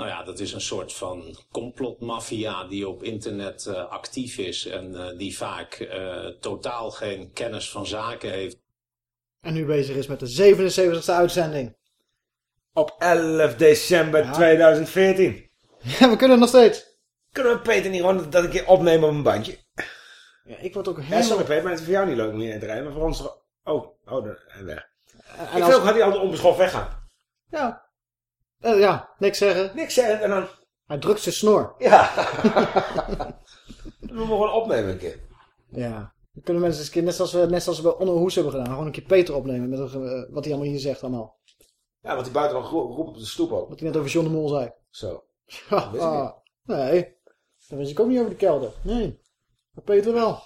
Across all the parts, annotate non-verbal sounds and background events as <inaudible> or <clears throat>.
Nou ja, dat is een soort van complotmafia die op internet eh, actief is en eh, die vaak eh, totaal geen kennis van zaken heeft. En nu bezig is met de 77e uitzending. Op 11 december Ja. 2014. <laughs> Ja, we kunnen nog steeds. Kunnen we Peter niet gewoon dat een keer opnemen op een bandje? Ja, ik word ook Ja, heel... sorry Peter, maar het is voor jou niet leuk om hier te rijden. Maar voor ons. Oh, oh, daar- en ik als- wil ook dat hij altijd onbeschoft weggaan. Ja. Eh, ja, niks zeggen. Niks zeggen en dan... Hij drukt zijn snor. Ja. <laughs> dat we gewoon opnemen een keer. Ja. Dan kunnen mensen eens een keer, net zoals we, net zoals we bij Onno Hoes hebben gedaan, gewoon een keer Peter opnemen met eh, wat hij allemaal hier zegt allemaal. Ja, want die buiten gro- roept op de stoep ook. Wat hij net over John de Mol zei. Zo. <laughs> Ha, wist ik ah, nee, dat wist ik ook niet over de kelder. Nee, maar Peter wel.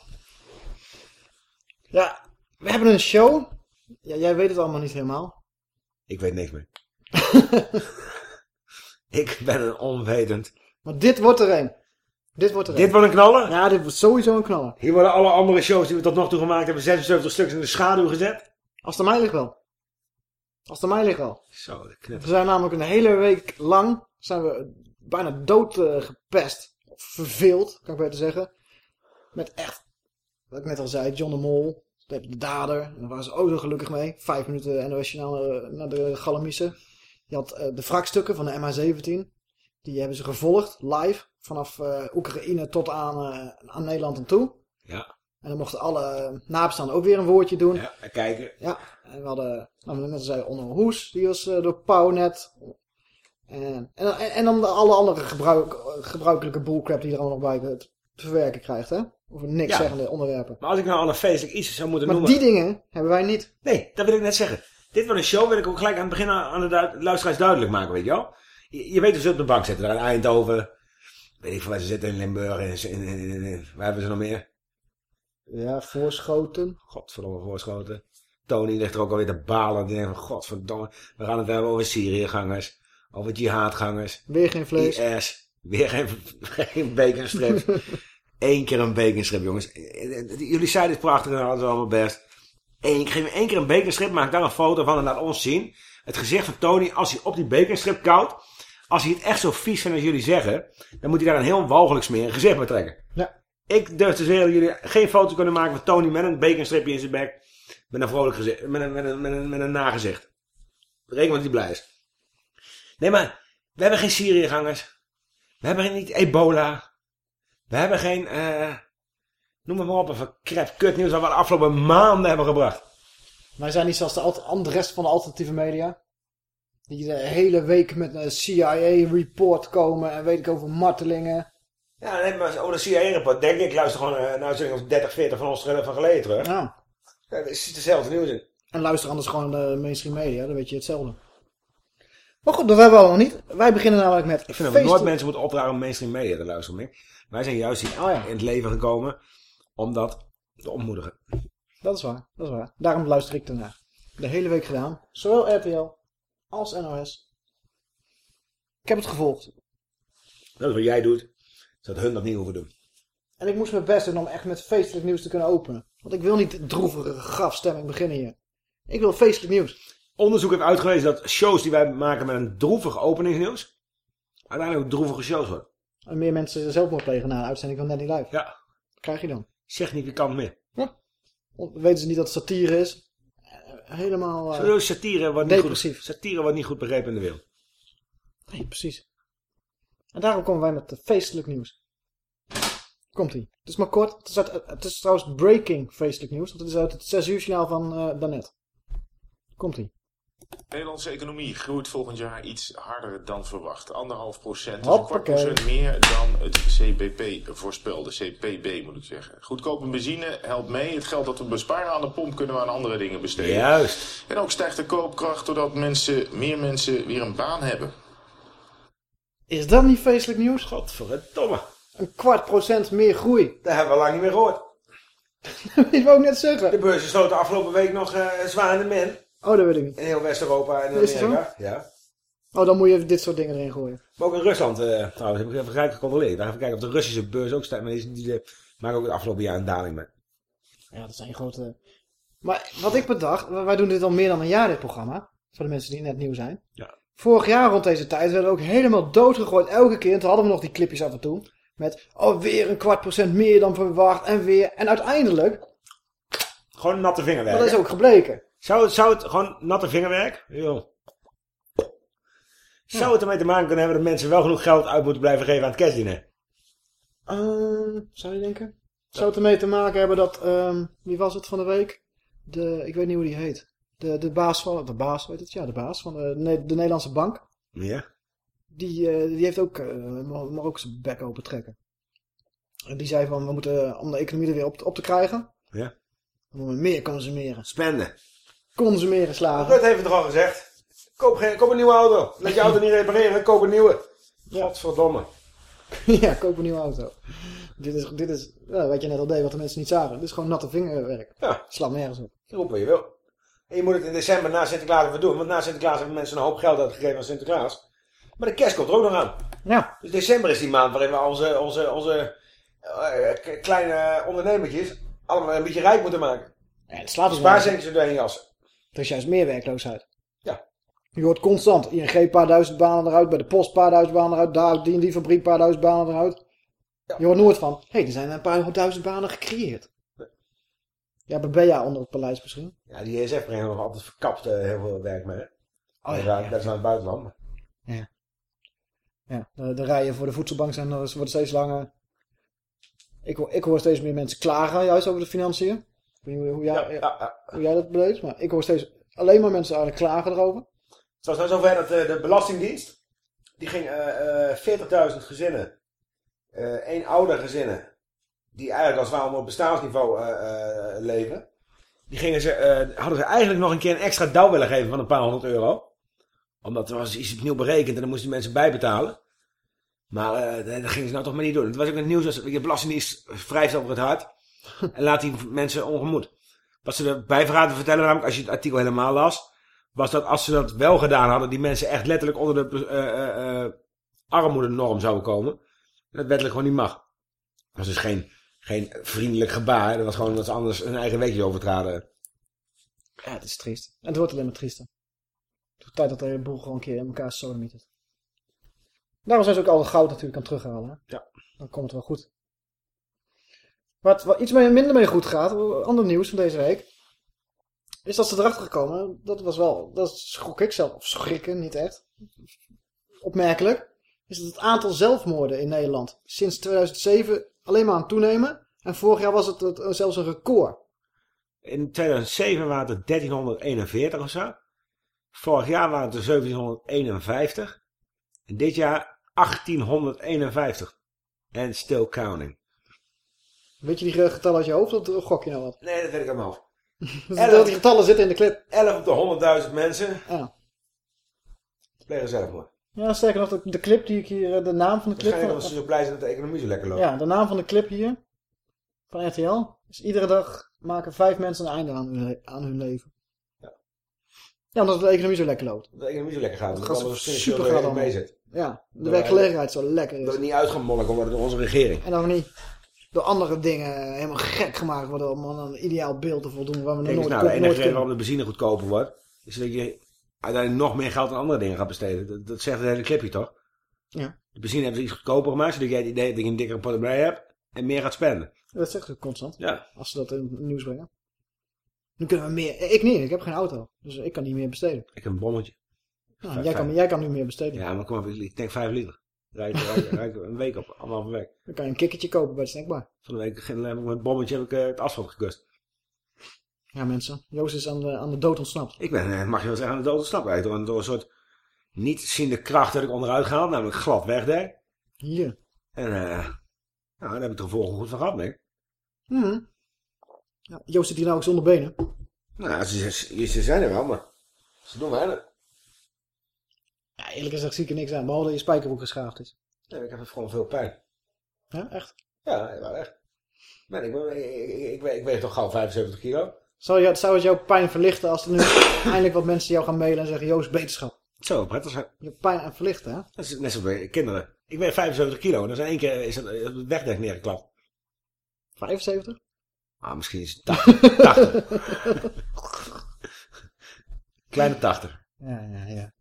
Ja, we hebben een show. Ja, jij weet het allemaal niet helemaal. Ik weet niks meer. <laughs> ik ben een onwetend. Maar dit wordt er een. Dit wordt er Dit een. wordt een knaller? Ja, dit wordt sowieso een knaller. Hier worden alle andere shows die we tot nog toe gemaakt hebben, 76 stuks in de schaduw gezet. Als het aan mij ligt wel. Als het aan mij ligt wel. Zo, de We zijn namelijk een hele week lang zijn we bijna dood eh, gepest. Of verveeld, kan ik beter zeggen. Met echt, wat ik net al zei, John de Mol. De dader. En daar waren ze ook zo gelukkig mee. Vijf minuten NOS Journaal eh, naar de Galamiezen. Je had eh, de wrakstukken van de MH17. Die hebben ze gevolgd, live. Vanaf eh, Oekraïne tot aan, eh, aan Nederland en toe. Ja. En dan mochten alle nabestaanden ook weer een woordje doen. Ja, en kijken. Ja, en we hadden, nou, net zei, Onno Hoes, die was door Pauw net. En, en, en, dan de alle andere gebruik, gebruikelijke bullcrap die er allemaal nog bij te verwerken krijgt, hè? Over niks Ja. zeggende onderwerpen. Maar als ik nou al een feestelijk iets zou moeten Maar noemen... die dingen hebben wij niet. Nee, dat wil ik net zeggen. Dit wordt een show, wil ik ook gelijk aan het begin aan de luisteraars duidelijk maken, weet je wel. Je, je weet dus op de bank zitten, daar in Eindhoven. Weet ik veel waar ze zitten, in Limburg, in, in, in, in- waar hebben ze nog meer? Ja, voorschoten. Godverdomme voorschoten. Tony ligt er ook alweer te balen. Die denkt van, godverdomme, we gaan het hebben over Syriëgangers. Over jihadgangers. Weer geen vlees. IS. Weer geen, <laughs> geen baconstrip. <laughs> Eén keer een baconstrip, jongens. Jullie zeiden het prachtig en dat is allemaal best. Eén, geef me één keer een baconstrip, maak daar een foto van en laat ons zien. Het gezicht van Tony, als hij op die baconstrip koudt. Als hij het echt zo vies vindt als jullie zeggen. Dan moet hij daar een heel walgelijk smerig gezicht mee trekken. Ja. Ik durf te zeggen dat jullie geen foto kunnen maken van Tony met een baconstripje in zijn bek. Met een vrolijk gezicht. Met een, met een, met een, met een nagezicht. Reken dat hij blij is. Nee, maar we hebben geen Syriëgangers. We hebben geen niet ebola. We hebben geen, eh noem het maar op, een crap kutnieuws wat we de afgelopen maanden hebben gebracht. Wij zijn niet zoals de, de rest van de alternatieve media. Die de hele week met een CIA-report komen en weet ik over martelingen. Ja, nee, maar over de CIA-rapport denk ik, luister gewoon een uitzending of 30, 40 van ons van geleden terug. Ja. Ja, er zit hetzelfde nieuws in. En luister anders gewoon de mainstream media, dan weet je hetzelfde. Maar goed, dat hebben we allemaal niet. Wij beginnen namelijk met Ik vind dat we nooit mensen moeten opdragen om mainstream media te luisteren. Mick. Wij zijn juist hier Oh ja. in het leven gekomen om dat te ontmoedigen. Dat is waar, dat is waar. Daarom luister ik ernaar. De hele week gedaan. Zowel RTL als NOS. Ik heb het gevolgd. Dat is wat jij doet, zodat hun dat niet hoeven doen. En ik moest mijn best doen om echt met feestelijk nieuws te kunnen openen. Want ik wil niet droevige grafstemming beginnen hier. Ik wil feestelijk nieuws. Onderzoek heeft uitgewezen dat shows die wij maken met een droevig openingsnieuws, uiteindelijk ook droevige shows worden. En meer mensen zelfmoord plegen na een uitzending van Nanny Live. Ja. Wat krijg je dan? Significant meer. Of Weten ze niet dat het satire is? Eh, Helemaal... Sowieso satire wordt niet goed, satire wordt niet goed begrepen in de wereld. Nee, precies. En daarom komen wij met de feestelijk nieuws. Komt ie. Het is maar kort. Het is, uit- het is trouwens breaking feestelijk nieuws. Want het is uit het 6 uur journaal van eh daarnet. Komt ie. De Nederlandse economie groeit volgend jaar iets harder dan verwacht. Anderhalf procent, dus een kwart procent meer dan het CPP voorspelde. CPB moet ik zeggen. Goedkope benzine helpt mee. Het geld dat we besparen aan de pomp kunnen we aan andere dingen besteden. Juist. En ook stijgt de koopkracht doordat mensen, meer mensen weer een baan hebben. Is dat niet feestelijk nieuws? Godverdomme. Een kwart procent meer groei. Dat hebben we lang niet meer gehoord. <laughs> Dat wou ik net De zeggen. beurzen sloten afgelopen week nog eh, zwaar in de min. Oh, dat weet ik niet. In heel West-Europa en in Is? Amerika. Ja. Oh, dan moet je even dit soort dingen erin gooien. Maar ook in Rusland eh, trouwens. Heb ik even gelijk gecontroleerd. Dan even kijken of de Russische beurs ook stijgt. Maar die, die, eh, maken ook het afgelopen jaar een daling mee. Ja, dat zijn grote... Maar wat ik bedacht, wij doen dit al meer dan een jaar, dit programma. Voor de mensen die net nieuw zijn. Ja. Vorig jaar rond deze tijd werden we ook helemaal doodgegooid. Elke keer. En toen hadden we nog die clipjes af en toe. Met, oh, weer een kwart procent meer dan verwacht. En weer. En uiteindelijk, Gewoon natte vingerwerk. dat is ook gebleken. Zou het, zou het gewoon natte vingerwerk? Yo. Zou het ermee te maken kunnen hebben dat mensen wel genoeg geld uit moeten blijven geven aan het kerstdiner? Ehm, zou je denken? Zou het ermee te maken hebben dat, ehm, wie was het van de week? De, ik weet niet hoe die heet. De, de baas van, de baas, weet het? Ja, de baas van de, de Nederlandse bank. Ja. Die, eh, die heeft ook, mag mag ook zijn bek open trekken. En die zei van, we moeten, eh, om de economie er weer op, op te krijgen, Ja. dan moeten we meer consumeren. Spenden. Consumeren slagen. Rutte heeft het toch al gezegd. Koop, geen, koop een nieuwe auto. Laat je auto niet repareren. Koop een nieuwe. Godverdomme. <laughs> ja, koop een nieuwe auto. Dit is, dit is ja, wat je net al deed, wat de mensen niet zagen. Dit is gewoon natte vingerwerk. Ja. Slaat nergens op. Roep wat je wil. En je moet het in december na Sinterklaas even doen. Want na Sinterklaas hebben mensen een hoop geld uitgegeven aan Sinterklaas. Maar de kerst komt er ook nog aan. Ja, Dus december is die maand waarin we onze, onze, onze eh, kleine ondernemertjes allemaal een beetje rijk moeten maken. ja het slaat dus. Spaarcentjes er doorheen jassen. Er is juist meer werkloosheid. Ja. Je hoort constant. ING een paar duizend banen eruit. Bij de post een paar duizend banen eruit. Daar, die en die fabriek een paar duizend banen eruit. Ja. Je hoort nooit van. Hé, hey, er zijn een paar honderdduizend banen gecreëerd. Ja, bij BEA onder het paleis misschien. Ja, die ESF brengen nog altijd verkapt eh, heel veel werk mee. hè. Oh, Dat ja, is- Dat is naar het buitenland. Ja, de, de rijen voor de voedselbank zijn, ze worden steeds langer. Ik, hoor- ik hoor steeds meer mensen klagen juist over de financiën. Ik weet niet hoe, jij, Ja, hoe jij dat beleeft, maar ik hoor steeds alleen maar mensen eigenlijk klagen erover. Het was nou zover dat eh, de Belastingdienst, die ging eh, eh, 40.000 gezinnen, eh één ouder gezinnen, die eigenlijk als het ware op bestaansniveau leven, die gingen ze, hadden ze eigenlijk nog een keer een extra douw willen geven van een paar honderd euro. Omdat er was iets opnieuw berekend en dan moesten die mensen bijbetalen. Maar dat gingen ze nou toch maar niet doen. Het was ook het nieuws, de Belastingdienst wrijft over het hart <laughs> en laat die mensen ongemoed. Wat ze erbij verraden vertellen, namelijk als je het artikel helemaal las, was dat als ze dat wel gedaan hadden, die mensen echt letterlijk onder de eh, armoedenorm zouden komen. En dat wettelijk gewoon niet mag. Dat was dus geen, geen vriendelijk gebaar. hè. Dat was gewoon dat ze anders hun eigen wetjes overtraden. Ja, het is triest. En het wordt alleen maar triester. Het wordt tijd dat de boel gewoon een keer in elkaar sodemietert. Daarom zijn ze ook al het goud natuurlijk aan terughalen. Hè? Ja. Dan komt het wel goed. Wat, iets minder mee goed gaat, ander nieuws van deze week, is dat ze erachter gekomen, dat was wel, dat schrok ik zelf, of schrikken, niet echt, opmerkelijk, is dat het aantal zelfmoorden in Nederland sinds 2007 alleen maar aan het toenemen. En vorig jaar was het, het zelfs een record. In 2007 waren het er 1341 of zo. Vorig jaar waren het er 1751. En dit jaar 1851. En still counting. Weet je die getallen uit je hoofd of gok je nou wat? Nee, dat weet ik aan mijn hoofd. <laughs> Dat die getallen zitten in de clip. 11 op de 100.000 mensen Ja. plegen zelfmoord. Ja, sterker nog, de, de clip die ik hier, eh, de naam van de clip. Waarschijnlijk omdat ze zo blij zijn dat de economie zo lekker loopt. ja, de naam van de clip hier, van RTL, is iedere dag maken vijf mensen een einde aan hun, aan hun leven. Ja. Ja, omdat de economie zo lekker loopt. Dat de economie zo lekker gaat. Dat gaat super gaat mee zit. Ja, de werkgelegenheid zo lekker Dat is. het niet uitgemolken wordt door onze regering. En dan niet door andere dingen helemaal gek gemaakt worden om aan een ideaal beeld te voldoen waar we Kijk nooit, nou, de nooit enige reden waarom de benzine goedkoper wordt, is dat je uiteindelijk nog meer geld aan andere dingen gaat besteden. Dat, dat zegt het hele clipje toch? Ja. De benzine hebben ze iets goedkoper gemaakt, zodat jij het idee dat je een dikkere portemonnee hebt en meer gaat spenden. Dat zegt ze constant, Ja. als ze dat in het nieuws brengen. Nu kunnen we meer, ik niet, ik heb geen auto, dus ik kan niet meer besteden. Ik heb een bommetje. Nou, jij, kan, jij kan nu meer besteden. Ja, maar kom op, ik denk 5 liter. Rijd, rijd, rijd een week op, anderhalve week. Dan kan je een kikkertje kopen bij de snackbar. Van de week heb ik met een bommetje heb ik, eh, het asfalt gekust. Ja, mensen. Joost is aan de, aan de dood ontsnapt. Ik ben, eh, mag je wel zeggen, aan de dode stap. Door een, door een soort niet ziende kracht heb ik onderuit gehaald. Namelijk glad wegdek. Hier. En eh, nou, daar heb ik er vervolgens goed van gehad, nee. Mhm. Ja, Joost zit hier nou ook zonder benen. Nou, ze, ze, ze zijn er wel, maar ze doen weinig. Ja, eerlijk gezegd zie ik er niks aan. Behalve dat je spijkerbroek geschaafd is. Nee, ik heb gewoon veel pijn. Ja, echt. Ja, wel echt. Man, ik, ik, ik, ik, weeg- toch gauw 75 kilo. Zou, je, zou het jouw pijn verlichten als er nu <coughs> eindelijk wat mensen jou gaan mailen en zeggen... Joost, beterschap. Het zou wel prettig zijn. Je pijn en verlichten, hè? Dat is net zoals bij kinderen. Ik weeg 75 kilo en dan is in één keer is het, is het wegdek neergeklapt. 75? Ah, misschien is het 80. 80. <laughs> Kleine 80. Ja, ja, ja.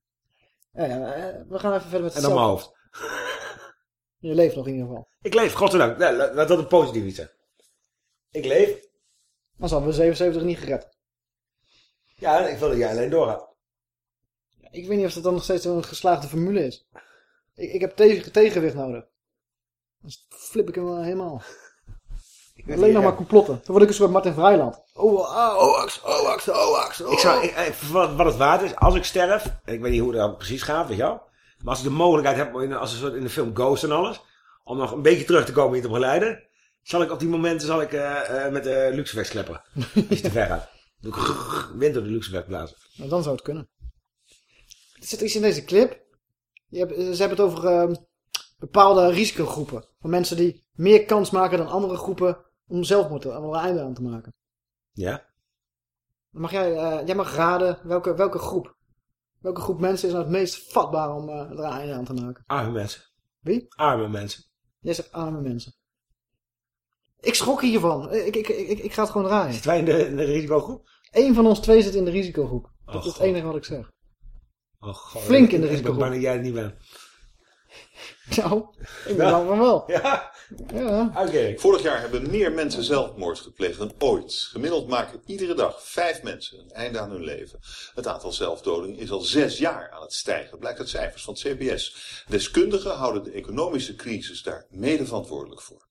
Ja, ja, eh, we gaan even verder met En het dan mijn zelf- hoofd. <laughs> Je leeft nog in ieder geval. Ik leef, godzijdank. Ja, laat dat een positief iets zijn. Ik leef. Anders hadden we 77 niet gered. Ja, en ik wil dat jij alleen doorgaat. Ik weet niet of dat dan nog steeds een geslaagde formule is. Ik, ik heb tegen, tegenwicht nodig. Dan flip ik hem helemaal. Alleen niet, nog ja. maar complotten. Dan word ik een soort Martin Vrijland. Oh, ah, OAX, OAX, OAX. Ik zou, ik, eh, wat, wat het waard is, als ik sterf, en ik weet niet hoe dat precies gaat, weet je wel. Maar als ik de mogelijkheid heb, in- als een soort in de film Ghost en alles, om nog een beetje terug te komen hier te begeleiden, zal ik op die momenten zal ik, eh, eh, met de luxevex kleppen. Als <laughs> je te ver gaat. Doe ik grrr, wind door de luxevex blazen. Nou, dan zou het kunnen. Er zit iets in deze clip. Je hebt, ze hebben het over ehm, bepaalde risicogroepen. Van mensen die meer kans maken dan andere groepen om zelfmoord aan een einde aan te maken. Ja? Dan mag jij, eh, jij mag raden welke, welke groep. Welke groep mensen is nou het meest vatbaar om eh, er een einde aan te maken. Arme mensen. Wie? Arme mensen. Jij zegt arme mensen. Ik schrok hiervan. Ik, ik, ik, ik ga het gewoon draaien. Zitten wij in de, in de risicogroep? Eén van ons twee zit in de risicogroep. Dat Oh, is het enige wat ik zeg. Oh, god. Flink in de Ik ben risicogroep. bang dat jij het niet bent. <laughs> Nou, ik ben van wel. Ja, Ja. oké. Vorig jaar hebben meer mensen zelfmoord gepleegd dan ooit. Gemiddeld maken iedere dag vijf mensen een einde aan hun leven. Het aantal zelfdodingen is al zes jaar aan het stijgen, blijkt uit cijfers van het CBS. Deskundigen houden de economische crisis daar mede verantwoordelijk voor.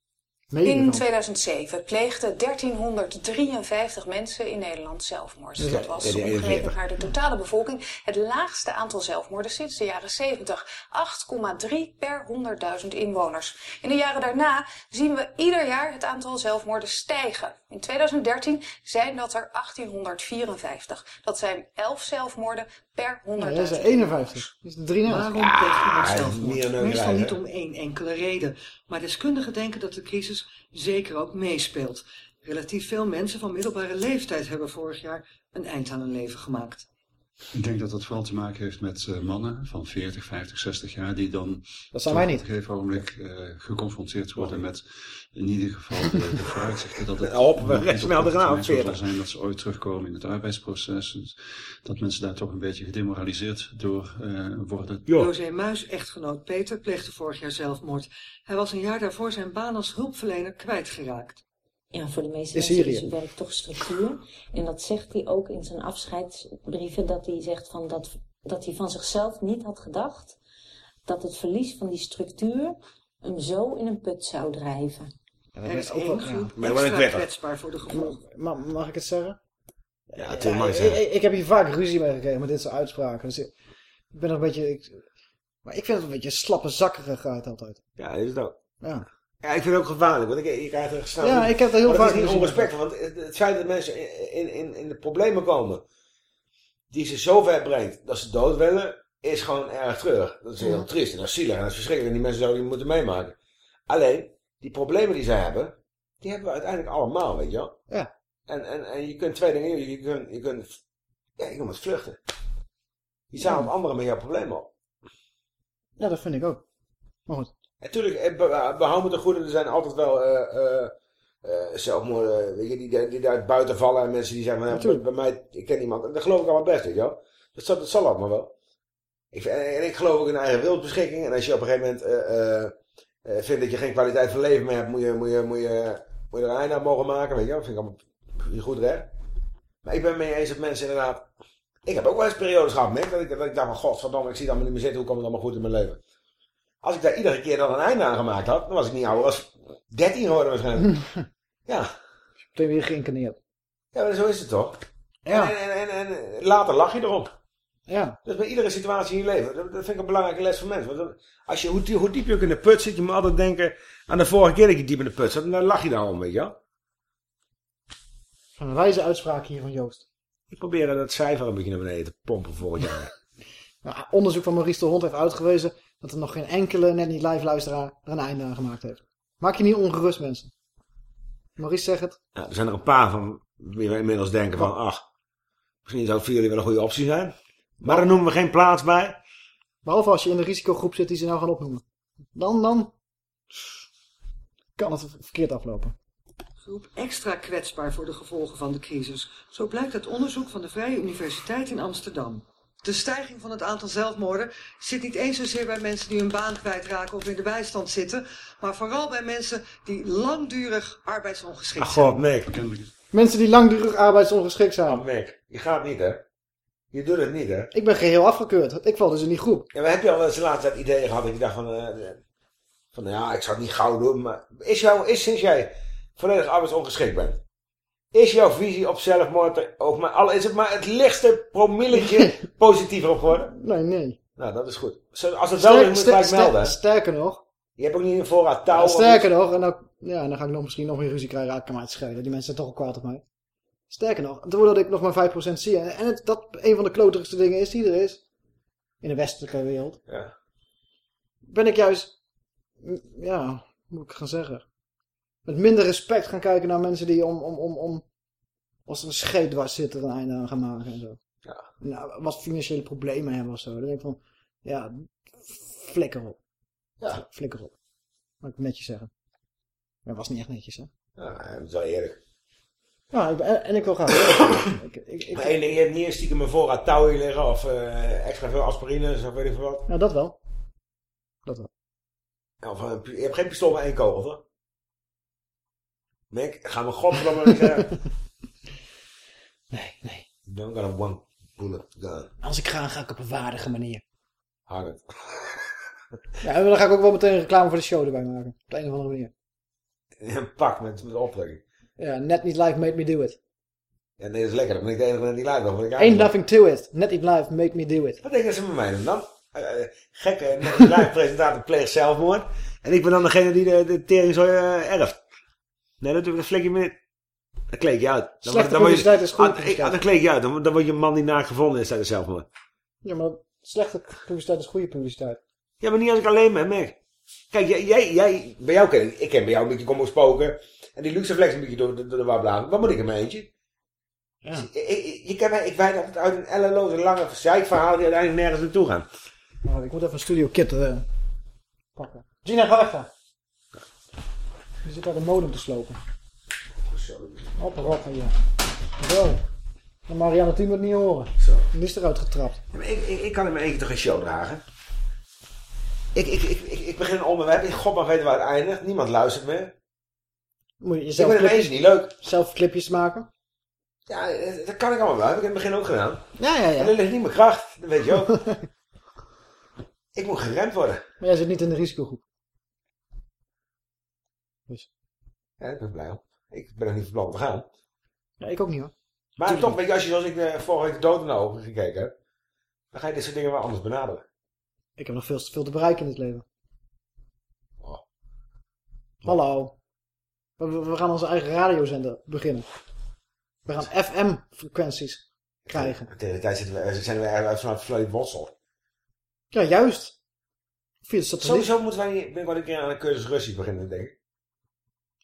In van. 2007 pleegden 1353 mensen in Nederland zelfmoord. Ja, Dat was omgerekend 41. naar de totale bevolking het laagste aantal zelfmoorden sinds de jaren 70. 8,3 per 100.000 inwoners. In de jaren daarna zien we ieder jaar het aantal zelfmoorden stijgen. In 2013 zijn dat er 1854. Dat zijn 11 zelfmoorden per 100.000 Ja, dat is er inwoners. 51. Dat is de 3 Waarom pleegt iemand Ja, zelfmoord? meer dan Meestal niet om één enkele reden. Maar deskundigen denken dat de crisis zeker ook meespeelt. Relatief veel mensen van middelbare leeftijd hebben vorig jaar een eind aan hun leven gemaakt. Ik denk dat dat vooral te maken heeft met eh, mannen van 40, 50, 60 jaar die dan Dat zijn wij toch niet. op een gegeven ogenblik eh, geconfronteerd worden met in ieder geval de, de vooruitzichten dat het <laughs> we op snel eraan, zo zal 40. zijn dat ze ooit terugkomen in het arbeidsproces. Dus dat mensen daar toch een beetje gedemoraliseerd door eh, worden. Joh. José Muis, echtgenoot Peter, pleegde vorig jaar zelfmoord. Hij was een jaar daarvoor zijn baan als hulpverlener kwijtgeraakt. Ja, voor de meeste mensen Syrië. is werk toch structuur. En dat zegt hij ook in zijn afscheidsbrieven, dat hij zegt van dat, dat hij van zichzelf niet had gedacht dat het verlies van die structuur hem zo in een put zou drijven. Ja, dat is ook wel, groep Maar dan ik kwetsbaar voor de gevolgen. Ma- mag ik het zeggen? Ja, natuurlijk mag ik, zeggen. ik, ik heb hier vaak ruzie mee gekregen met dit soort uitspraken. Dus ik, ik ben er een beetje... Ik, maar ik vind het een beetje slappe zakkerigheid altijd. Ja, is het ook. Ja, Ja, ik vind het ook gevaarlijk, want ik, je krijgt er snel... ja ik heb er heel vaak niet onrespect, want het, het feit dat mensen in, in, in, de problemen komen, die ze zo ver brengt dat ze dood willen, is gewoon erg treurig. Dat is heel Ja. triest en dat is zielig en dat is verschrikkelijk en die mensen zouden die moeten meemaken. Alleen, die problemen die zij hebben, die hebben we uiteindelijk allemaal, weet je wel. Ja. En, en, en je kunt twee dingen, je kunt, je kunt, ja, je kunt vluchten. Je zamelt anderen met jouw problemen op. Ja, dat vind ik ook. Maar goed. Natuurlijk, eh, be- behoud me ten goede, er zijn altijd wel eh, eh, eh, zelfmoorden, weet je, die, die daar buiten vallen en mensen die zeggen, van, ja, bij, mij, ik ken iemand, en dat geloof ik allemaal best, weet je wel. Dat zal, dat zal allemaal wel. Ik, en ik geloof ook in eigen wilsbeschikking, en als je op een gegeven moment eh, eh, eh, vindt dat je geen kwaliteit van leven meer hebt, moet je, moet je, moet je, moet je er een einde aan mogen maken, weet je wel. Dat vind ik allemaal goed recht. Maar ik ben mee eens dat mensen inderdaad, ik heb ook wel eens periodes gehad, Mick, dat ik, dat ik dacht van, godverdomme, ik zie het allemaal niet meer zitten, hoe komt het allemaal goed in mijn leven? Als ik daar iedere keer dan een einde aan gemaakt had, dan was ik niet ouder als 13 geworden waarschijnlijk. <laughs> ja. Meteen weer geïncarneerd. Ja, maar zo is het toch? Ja. En, en, en, en later lach je erop. Ja. Dat is bij iedere situatie in je leven. Dat, dat vind ik een belangrijke les voor mensen. Want als je, hoe, die- hoe diep je ook in de put zit, je moet altijd denken aan de vorige keer dat je diep in de put zat. En dan lach je daarom, weet je wel. Een wijze uitspraak hier van Joost. Ik probeer dat cijfer een beetje naar beneden te pompen volgend jaar. <laughs> Nou, onderzoek van Maurice de Hond heeft uitgewezen dat er nog geen enkele net niet live luisteraar er een einde aan gemaakt heeft. Maak je niet ongerust, mensen. Maurice zegt het. Ja, er zijn er een paar van wie we inmiddels denken van, ach, misschien zou het voor jullie wel een goede optie zijn. Maar daar noemen we geen plaats bij. Behalve als je in de risicogroep zit die ze nou gaan opnoemen. Dan, dan kan het verkeerd aflopen. Groep extra kwetsbaar voor de gevolgen van de crisis. Zo blijkt uit onderzoek van de Vrije Universiteit in Amsterdam. De stijging van het aantal zelfmoorden zit niet eens zozeer bij mensen die hun baan kwijtraken of in de bijstand zitten, maar vooral bij mensen die langdurig arbeidsongeschikt Ach zijn. god, Mick. Mensen die langdurig arbeidsongeschikt zijn. Oh, Mick, je gaat niet, hè? Je doet het niet, hè? Ik ben geheel afgekeurd. Ik val dus in die groep. Ja, maar heb je al eens de laatste tijd ideeën gehad dat je dacht van, eh, van ja, ik zou het niet gauw doen, maar is, jou, is sinds jij volledig arbeidsongeschikt bent, is jouw visie op zelfmoord, ook maar, al is het maar het lichtste promilletje <laughs> positiever op geworden? Nee, nee. Nou, dat is goed. Als het wel is, moet gelijk melden. hè? sterker nog. Je hebt ook niet een voorraad touw. Ja, sterker nog, en dan, ja, dan ga ik nog misschien nog meer ruzie krijgen. Ik kan mij het schelen. Die mensen zijn toch al kwaad op mij. Sterker nog, doordat ik nog maar 5% zie. En, het, dat een van de kloterigste dingen is die er is. In de westelijke wereld. Ja. Ben ik juist, ja, hoe moet ik gaan zeggen. Met minder respect gaan kijken naar mensen die om, om, om, om als er een scheet dwars zit er een einde aan gaan maken en zo. Ja. Nou, wat financiële problemen hebben of zo. Dan denk ik van, ja, flikker op. Ja. Flikker op. Mag ik netjes zeggen. Maar was niet echt netjes, hè? Ja, dat is wel eerlijk. Ja, ik ben- en, ik wil graag. <coughs> ik, ik, ik, Maar één ding, je hebt niet eens stiekem een voorraad touw hier liggen of eh, extra veel aspirine of weet ik veel wat. ja, dat wel. Dat wel. Of, pi- je hebt geen pistool met één kogel, toch? Mick, ga me godverdomme niet zeggen. <laughs> Nee, nee. Don't got a one bullet gun. Als ik ga, ga ik op een waardige manier. Het. <laughs> Ja, en dan ga ik ook wel meteen reclame voor de show erbij maken. Op de een of andere manier. Een pak met, met optrekking. Ja, net niet live, make me do it. Ja, nee, dat is lekker. Dan ben ik de enige die live. Ik Ain't nothing to it. Net niet live, make me do it. Wat denken ze met mij doen dan? Eh, eh, gekke net die live <laughs> presentator pleegt zelfmoord. En ik ben dan degene die de, de tering zo eh, erft. Nee, dat, dat flik je me... Dan kleed je uit. Dan, Slechte dan je- is goede Ah, ik- publiciteit. Dan kleed je uit. Dan, dan word je een man die naakt gevonden is tijdens zelfmoord. Ja, maar slechte publiciteit is goede publiciteit. Ja, maar niet als ik alleen ben, Mick. Kijk, jij, jij, jij, bij jou ken ik, ik ken bij jou een beetje komen spoken. En die luxe flex een beetje door, de- door de war blazen. Wat moet ik in mijn eentje? Ja. Ik, ik, je kent mij, ik wijd altijd uit een ellenloze lange zeikverhaal die uiteindelijk nergens naartoe gaan. Nou, ik moet even een studio kit eh, pakken. Gina, ga weg Je zit daar de modem te slopen. Een van je. Zo. En Marianne Tien moet het niet horen. Zo. Die is eruit getrapt. Ja, maar ik, ik, ik kan in mijn eentje toch geen show dragen? Ik, ik, ik, ik, ik begin een onderwerp, ik god maar weten waar het eindigt. Niemand luistert meer. Moet je Ik jezelf eentje clipjes, niet leuk. zelf clipjes maken? Ja, dat kan ik allemaal wel. Heb ik in het begin ook gedaan. Ja, ja, En ja. dat ligt niet mijn kracht, dat weet je ook. <laughs> ik moet geremd worden. Maar jij zit niet in de risicogroep. Dus. Ja, ik ben blij om. Ik ben er niet van plan te gaan. Ja, ik ook niet hoor. Maar Tuurlijk toch, weet je, als je zoals ik eh, vorige week de dood in de ogen gekeken heb, dan ga je dit soort dingen wel anders benaderen. Ik heb nog veel te veel te bereiken in het leven. Oh. Hallo. We, gaan onze eigen radiozender beginnen. We gaan FM-frequenties krijgen. De tijd zitten we, eh, zijn we uit vanuit Vleut-Wossel. Ja, juist. Via de satelliet. Sowieso moeten wij binnenkort een keer aan een cursus Russisch beginnen, denk ik.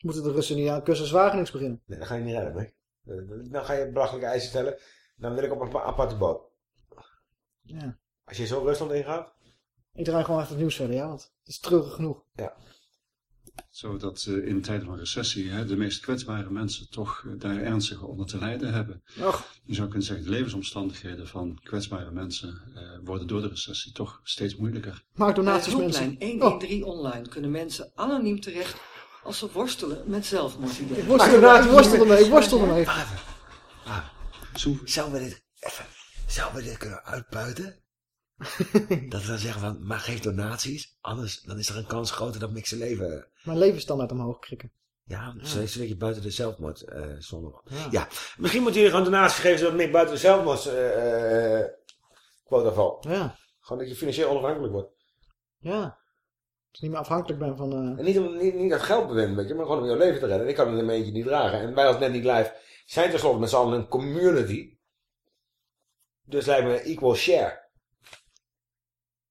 Moeten de Russen niet aan cursus Wagenings beginnen? Nee, dat ga je niet redden, nee. Eh, Dan ga je belachelijke eisen stellen. Dan wil ik op een apa- aparte boot. Ja. Als je zo Rusland ingaat. Ik draai gewoon even het nieuws verder, ja, want het is treurig genoeg. Ja. Zo dat eh, in tijden van recessie hè, de meest kwetsbare mensen toch eh, daar ernstig onder te lijden hebben. Och. Je zou kunnen zeggen, de levensomstandigheden van kwetsbare mensen eh, worden door de recessie toch steeds moeilijker. Maak donaties mensen. 113 online kunnen mensen anoniem terecht als ze worstelen met zelfmoordideeën. Ik worstel ermee, ik worstel ermee, ik worstel ermee. Zouden we dit even, zouden we dit kunnen uitbuiten? <laughs> dat we dan zeggen van, maar geef donaties. Anders dan is er een kans groter dat Mick zijn leven... Mijn levensstandaard omhoog krikken. Ja, zo is een beetje buiten de zelfmoord eh zone. Ja. Ja. misschien moeten jullie gewoon donaties geven zodat Mick buiten de zelfmoord eh eh, quota valt. Ja. Gewoon dat je financieel onafhankelijk wordt. Ja. Dat je niet meer afhankelijk bent van... eh, En niet, om, niet, niet dat geld bewenden, weet je, maar gewoon om jouw leven te redden. En ik kan het in mijn eentje niet dragen. En wij als net niet live zijn tenslotte met z'n allen een community. Dus lijkt me een equal share.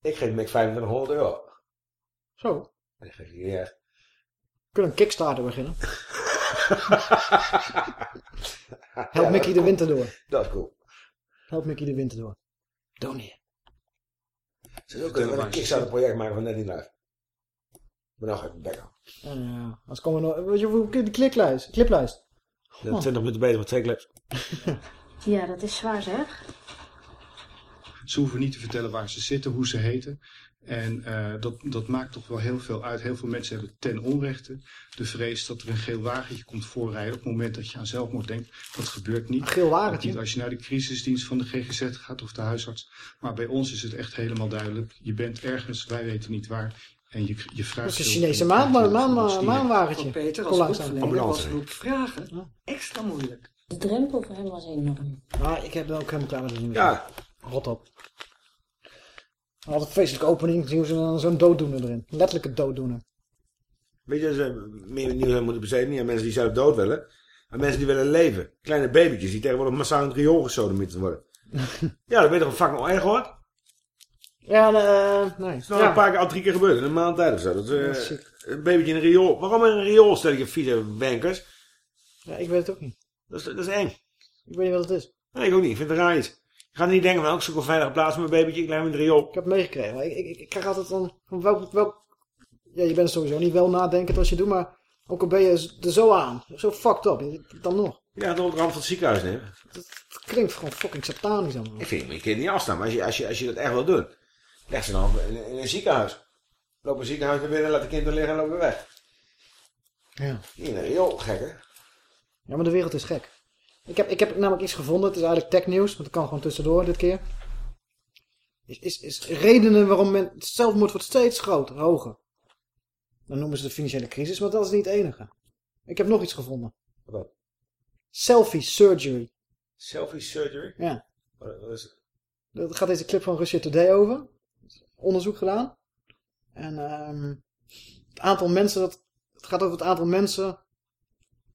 Ik geef Mick 2500 euro. Zo. Ik geef je echt. We kunnen een Kickstarter beginnen. <laughs> Help Mickey de winter door. Dat is cool. Help Mickey de winter door. Doneer. Ze ook kunnen we een Kickstarter project maken van net niet live. Maar nou ga ik mijn bek aan. En ja, als komen we nog... Weet je hoeveel die kliklijst? Cliplijst. Is 20 minuten beter met twee clips. <laughs> Ja, dat is zwaar zeg. Ze hoeven niet te vertellen waar ze zitten, hoe ze heten. En eh, dat, dat maakt toch wel heel veel uit. Heel veel mensen hebben ten onrechte de vrees dat er een geel wagentje komt voorrijden op het moment dat je aan zelfmoord denkt. Dat gebeurt niet. Een geel wagentje? Niet als je naar de crisisdienst van de GGZ gaat of de huisarts. Maar bij ons is het echt helemaal duidelijk. Je bent ergens, wij weten niet waar. En je, je vraagt... Dat is een Chinese maan, maan, maan, maanwagentje. Peter als hulpverlener was vragen extra moeilijk. De drempel voor hem was enorm. Maar ik heb dan ook helemaal klaar met nieuws. Ja. Rot op. Altijd feestelijke opening, zien we zo- zo'n dooddoener erin. Letterlijke dooddoener. Weet je, dat ze meer nieuws moeten besteden. Niet aan mensen die zelf dood willen. Maar mensen die willen leven. Kleine babytjes die tegenwoordig massaal in het riool gesodemieterd worden. <laughs> ja, dat ben je toch een fucking erg hoor? Ja, eh, nee. Dat is nou Ja. een paar keer al drie keer gebeurd in een maand tijd of zo. Dat, eh, ziek. een babytje in een riool. Waarom in een riool stel je vieze wankers? Ja, ik weet het ook niet. Dat is, dat is eng. Ik weet niet wat het is. Nee, ik ook niet. Ik vind het raar iets. Je gaat niet denken van, oh, ik zoek een veilige plaats voor mijn babytje. Ik leg hem in het riool. Ik heb het meegekregen. maar Ik, ik, ik krijg altijd dan van welk, welk... Ja, je bent sowieso niet wel nadenkend als je doet, maar ook al ben je er zo aan. Zo fucked up. Dan nog. Ja, het op de rand van het ziekenhuis nemen. Het klinkt gewoon fucking satanisch allemaal. Ik vind, je kunt niet afstaan. Maar als je, als je, als je dat echt wil doen, leg ze dan in, in een ziekenhuis. Loop een ziekenhuis naar binnen, laat de kinderen liggen en loop weer weg. Ja. Een riool, gek hè? Ja, maar de wereld is gek. Ik heb, ik heb namelijk iets gevonden. Het is eigenlijk technieuws, maar dat kan gewoon tussendoor dit keer. Is, is, is redenen waarom men het zelfmoord wordt steeds groter, hoger. Dan noemen ze de financiële crisis, maar dat is niet het enige. Ik heb nog iets gevonden. Wat? Selfie surgery. Selfie surgery? Ja. Wat, wat is het? Daar gaat deze clip van Russia Today over. Onderzoek gedaan. En ehm, het aantal mensen, dat, het gaat over het aantal mensen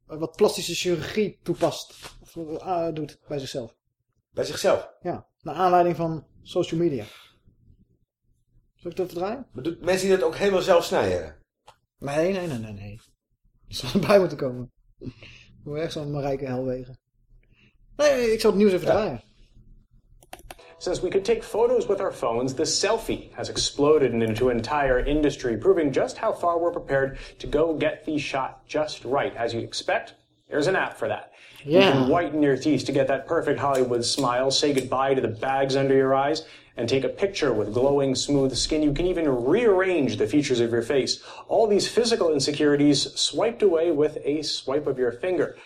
eh, wat plastische chirurgie toepast. Of eh, doet bij zichzelf. Bij zichzelf? Ja, naar aanleiding van social media. Zal ik dat verdraaien? Maar doet mensen die dat ook helemaal zelf snijden? Nee, nee, nee, nee, nee. Dat zou erbij moeten komen. Hoe echt zo'n Marijke Helwegen. Nee, ik zal het nieuws even draaien. Since we could take photos with our phones, the selfie has exploded into an entire industry, proving just how far we're prepared to go get the shot just right. As you expect, there's an app for that. Yeah. You can whiten your teeth to get that perfect Hollywood smile, say goodbye to the bags under your eyes, and take a picture with glowing, smooth skin. You can even rearrange the features of your face. All these physical insecurities swiped away with a swipe of your finger.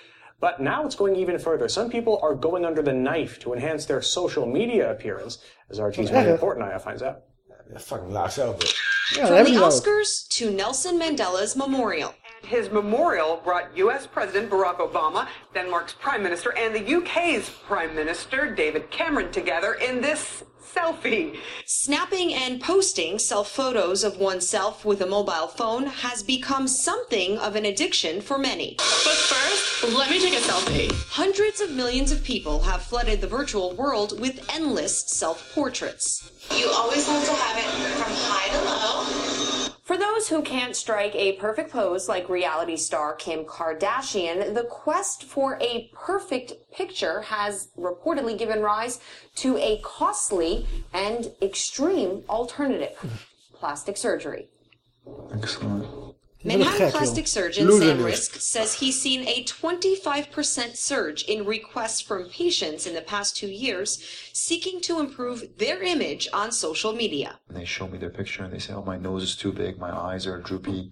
But now it's going even further. Some people are going under the knife to enhance their social media appearance, as RT's Maria erg. Portnoy finds out. Fucking laag zelfbeeld. From the Oscars to Nelson Mandela's memorial. His memorial brought U.S. President Barack Obama, Denmark's Prime Minister, and the UK's Prime Minister, David Cameron, together in this selfie. Snapping and posting self photos of oneself with a mobile phone has become something of an addiction for many. But first, let me take a selfie. Hundreds of millions of people have flooded the virtual world with endless self portraits. You always have to have it from high to low. For those who can't strike a perfect pose like reality star Kim Kardashian, the quest for a perfect picture has reportedly given rise to a costly and extreme alternative plastic surgery. Excellent. Manhattan plastic surgeon Sam news. Risk says he's seen a 25% surge in requests from patients in the past two years seeking to improve their image on social media. And they show me their picture and they say, oh, my nose is too big, my eyes are droopy,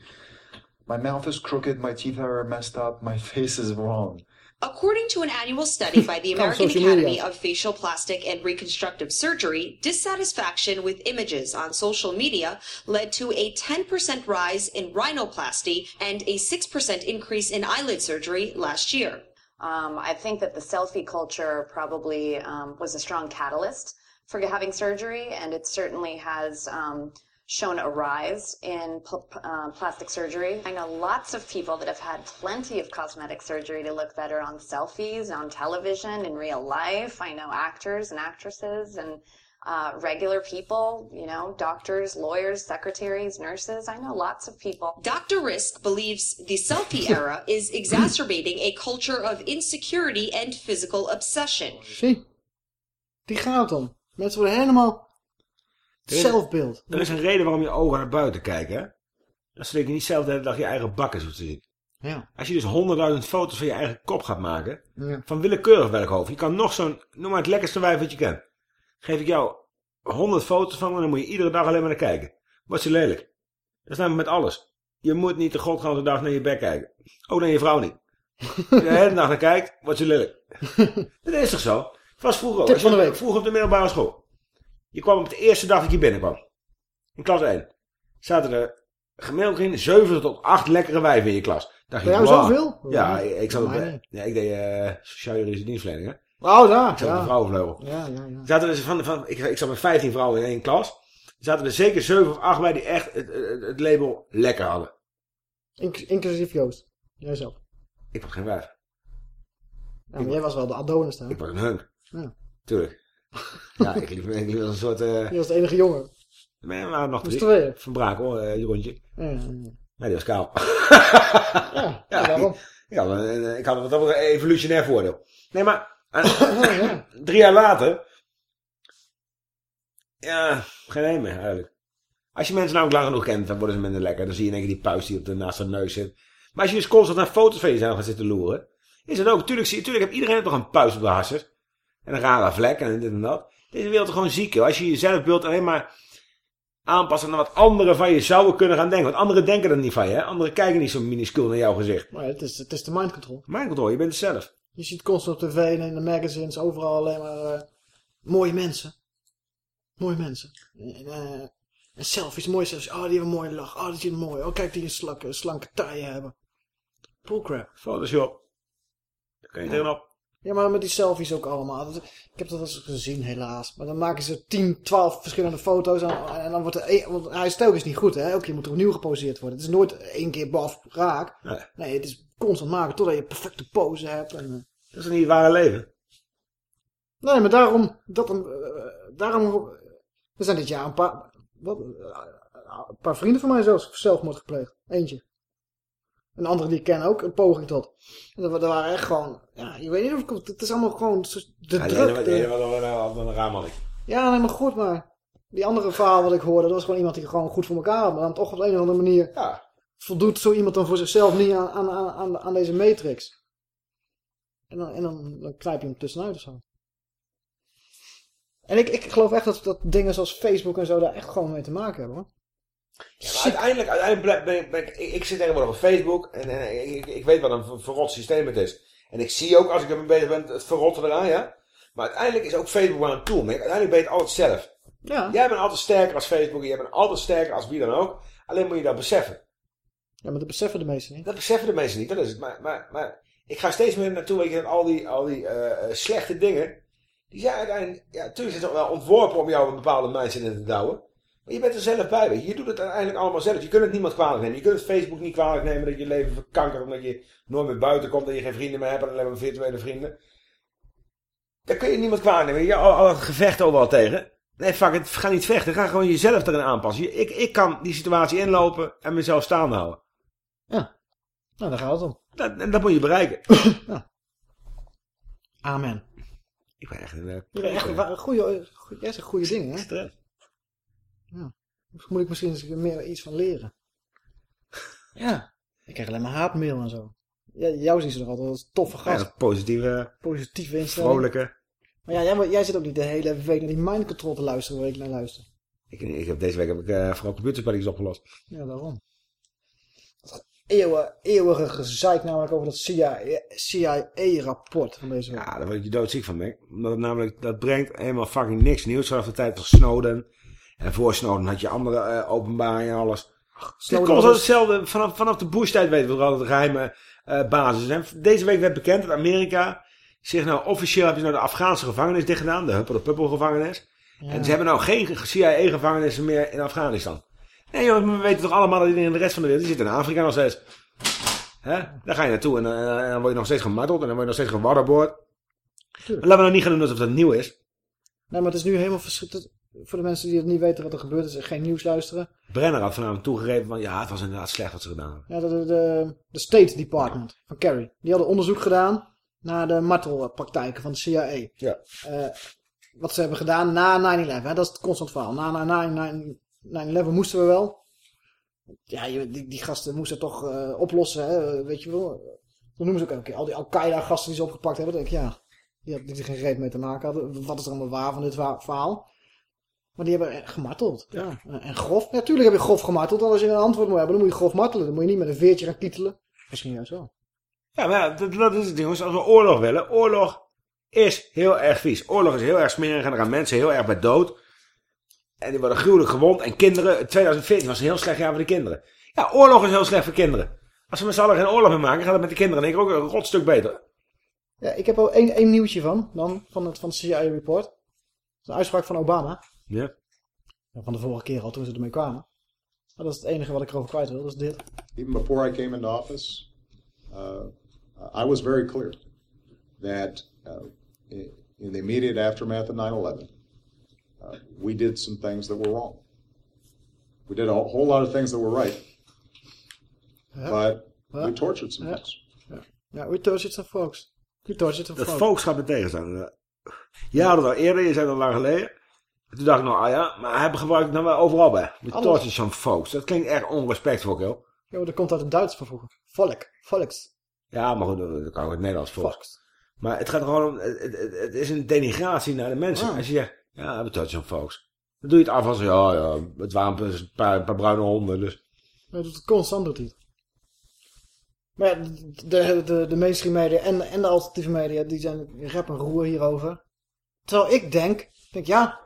my mouth is crooked, my teeth are messed up, my <laughs> face is wrong. According to an annual study by the <laughs> American Academy media. of Facial Plastic and Reconstructive Surgery, dissatisfaction with images on social media led to a 10% rise in rhinoplasty and a 6% increase in eyelid surgery last year. Um, I think that the selfie culture probably um, was a strong catalyst for having surgery, and it certainly has um, shown a rise in pl- uh, plastic surgery. I know lots of people that have had plenty of cosmetic surgery to look better on selfies, on television, in real life. I know actors and actresses and uh, regular people, you know, doctors, lawyers, secretaries, nurses. I know lots of people. Dr. Risk believes the selfie <laughs> era is exacerbating a culture of insecurity and physical obsession. Zie. Die gaat het om. Mensen worden helemaal is- zelfbeeld. Er is een reden waarom je ogen naar buiten kijken, hè? Dat zodat je niet zelf de hele dag je eigen bakken hoeft te zien. Ja. Als je dus honderdduizend foto's van je eigen kop gaat maken, Ja. van willekeurig welk hoofd. Je kan nog zo'n, noem maar het lekkerste wijf wat je kent. Geef ik jou honderd foto's van en dan moet je iedere dag alleen maar naar kijken. Wordt ze lelijk. Dat is namelijk met alles. Je moet niet de godganse dag naar je bek kijken. Ook naar je vrouw niet. Als je de hele dag naar kijkt, wordt ze lelijk. <laughs> dat is toch zo? Het was vroeger ook. Je-. Vroeger op de middelbare school. Je kwam op de eerste dag dat je binnenkwam. In klas 1. Zaten er gemiddeld in 7 tot 8 lekkere wijven in je klas. Dacht je, jou wow. zoveel? Ja, ik, ik zat op, de- ja, ik deed eh sociaal juridische dienstverlening, hè? Oh, daar. Ik zat op ja. de vrouwenvleugel. Ja, ja, ja. Zaten er van, van, ik, ik zat met 15 vrouwen in één klas. Zaten er zeker 7 of 8 bij die echt het, het, het label lekker hadden. Inc- inclusief Joost. Jijzelf. Ik was geen wijf. Ja, maar jij was wel de Adonis daar. Ik was een hunk. Ja. Tuurlijk. Ja, ik liep, ik liep als een soort... eh Je was de enige jongen. Nee, maar nog drie. tweeën. Van Braak hoor, eh, Jeroentje. Ja, ja, ja. Nee, die was kaal. Ja, <laughs> waarom? Ik had, een- ik had wat een evolutionair voordeel. Nee, maar... eh, drie jaar later... Ja, geen een meer eigenlijk. Als je mensen nou ook lang genoeg kent, dan worden ze minder lekker. Dan zie je in één keer die puis die op de, naast haar neus zit. Maar als je dus constant naar foto's van jezelf gaat zitten loeren... Is het ook, tuurlijk, zie- tuurlijk heeft iedereen toch een puis op de harses. En een rare vlek en dit en dat. Deze wereld is gewoon ziek. Als je je zelfbeeld alleen maar aanpast aan wat anderen van je zouden kunnen gaan denken. Want anderen denken dat niet van je, hè. Anderen kijken niet zo minuscuul naar jouw gezicht. Maar het is, het is de mind control. Mind control, je bent het zelf. Je ziet constant op tv en in de magazines overal alleen maar eh, mooie mensen. Mooie mensen. En, eh, en selfies, mooie selfies. Oh, die hebben een mooie lach. Oh, die ziet er mooi. Oh, kijk, die een slanke, slanke taille hebben. Bullcrap. Photoshop. Daar kan je tegenop. Ja, maar met die selfies ook allemaal. Dat- Ik heb dat wel eens gezien, helaas. Maar dan maken ze 10, 12 verschillende foto's. En, en dan wordt er want hij is telkens niet goed, hè. Elke keer moet er opnieuw geposeerd worden. Het is nooit één keer baf, raak. Nee. Nee, het is constant maken totdat je perfecte pose hebt. En, eh, Dat is niet het ware leven. Nee, maar daarom, dat, eh, daarom, er zijn dit jaar een paar, wat, eh, een paar vrienden van mij zelfs zelfmoord gepleegd. Eentje. Een andere die ik ken ook, een poging tot. En dat, dat waren echt gewoon, ja, je weet niet of ik, het is allemaal gewoon de Ja, druk. de- ene was een raar mannetje. ja, nee, maar goed, maar die andere verhaal wat ik hoorde, dat was gewoon iemand die gewoon goed voor elkaar had. Maar dan toch op een of andere manier voldoet zo iemand dan voor zichzelf niet aan, aan, aan, aan, aan deze matrix. En dan, en dan, dan knijp je hem tussenuit of zo. En ik, ik geloof echt dat, dat dingen zoals Facebook en zo daar echt gewoon mee te maken hebben hoor. Ja, maar uiteindelijk, uiteindelijk ben ik, ben ik, ik, zit tegenwoordig op Facebook en, en ik, ik weet wat een ver- verrot systeem het is. En ik zie ook als ik ermee bezig ben het verrotten eraan, ja. Maar uiteindelijk is ook Facebook wel een tool. Maar uiteindelijk ben je het altijd zelf. Ja. Jij bent altijd sterker als Facebook en jij bent altijd sterker als wie dan ook. Alleen moet je dat beseffen. Ja, maar dat beseffen de meesten niet. Dat beseffen de mensen niet, dat is het. Maar, maar, maar ik ga steeds meer naartoe, weet je, dat al die, al die eh, eh, slechte dingen, die zijn uiteindelijk, ja, natuurlijk is het wel ontworpen om jou een bepaalde mindset in te douwen. Maar je bent er zelf bij, weet je. Je doet het uiteindelijk allemaal zelf. Je kunt het niemand kwalijk nemen. Je kunt het Facebook niet kwalijk nemen dat je leven verkankert omdat je nooit meer buiten komt en je geen vrienden meer hebt en alleen maar virtuele vrienden. Daar kun je niemand kwalijk nemen. Je al, al het gevecht overal tegen. Nee, fuck het. Ga niet vechten. Ga gewoon jezelf erin aanpassen. Ik, ik kan die situatie inlopen en mezelf staande houden. Nou, daar gaat het om. Dat, en dat moet je bereiken. <clears throat> Amen. Ik ben echt een... Ja, echt goeie, jij zegt goede dingen hè. Stress. Ja. Moet ik misschien eens meer iets van leren. Ja. Ik krijg alleen maar haatmail en zo. Ja, jou zien ze nog altijd als toffe Ja, gast. dat positieve, Positieve instelling. vrolijke. Maar ja, jij, jij zit ook niet de hele week naar die mind control te luisteren waar ik naar luister. Ik, ik heb, deze week heb ik eh vooral computerspelletjes opgelost. Ja, daarom. eeuwen, eeuwige gezeik namelijk over dat CIA-rapport van deze week. Ja, daar word je doodziek van, Mick. Omdat het namelijk, dat brengt helemaal fucking niks nieuws vanaf de tijd van Snowden. En voor Snowden had je andere eh, openbaringen en alles. Het Snowden komt was- altijd hetzelfde. Vanaf, vanaf de Bush-tijd weten we er altijd geheime eh basis. En deze week werd bekend dat Amerika zich nou officieel hebben ze nou de Afghaanse gevangenis dicht gedaan. De Huppel de Puppel gevangenis. Ja. En ze hebben nou geen CIA-gevangenissen meer in Afghanistan. Nee jongens, we weten toch allemaal dat iedereen in de rest van de wereld, die zit in Afrika nog steeds. Hè? Daar ga je naartoe en, eh, en dan word je nog steeds gemarteld en dan word je nog steeds gewaterboord. Maar laten we nou niet gaan doen alsof dat nieuw is. Nee, maar het is nu helemaal verschrikkelijk. Voor de mensen die het niet weten wat er gebeurt is, geen nieuws luisteren. Brenner had vanavond toegegeven van ja, het was inderdaad slecht wat ze gedaan hebben. Ja, de, de, de, State Department van Kerry. Die hadden onderzoek gedaan naar de martelpraktijken van de CIA. Ja. Eh, wat ze hebben gedaan na 9-11. hè, Dat is het constant verhaal. Na, na, na 9-11 moesten we wel. Ja, die, die gasten moesten toch eh, oplossen. Hè, weet je wel. Dat noemen ze ook keer. Al die Al-Qaeda gasten die ze opgepakt hebben. Dan denk ik, ja, die hadden er geen reet mee te maken hadden. Wat is er allemaal waar van dit verhaal? Maar die hebben gemarteld. Ja. En grof. Natuurlijk heb je grof gemarteld. Want als je een antwoord moet hebben, dan moet je grof martelen. Dan moet je niet met een veertje gaan kietelen. Misschien juist wel. Ja, maar ja, dat, dat is het jongens. Als we oorlog willen, oorlog is heel erg vies. Oorlog is heel erg smerig en er gaan mensen heel erg bij dood. En die worden gruwelijk gewond. En kinderen, 2014 was een heel slecht jaar voor de kinderen. Ja, oorlog is heel slecht voor kinderen. Als we met z'n allen geen oorlog meer maken, gaat het met de kinderen denk ik ook een rotstuk beter. Ja, ik heb er één, één nieuwtje van. Dan, van het, van het CIA report. Dat is een uitspraak van Obama. Ja. Van de vorige keer al, toen ze ermee kwamen. Maar dat is het enige wat ik erover kwijt wil. Dat is dit. Even before I came into office, uh, I was very clear that uh, in the immediate aftermath of 9 11, uh, we did some things that were wrong. We did a whole lot of things that were right, Ja. but we tortured some folks. Ja, we tortured some folks. We tortured some De folks. volks gaat me tegenstaan. Ja. Het al eerder, je zei al lang geleden. Toen dacht ik nog, ah ja, maar hij gebruikt het nou wel overal bij. De tortjes van folks. Dat klinkt echt onrespectvol, joh. Ja, dat komt uit het Duits van vroeger. Volk. Volks. Ja, maar goed, dat kan ook het Nederlands volks. Maar het gaat gewoon om, het, het, het- het is een denigratie naar de mensen. Ah. Als je zegt, ja, we tortjes van folks. Dan doe je het af als, ja, ja, het waren een paar, een paar bruine honden, dus. Maar dat doet het constant doet hij. Maar ja, de, de, de mainstream media en, en de alternatieve media, die zijn rep en roer hierover. Terwijl ik denk, denk ja,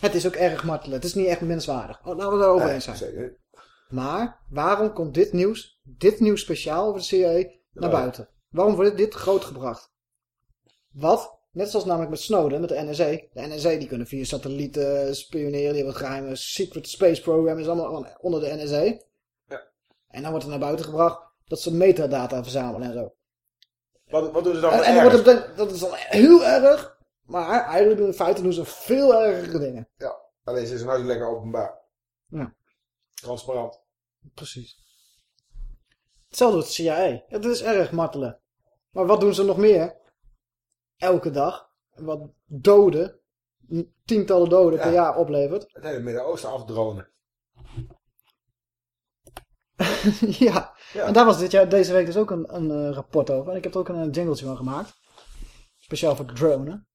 het is ook erg martelen. Het is niet echt menswaardig. Oh, laten we het daarover Ja, eens zijn. zeker. Maar waarom komt dit nieuws, dit nieuws speciaal over de CIA, naar Ja. buiten? Waarom wordt dit grootgebracht? Wat, net zoals namelijk met Snowden, met de NSA. De NSA die kunnen via satellieten spioneren, die hebben het geheime secret space program, is allemaal onder de NSA. En dan wordt er naar buiten gebracht dat ze metadata verzamelen en zo. Wat, wat doen ze dan En, en wordt het, dat is dan heel erg, maar eigenlijk in feite doen ze veel ergere dingen. Ja, alleen ze is nou lekker openbaar. Ja. Transparant. Precies. Hetzelfde met de CIA. Het is erg martelen. Maar wat doen ze nog meer? Elke dag. Wat doden, tientallen doden per Ja. jaar oplevert. Het hele Midden-Oosten afdronen. <laughs> ja. Ja. En daar was dit jaar, deze week dus ook een, een eh, rapport over. En ik heb er ook een, jingletje van gemaakt. Speciaal voor dronen.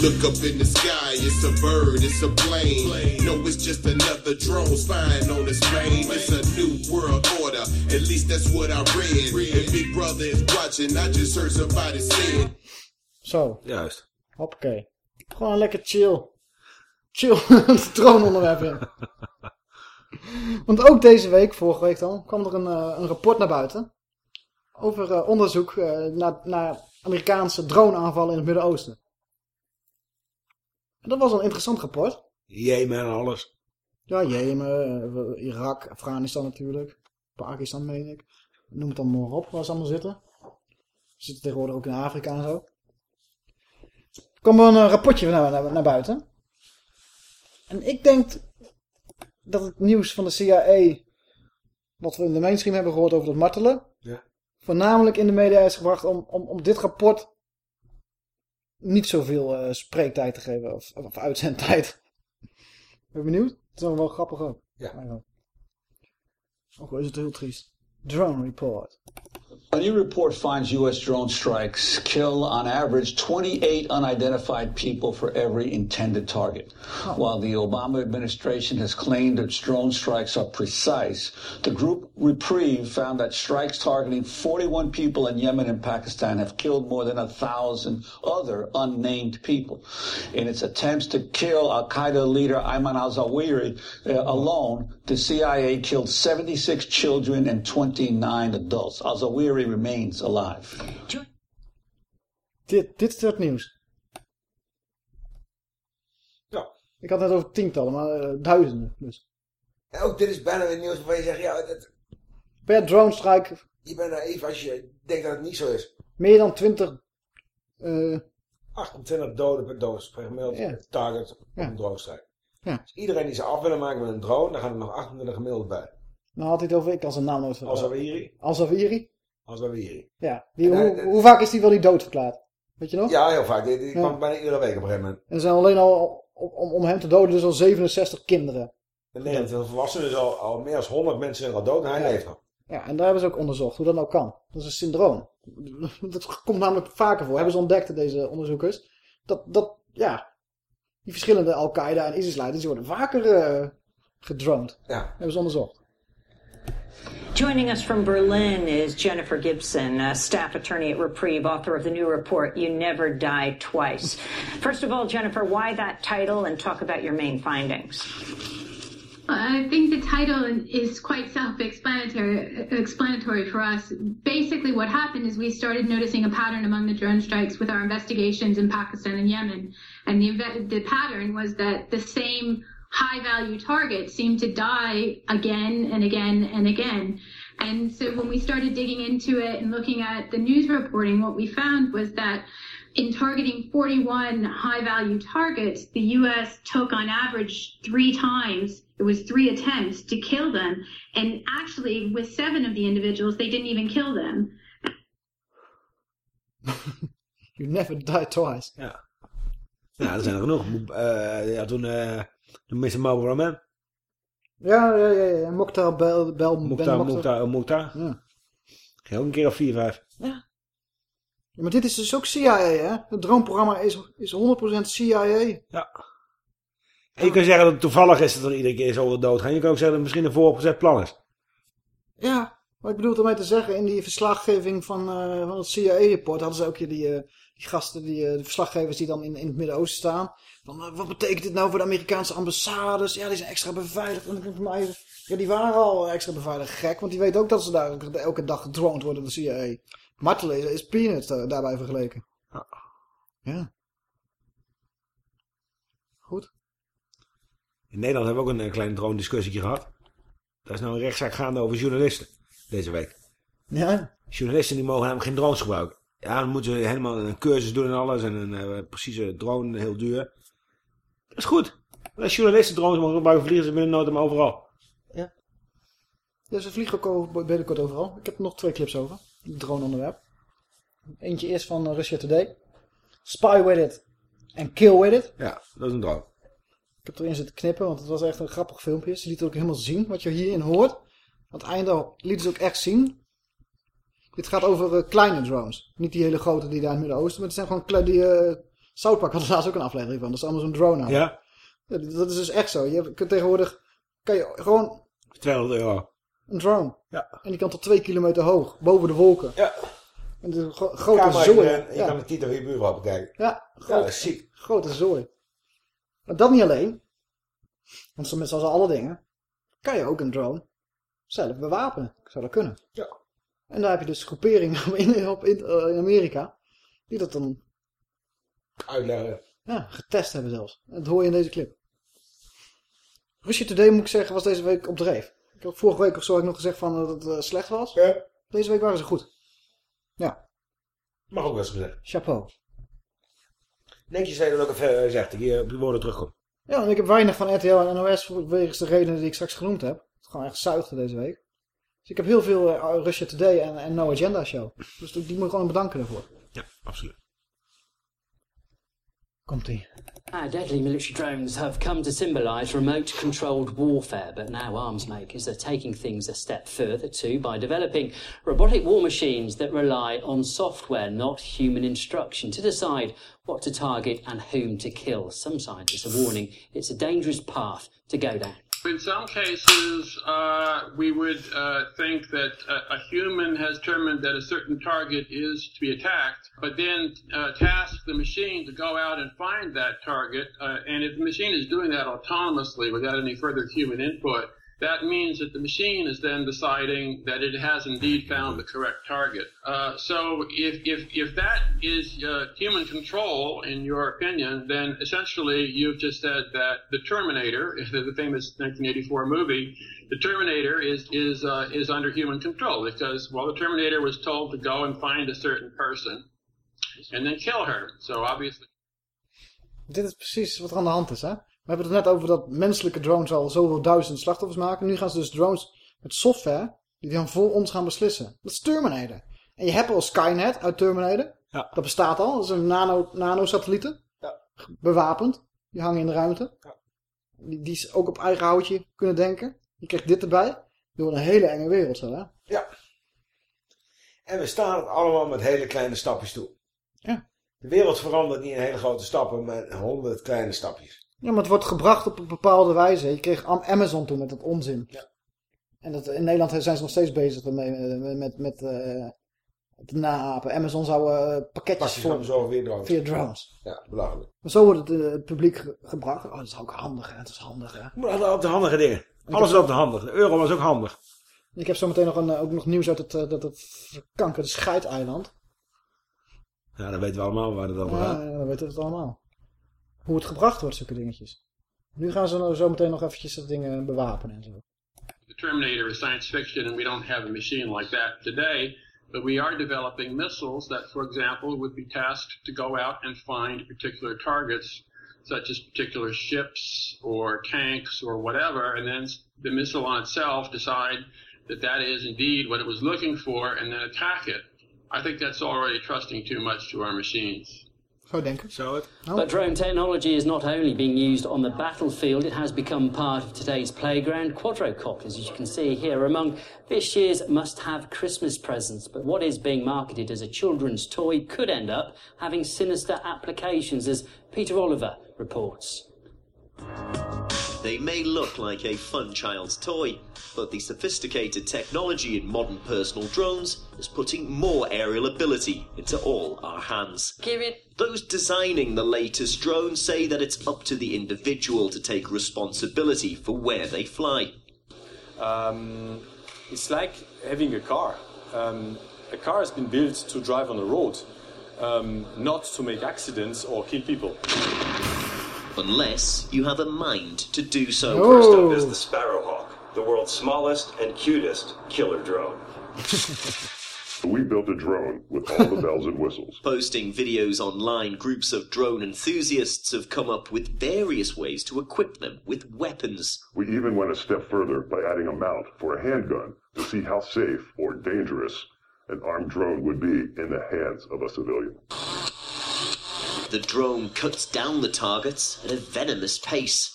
Look up in the sky, it's a bird, it's a plane. No, it's just another drone spying on the Spain. It's a new world order, at least that's what I read. And Big Brother is watching, I just heard somebody say it. Zo. Juist. Hoppakee. Gewoon lekker chill. Chill <laughs> droneonderwerp in. <laughs> Want ook deze week, vorige week dan, kwam er een, eh, een rapport naar buiten. Over eh, onderzoek eh, naar, naar Amerikaanse droneaanvallen in het Midden-Oosten. Dat was een interessant rapport. Jemen en alles. Ja, Jemen, eh, Irak, Afghanistan natuurlijk. Pakistan meen ik. Noem het dan maar op waar ze allemaal zitten. Ze zitten tegenwoordig ook in Afrika en zo. Er kwam een eh, rapportje naar, naar, naar buiten. En ik denk dat het nieuws van de CIA, wat we in de mainstream hebben gehoord over het martelen, Ja. voornamelijk in de media is gebracht om, om, om dit rapport niet zoveel eh, spreektijd te geven of, of uitzendtijd. Ben je benieuwd? Het is nog wel grappig ook. Ja. Ook al is het heel triest. Drone report. A new report finds U.S. drone strikes kill, on average, 28 unidentified people for every intended target. While the Obama administration has claimed its drone strikes are precise, the group Reprieve found that strikes targeting 41 people in Yemen and Pakistan have killed more than a thousand other unnamed people. In its attempts to kill Al Qaeda leader Ayman al Zawahiri uh, alone, the CIA killed 76 children and 29 adults. Al Zawahiri remains alive. Dit, dit is het nieuws. Ja. Ik had het net over tientallen, maar eh, duizenden. Dus. En ook dit is bijna weer nieuws waarvan je zegt, ja, dat, Per drone strike je bent naïef als je denkt dat het niet zo is. meer dan 20 eh 28 doden per doos per gemiddeld Ja. target op Ja. een drone strike. Ja. Dus iedereen die ze af willen maken met een drone, dan gaan er nog 28 gemiddeld bij. Nou had hij het over, ik kan zijn naam nooit vertellen. Al-Zawahiri. Al-Zawahiri? Al-Zawahiri. Ja. Die, hoe, hij- hoe vaak is die wel die dood verklaard? Weet je nog? Ja, heel vaak. Die, die Ja. kwam bijna iedere week op een gegeven moment. En er zijn alleen al, om, om, hem te doden, dus al 67 kinderen. En 29 volwassenen, dus al, al meer dan 100 mensen zijn al dood en hij Ja. leeft nog. Ja, en daar hebben ze ook onderzocht hoe dat nou kan. Dat is een syndroom. <laughs> Dat komt namelijk vaker voor. Hebben ze ontdekt, deze onderzoekers. Dat, dat ja, die verschillende Al-Qaeda en ISIS-leiders, die worden vaker eh gedroned. Ja. Hebben ze onderzocht. Joining us from Berlin is Jennifer Gibson, staff attorney at Reprieve, author of the new report, You Never Die Twice. First of all, Jennifer, why that title and talk about your main findings? I think the title is quite self-explanatory explanatory for us. Basically, what happened is we started noticing a pattern among the drone strikes with our investigations in Pakistan and Yemen, and the the pattern was that the same high-value targets seemed to die again and again and again. And so when we started digging into it and looking at the news reporting, what we found was that in targeting 41 high value targets, the U.S. took on average three times, it was three attempts to kill them. And actually, with seven of the individuals, they didn't even kill them. <laughs> You never die twice. Ja. Ja, er zijn er genoeg. Ja, toen eh de Mr. Marlboro Man. Ja, ja, ja. ja. Mokhtar Bel, Bel Mokhtar, Ben Mokhtar. Mokhtar, Mokhtar. Ja. Ook een keer of 4, 5. Ja, maar dit is dus ook CIA, hè? Het droomprogramma is, is 100% CIA. Ja. En je kunt zeggen dat het toevallig is dat er iedere keer zoveel doodgaan. Je kan ook zeggen dat het misschien een vooropgezet plan is. Ja, wat ik bedoel ermee te zeggen, in die verslaggeving van, eh, van het CIA-rapport hadden ze ook hier die, eh, die gasten, die, eh, de verslaggevers die dan in, in het Midden-Oosten staan. Van, eh, wat betekent dit nou voor de Amerikaanse ambassades? Ja, die zijn extra beveiligd. En ik mij, ja, die waren al extra beveiligd. Gek, want die weten ook dat ze daar elke- dag gedroned worden door de CIA. Martelen is, is peanuts daar- daarbij vergeleken. Ja. Goed. In Nederland hebben we ook een, eh, kleine drone discussie gehad. Daar is nou een rechtszaak gaande over journalisten. Deze week. Ja. Journalisten die mogen namelijk geen drones gebruiken. Ja, dan moeten ze helemaal een cursus doen en alles. En een eh, precieze drone, heel duur. Dat is goed. Als journalisten drones mogen gebruiken, vliegen ze binnen nood hem overal. Ja, ze vliegen ook over- binnenkort overal. Ik heb nog twee clips over. Het drone onderwerp. Eentje is van eh, Russia Today. Spy with it. En kill with it. Ja, dat is een drone. Ik heb erin zitten knippen, want het was echt een grappig filmpje. Ze lieten ook helemaal zien wat je hierin hoort. Aan het einde lieten ze ook echt zien. Dit gaat over eh, kleine drones. Niet die hele grote die daar in het Midden-Oosten. Maar het zijn gewoon kleine... Die, eh South Park had er laatst ook een aflevering van. Dat is allemaal zo'n drone aan. Ja? Ja, Dat is dus echt zo. Je kunt tegenwoordig... Kan je gewoon 200 euro. een drone. Ja. En die kan tot twee kilometer hoog. Boven de wolken. Ja. En de gro- grote zooi. en je ja. kan de titel van je buurvrouw bekijken. Ja, Ja, grote, dat is ziek. grote zooi. Maar dat niet alleen. Want zo met zoals alle dingen. Kan je ook een drone zelf bewapenen. Zou dat kunnen. Ja. En daar heb je dus groeperingen <laughs> in, op, in, eh, in Amerika. Die dat dan Uitleggen. ja, getest hebben zelfs. Dat hoor je in deze clip. Russia Today moet ik zeggen was deze week op dreef. Ik had vorige week of zo had ik nog gezegd van dat het eh, slecht was. Ja. Deze week waren ze goed. Ja. Mag ook wel eens gezegd. Chapeau. Zei je dan ook even gezegd. Ik hier op die woorden terugkom. Ja, en ik heb weinig van RTL en NOS wegens de redenen die ik straks genoemd heb. Het is gewoon echt zuigde deze week. Dus ik heb heel veel eh, Russia Today en, en No Agenda Show. Dus die moet ik gewoon bedanken daarvoor. Ja, absoluut. Our ah, deadly military drones have come to symbolize remote controlled warfare, but now arms makers are taking things a step further too by developing robotic war machines that rely on software, not human instruction, to decide what to target and whom to kill. Some scientists are warning it's a dangerous path to go down. In some cases, uh, we would uh, think that a, a, human has determined that a certain target is to be attacked, but then uh, task the machine to go out and find that target. uh, and if the machine is doing that autonomously without any further human input, that means that the machine is then deciding that it has indeed found the correct target. Uh, so if, if, if that is uh, human control, in your opinion, then essentially you've just said that the Terminator, <laughs> the famous 1984 movie, the Terminator is, is, uh, is under human control because, well, the Terminator was told to go and find a certain person and then kill her. So obviously. Dit is precies wat er aan de hand is, hè? We hebben het net over dat menselijke drones al zoveel duizend slachtoffers maken. Nu gaan ze dus drones met software die dan voor ons gaan beslissen. Dat is Terminator. En je hebt al Skynet uit Terminator. Ja. Dat bestaat al. Dat zijn nano, nanosatellieten. Ja. Bewapend. Die hangen in de ruimte. Ja. Die, die ook op eigen houtje kunnen denken. Je krijgt dit erbij. Door een hele enge wereld zo, hè? Ja. En we staan het allemaal met hele kleine stapjes toe. Ja. De wereld verandert niet in hele grote stappen, maar honderd kleine stapjes. Ja, maar het wordt gebracht op een bepaalde wijze. Je kreeg Am- Amazon toen met dat onzin. Ja. En dat, in Nederland zijn ze nog steeds bezig ermee, eh, met, met, met eh, het naapen. Amazon zou eh, pakketjes gaan zo via drones. via drones. Ja, belachelijk. Maar zo wordt het publiek ge- gebracht. Oh, dat is ook handig, hè. Dat is handig, hè. Maar dat op de handige dingen. Alles is op de handige. De euro was ook handig. Ik heb zometeen nog, een, ook nog nieuws uit het, dat het verkankerde scheideiland. Ja, dan weten we allemaal waar het over gaat. ja, dan weten we het allemaal. Hoe het gebracht wordt, zulke dingetjes. Nu gaan ze nou nog eventjes dat dingen bewapenen en zo. the Terminator is science fiction, and we don't have a machine like that today. But we are developing missiles that, for example, would be tasked to go out and find particular targets, such as particular ships or tanks or whatever, and then the missile on itself decide that that is indeed what it was looking for, and then attack it. I think that's already trusting too much to our machines. Zou je denken? Zou het? But drone technology is not only being used on the battlefield, it has become part of today's playground. Quadrocopters, as you can see here, are among this year's must have Christmas presents. But what is being marketed as a children's toy could end up having sinister applications, as Peter Oliver reports. They may look like a fun child's toy, but the sophisticated technology in modern personal drones is putting more aerial ability into all our hands. Those designing the latest drones say that it's up to the individual to take responsibility for where they fly. Um, it's like having a car. Um, a car has been built to drive on the road, um, not to make accidents or kill people. Unless you have a mind to do so. First up is the Sparrowhawk, the world's smallest and cutest killer drone. <laughs> We built a drone with all the bells and whistles. Posting videos online, groups of drone enthusiasts have come up with various ways to equip them with weapons. We even went a step further by adding a mount for a handgun to see how safe or dangerous an armed drone would be in the hands of a civilian. The drone cuts down the targets at a venomous pace.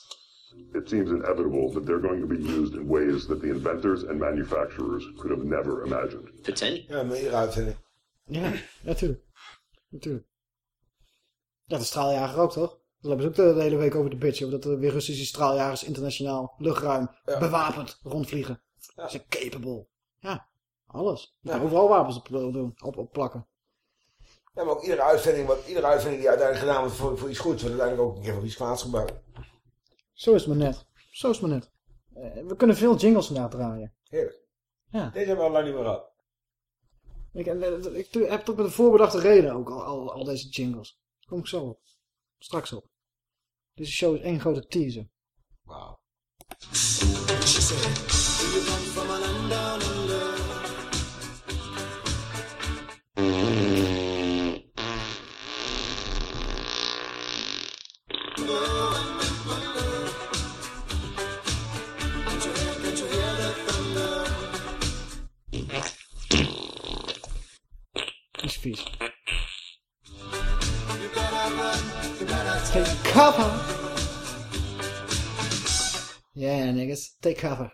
It seems inevitable that they're going to be used in ways that the inventors and manufacturers could have never imagined. Vertel. Ja, iedere uitzending. Ja, natuurlijk. Natuurlijk. Ja, de straaljager ook, toch? Daar hebben ze ook de, hele week over de bitch. Over dat er weer Russische straaljagers internationaal, luchtruim, bewapend rondvliegen. Ze zijn capable. Ja, alles. Je kan Ja. overal wapens op, doen, op, op plakken. Ja, maar ook iedere uitzending, wat, iedere uitzending die uiteindelijk gedaan wordt voor, voor iets goeds, wordt uiteindelijk ook een keer voor iets kwaads gebruikt. Zo is het maar net. Zo is het maar net. Eh, We kunnen veel jingles vandaag draaien. Heerlijk. Ja. Deze hebben we al lang niet meer gehad. Ik, eh, ik, doe- heb toch met een voorbedachte reden ook al, al, al deze jingles. Daar kom ik zo op. Straks op. Deze show is één grote teaser. Wauw. She Better cover. Yeah, niggas, take cover.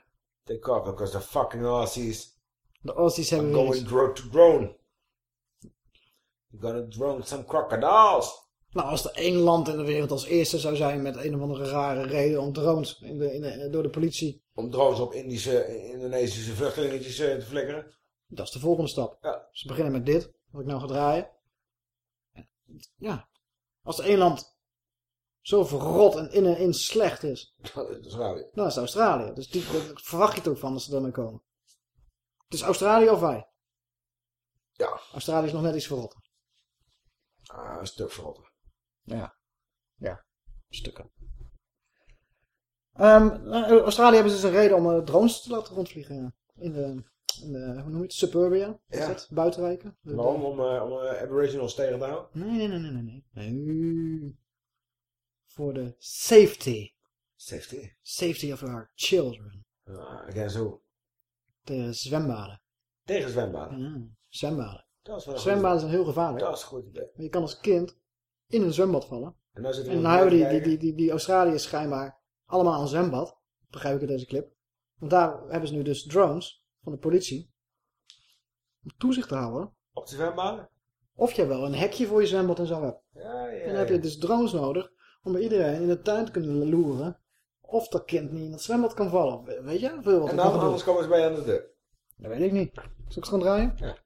Take cover, because the fucking Aussies De Aussies are hebben weer going iets. dro to drone. You're gonna drone some crocodiles. Nou, als er één land in de wereld als eerste zou zijn met een of andere rare reden om drones in de, in de, door de politie. Om drones op Indische, Indonesische vluchtelingetjes eh, te flikkeren. Dat is de volgende stap. Ja. Ze beginnen met dit, wat ik nou ga draaien. Ja. Als één land zo verrot en in en in slecht is, Dat is Australië. dan is het Australië. Dus die, daar verwacht je het ook van als ze daarmee komen. Het is Australië of wij? Ja. Australië is nog net iets verrotter. Ah, een stuk verrotter. Ja. Ja. Stukken. Ehm, nou, Australië hebben ze dus een reden om eh, drones te laten rondvliegen. In de, in de hoe noem je het? Suburbia. Ja. Buitenwijken. Waarom? Om, eh, om eh, aboriginals tegen te houden? Nee, nee, nee, nee, nee. Voor de safety. Safety. Safety of our children. Ah, against who? De zwembaden. Tegen zwembaden. Ja, zwembaden. Dat is wel Zwembaden zijn heel gevaarlijk. Dat is een goed idee. Maar je kan als kind in een zwembad vallen. En dan zitten we En dan hebben die, die, die, die, die Australiërs schijnbaar allemaal een zwembad. Begrijp ik uit deze clip. Want daar hebben ze nu dus drones van de politie. Om toezicht te houden. Op de zwembaden? Of je wel een hekje voor je zwembad en zo hebt. Ja, ja. En dan heb je dus drones nodig om bij iedereen in de tuin te kunnen loeren. Of dat kind niet in het zwembad kan vallen. Weet je? Veel wat En dan anders komen ze bij je aan de deur. Dat weet ik niet. Zal ik het gewoon draaien? Ja.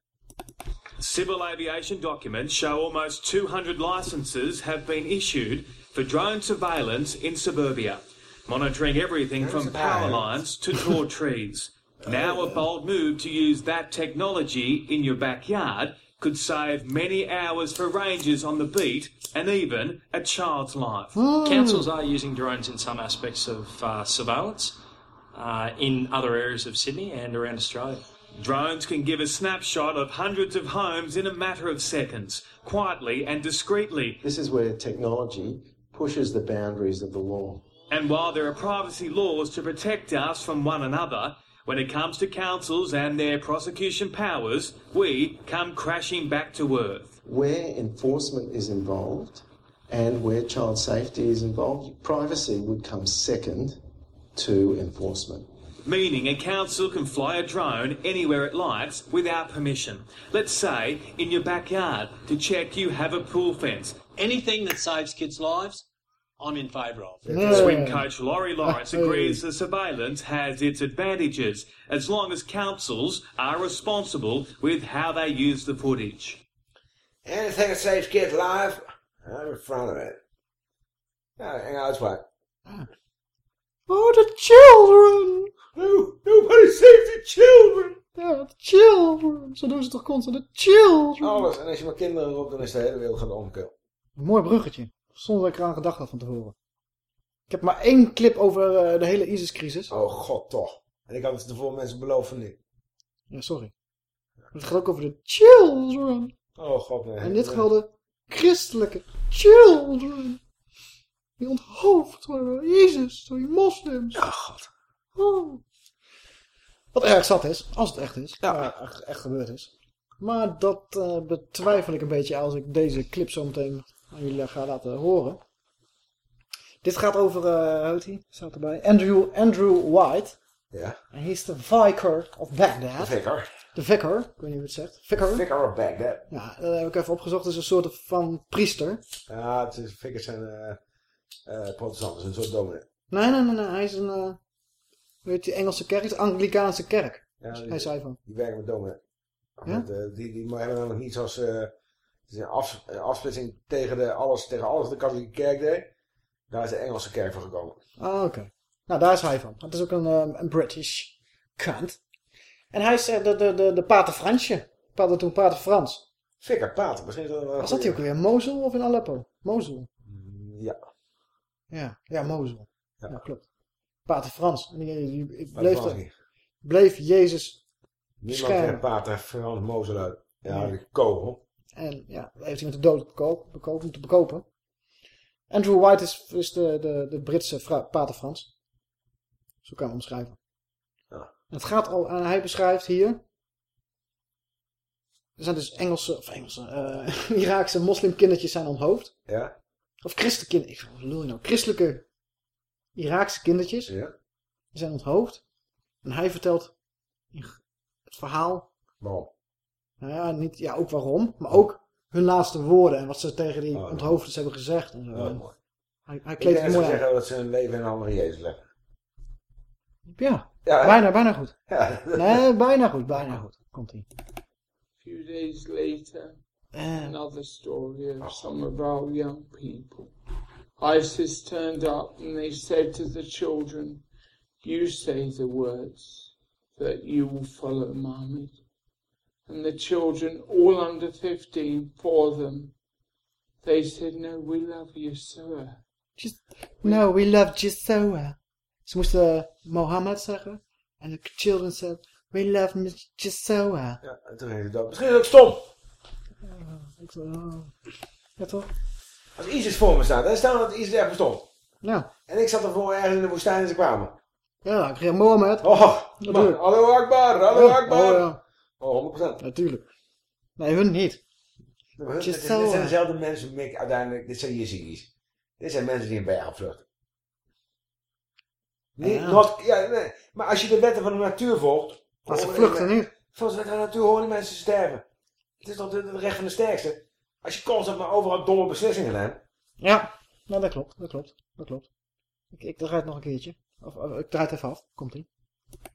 Civil aviation documents show almost 200 licenses have been issued for drone surveillance in suburbia, monitoring everything from power lines to tall trees. Now, a bold move to use that technology in your backyard could save many hours for rangers on the beat and even a child's life. Councils are using drones in some aspects of uh, surveillance uh, in other areas of Sydney and around Australia. Drones can give a snapshot of hundreds of homes in a matter of seconds, quietly and discreetly. This is where technology pushes the boundaries of the law. And while there are privacy laws to protect us from one another, when it comes to councils and their prosecution powers, we come crashing back to earth. Where enforcement is involved and where child safety is involved, privacy would come second to enforcement. Meaning a council can fly a drone anywhere it likes without permission. Let's say in your backyard to check you have a pool fence. Anything that saves kids' lives, I'm in favour of. Swim coach Laurie Lawrence agrees the surveillance has its advantages as long as councils are responsible with how they use the footage. Anything that saves kids' life, I'm in front of it. Ja, enge uitspraak. Oh, the children! No, nobody saves the children! Ja, the children! Zo doen ze toch constant, the children! Alles. En als je maar kinderen roept, dan is de hele wereld gaan omkill. Een mooi bruggetje. Zonder dat ik eraan gedacht had van tevoren. Ik heb maar één clip over eh, de hele ISIS-crisis. Oh god, toch. En ik had het de mensen beloofd van niet. Ja, sorry. Het gaat ook over de children. Oh god, nee. En in dit geval de christelijke children. Die onthoofd worden door Jezus, door die moslims. Ja, god. Oh. Wat erg zat is, als het echt is. Ja. Echt, echt gebeurd is. Maar dat eh, betwijfel ik een beetje als ik deze clip zo meteen aan jullie ga laten horen. Dit gaat over, eh hoe hij? Staat erbij. Andrew, Andrew White. Ja. En hij is de vicar of Baghdad. De vicar. De vicar, ik weet niet hoe het zegt. Vicar. Vicar of Baghdad. Ja, dat heb ik even opgezocht. Het is een soort van priester. Ja, het is, vicars zijn eh eh protestanten, een soort dominee. Nee, nee, nee, nee. Hij is een, eh weet je, Engelse kerk, de Anglicaanse kerk. Ja, die, hij zei van. Die werken met dominee. Ja? Want, eh, die, die hebben namelijk niet zoals eh, is een af, een afsplitsing tegen, de, alles, tegen alles wat de katholieke kerk deed. Daar is de Engelse kerk voor gekomen. Ah, oké. Nou, daar is hij van. Het is ook een, eh, een British kant. En hij is eh, de, de, de, de pater Fransje. Pater toen pater Frans. Vicar, pater. Misschien is dat een Was dat hij ook weer? Mosul of in Aleppo? Mosul. Ja. Ja, ja, Mosul. Ja, klopt. Pater Frans. En die, die- bleef, de- bleef Jezus Niemand zegt pater Frans Mozel uit. Ja, die kogel. En ja, heeft hij met de dood bekoop, bekoop, moeten bekopen. Andrew White is, is de, de, de Britse pater Frans. Zo kan je hem omschrijven. Ja. Het gaat al, en hij beschrijft hier... Er zijn dus Engelse, of Engelse, eh, <laughs> Iraakse moslimkindertjes zijn onthoofd. Ja. Of lul je nou? Christelijke Iraakse kindertjes. Ja. Die zijn onthoofd. En hij vertelt het verhaal. Waarom? Nou ja, niet, ja, ook waarom. Maar ook hun laatste woorden. En wat ze tegen die onthoofders hebben gezegd. En zo. Oh, hij, hij Ik kleedt denk het dat mooi ze zeggen dat ze hun leven in de handen van Jezus leggen. Ja, Ja, bijna, bijna goed. Ja. Nee, bijna goed, bijna goed. Komt ie. few days later, Eh. another story of some of our young people. ISIS turned up and they said to the children, You say the words that you will follow Muhammad. And the children, all under 15, for them, they said, No, we love Yeshua. No, we love Jesua. Ze moesten Mohammed zeggen. En de children said, we love Jesua. Ja, en toen ging ze dood. Misschien is het ook stom. Oh. Ja, toch? Als ISIS voor me staat, dan staan dat ISIS echt bestond. Ja. En ik zat ervoor ergens in de woestijn en ze kwamen. Ja, ik kreeg Mohammed. Oh, Natuurlijk. hallo Akbar, hallo Ja, Akbar. Oh, ja. Oh, 100%. Natuurlijk. Nee, hun niet. Hun- dit, zijn dezelfde mensen, Mick, uiteindelijk, dit zijn Yazidis. Dit zijn mensen die een berg opvluchten. Niet, Ja. not- ja, nee. Maar als je de wetten van de natuur volgt... Maar ze vluchten niet. Volgens de wetten van de natuur horen die mensen te sterven. Het is toch het recht van de sterkste. Als je constant maar overal domme beslissingen neemt. Ja, nou dat klopt, dat klopt, dat klopt. Ik, ik draai het nog een keertje. Of, of, ik draai het even af. Komt ie.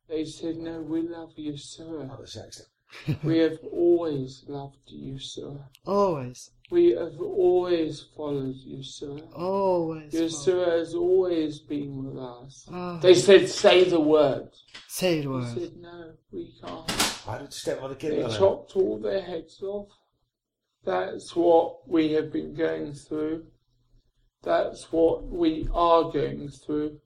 They said, No, we love Yeshua. Oh, de sekste. <laughs> we have always loved you, sir. Always. We have always followed you, sir. Always. Your sir has always been with us. Ah. They said, Say the word. Say the We word. said, No, we can't. Waar doet de stem van de They kinderen? chopped all their heads off. That's what we have been going through. That's what we are going through.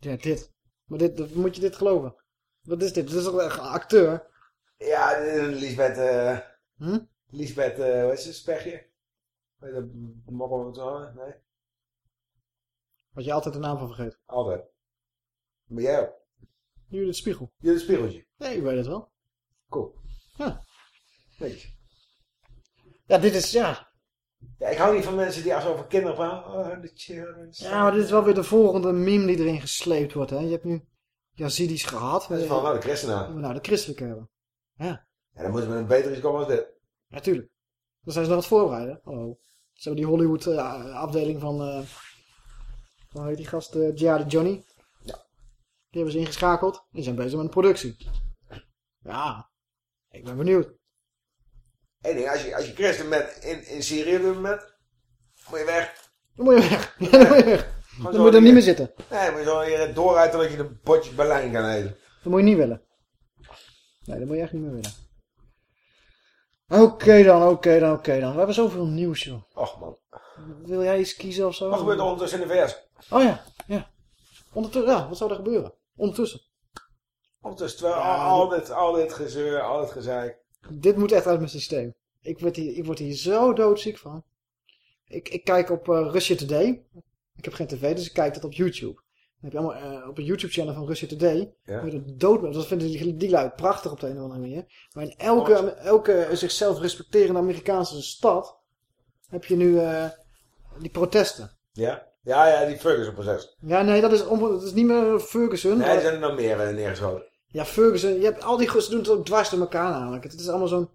Ja, dit. Maar dit, dat- moet je dit geloven? Wat is dit? Dit is toch echt een acteur? Ja, dit is een Lisbeth... eh Hm? Lisbeth, eh hoe is ze? Spegje? Weet je dat? Mokkel zo? Nee? Wat je altijd de naam van vergeet. Altijd. Maar jij ook? Judith Spiegel. Judith Spiegeltje. Nee, ik weet het wel. Cool. Ja. Weet je. Ja, dit is, ja. Ja, ik hou niet van mensen die als over kinderen praten. Oh, de children. Ja, maar dit is wel weer de volgende meme die erin gesleept wordt, hè. Je hebt nu Yazidis gehad. Dat is van, nou, de christenen. We nou de christelijke hebben. Ja. Ja, dan moeten we een beter iets komen als dit. Natuurlijk. Dan zijn ze nog wat voorbereiden. Oh. Ze hebben die Hollywood eh, afdeling van, eh hoe heet die gast, uh, Johnny. Ja. Die hebben ze ingeschakeld. Die zijn bezig met de productie. Ja. Ik ben benieuwd. Eén ding, als je, als je christen bent in, in Syrië op dit moment, moet je weg. Dan moet je weg. Ja, <laughs> dan moet je weg. Dan moet je er niet meer zitten. Nee, moet je zo hier dooruiten dat je een potje Berlijn kan eten. Dat moet je niet willen. Nee, dat moet je echt niet meer willen. Oké dan, oké dan, oké dan. We hebben zoveel nieuws, joh. Och man. Wil jij iets kiezen of zo? Wat gebeurt er ondertussen in de VS? Oh ja, ja. Ondertussen, ja, wat zou er gebeuren? Ondertussen. Ondertussen, terwijl Ja, al, dit, al dit gezeur, al dit gezeik. Dit moet echt uit mijn systeem. Ik word hier, ik word hier zo doodziek van. Ik, ik kijk op Russia Today. Ik heb geen tv, dus ik kijk dat op YouTube. Dan heb je allemaal eh, op een YouTube-channel van Russia Today. Ja. Hoe je er dood bent. Dat vinden die, die lui prachtig op de een of andere manier. Maar in elke, elke zichzelf respecterende Amerikaanse stad heb je nu eh, die protesten. Ja? Ja, ja, die Ferguson-proces. Ja, nee, dat is, dat is niet meer Ferguson. Nee, er zijn er nog meer eh, neergeschoten. Ja, Ferguson. Je hebt al die gasten doen het ook dwars door elkaar namelijk. Het is allemaal zo'n...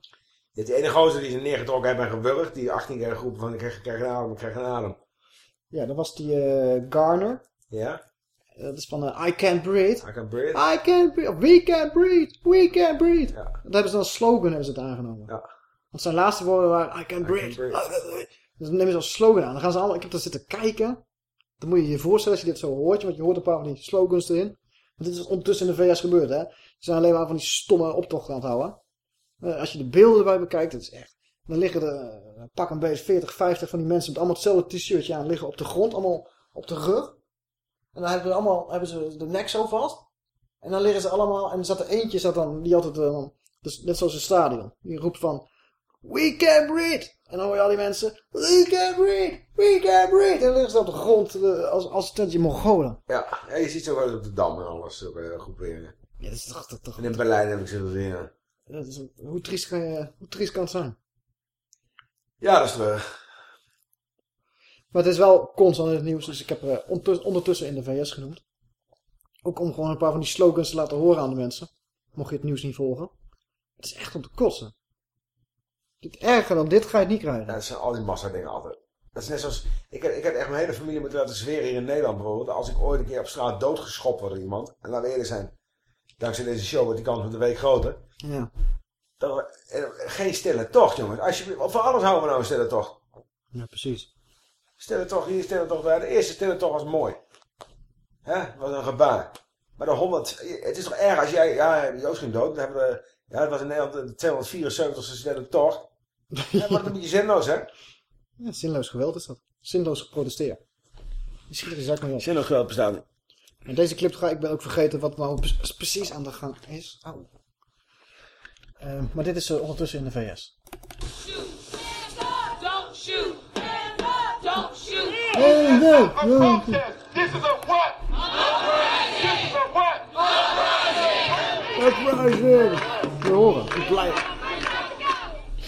Je hebt die ene gozer die ze neergetrokken hebben en gewurgd. Die 18 keer geroepen van ik krijg, krijg een adem, ik krijg een adem. Ja, dat was die eh, Garner. Ja? Dat is van eh, I Can't Breathe. I can breathe. I can't breathe. We can't breathe. We can't breathe. Dat hebben ze dan als slogan hebben ze het aangenomen. Ja. Want zijn laatste woorden waren I can't breathe. Dus dan nemen ze als slogan aan. Dan gaan ze allemaal, ik heb daar zitten kijken. Dan moet je je voorstellen als je dit zo hoort. Want je hoort een paar van die slogans erin. Want dit is ondertussen in de VS gebeurd hè. Ze zijn alleen maar van die stomme optochten aan het houden. Eh, als je de beelden erbij bekijkt, dat is echt... Dan liggen er eh, pak een beetje 40, 50 van die mensen met allemaal hetzelfde t-shirtje aan. Liggen op de grond, allemaal op de rug. En dan hebben ze allemaal hebben ze de nek zo vast. En dan liggen ze allemaal... En er zat er eentje zat dan, die altijd... eh, dus net zoals een stadion. Die roept van... We can breathe! En dan hoor je al die mensen... We can breathe! We can breathe! En dan liggen ze op de grond eh, als, als een tentje Mongolen. Ja, ja, je ziet zo wel op de Dam en alles, zulke uh, groeperingen. Ja, dat is toch... toch, toch En in Berlijn heb ik ze gezien, ja. dat is, hoe, triest kan je, hoe triest kan het zijn? Ja, dat is terug. Maar het is wel constant in het nieuws, dus ik heb er ondertussen- ondertussen in de VS genoemd. Ook om gewoon een paar van die slogans te laten horen aan de mensen. Mocht je het nieuws niet volgen. Het is echt om te kotsen. Dit erger dan dit ga je het niet krijgen. Ja, dat zijn al die massa dingen altijd. Dat is net zoals, ik heb, ik heb echt mijn hele familie moeten laten zweren hier in Nederland bijvoorbeeld. Als ik ooit een keer op straat doodgeschopt word door iemand. En laten we eerlijk zijn. Dankzij deze show wordt die kans met de week groter. Ja. Eh, geen stille tocht jongens. Alsjeblieft, voor alles houden we nou een stille tocht. Ja, precies. Stille tocht hier, stille tocht daar. De eerste stille tocht was mooi. Hè? Was een gebaar. Maar de 100, het is toch erg als jij, ja, Joost ging dood. Dan hebben we, ja, het was in Nederland de 274ste stille tocht. <laughs> Ja, maar een beetje zinloos hè. Ja, zinloos geweld is dat. Zinloos schiet er die zak mee op. Zinloos geweld bestaat niet. En deze clip ga ik ben ook vergeten wat nou pre- precies aan de gang is. Eh, maar dit is eh, ondertussen in de VS. Don't shoot! Hands up! Don't. This is a what? This is a what? Uprising! Je horen, ik blij.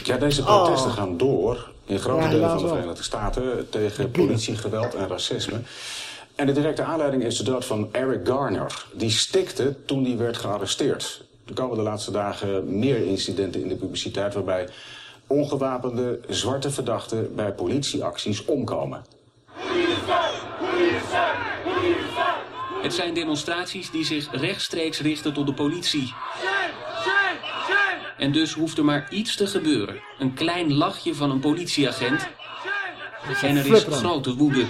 Ja, deze Oh. protesten gaan door in grote Ja, delen van de. Verenigde Staten tegen politiegeweld en racisme. En de directe aanleiding is de dood van Eric Garner. Die stikte toen hij werd gearresteerd. Er komen de laatste dagen meer incidenten in de publiciteit waarbij ongewapende zwarte verdachten bij politieacties omkomen. Het zijn demonstraties die zich rechtstreeks richten tot de politie. En dus hoeft er maar iets te gebeuren. Een klein lachje van een politieagent. En er is grote woede.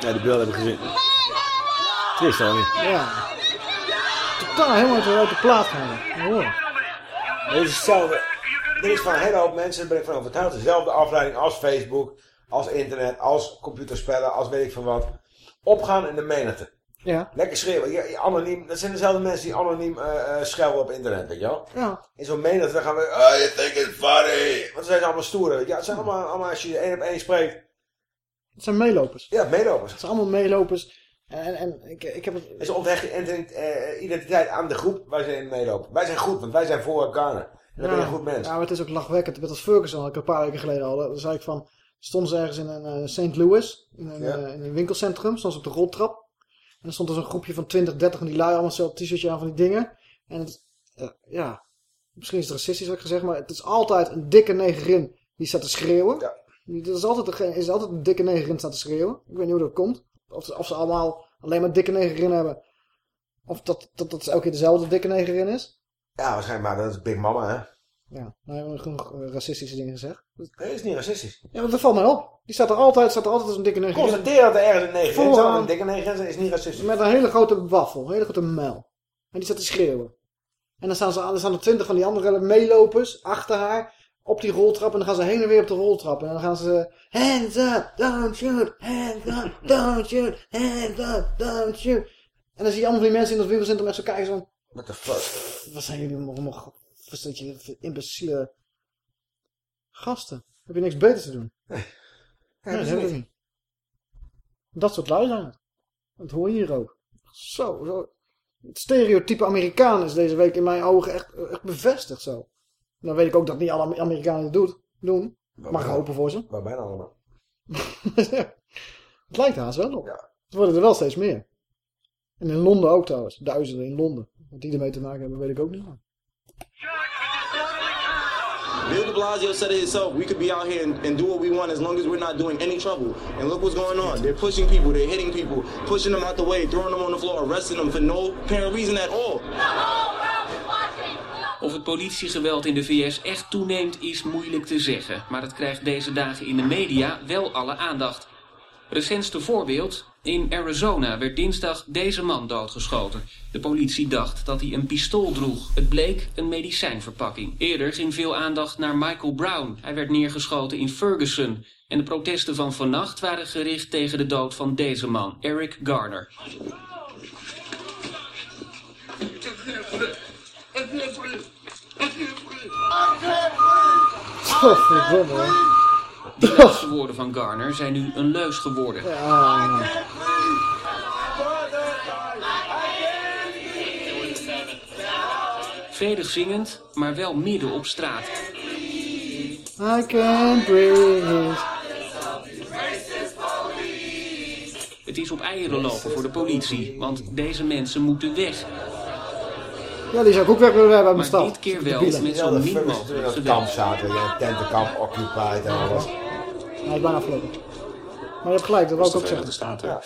Ja, die beelden heb ik gezien. Trist. Ja. Totaal helemaal uit de, plaat gaan. Horen. Dit is hetzelfde. Dit is van een hele hoop mensen, daar ben ik van overtuigd, dezelfde afleiding als Facebook, als internet, als computerspellen, als weet ik van wat. Opgaan in de menigte. Ja. Lekker schreeuwen. Ja, anoniem. Dat zijn dezelfde mensen die anoniem schelden op internet, weet je wel? Ja. In zo'n menigte dan gaan we, oh, you think it's funny. Want dan zijn ze allemaal stoer. weet je. Ja, het zijn allemaal, allemaal als je één op één spreekt. Het zijn meelopers. Ja, meelopers. Het zijn allemaal meelopers. En, en ik, ik heb het... Ze onthechten eh, identiteit aan de groep waar ze in meelopen. Wij zijn goed, want wij zijn voor Garner. En dan ben je een goed mens. Ja, maar het is ook lachwekkend. Met als Ferguson had ik een paar weken geleden al. Dan zei ik van... Stonden ze ergens in een eh, St. Louis. In een, Ja. eh, in een winkelcentrum. Stonden ze op de roltrap. En dan stond er zo'n groepje van 20, 30 van die lui allemaal zo'n t-shirtje aan van die dingen. En het, eh, ja, misschien is het racistisch wat ik gezegd, maar het is altijd een dikke negerin die staat te schreeuwen. Ja. Er is altijd, een, is altijd een dikke negerin die staat te schreeuwen. Ik weet niet hoe dat komt. Of, of ze allemaal alleen maar dikke negerin hebben. Of dat, dat, dat elke keer dezelfde dikke negerin is. Ja, waarschijnlijk maar dat is Big Mama, hè? Ja, nou hebben we genoeg eh, racistische dingen gezegd. Dat is niet racistisch. Ja, maar dat valt mij op. Die staat er altijd, staat er altijd als een dikke negerin. Constateer dat er ergens een neger is. Een dikke neger zijn, is niet racistisch. Met een hele grote waffel, een hele grote muil. En die staat te schreeuwen. En dan staan, ze, dan staan er twintig van die andere meelopers achter haar op die roltrap. En dan gaan ze heen en weer op de roltrap. En dan gaan ze... Hands up, don't shoot, hands up, don't shoot, hands up, don't shoot. En dan zie je allemaal van die mensen in dat winkelcentrum echt zo kijken zo... What the fuck? Wat zijn jullie nog, wat je imbeciele gasten? Heb je niks beters te doen? Nee, dat dat heb niet. niet. Dat soort lui zijn het. Dat hoor je hier ook. Zo, zo. Het stereotype Amerikaan is deze week in mijn ogen echt, echt bevestigd zo. Dan weet ik ook dat niet alle Amerikanen het doet, doen. Mag ik hopen voor ze. Maar bijna allemaal. <laughs> Het lijkt haast wel op. Het worden er wel steeds meer. En in Londen ook trouwens. Duizenden in Londen. Wat die ermee te maken hebben, weet ik ook niet. Bill de Blasio said it himself. We could be out here and, and do what we want as long as we're not doing any trouble. And look what's going on. They're pushing people, they're hitting people, pushing them out the way, throwing them on the floor, arresting them for no apparent reason at all. Of het politiegeweld in de VS echt toeneemt is moeilijk te zeggen. Maar het krijgt deze dagen in de media wel alle aandacht. Recentste voorbeeld. In Arizona werd dinsdag deze man doodgeschoten. De politie dacht dat hij een pistool droeg. Het bleek een medicijnverpakking. Eerder ging veel aandacht naar Michael Brown. Hij werd neergeschoten in Ferguson. En de protesten van vannacht waren gericht tegen de dood van deze man, Eric Garner. Godverdomme. Die laatste woorden van Garner zijn nu een leus geworden. Ja. Vredig zingend, maar wel midden op straat. Het is op eieren lopen voor de politie, want deze mensen moeten weg. Ja, die zou ik ook weg willen hebben uit mijn Maar stad. dit keer wel met zo min mogelijk het kamp zaten, ja, tentenkamp, occupied en alles. Hij is bijna afgelopen. Maar je hebt gelijk, dat wil ik ook zeggen. Staten. Ja.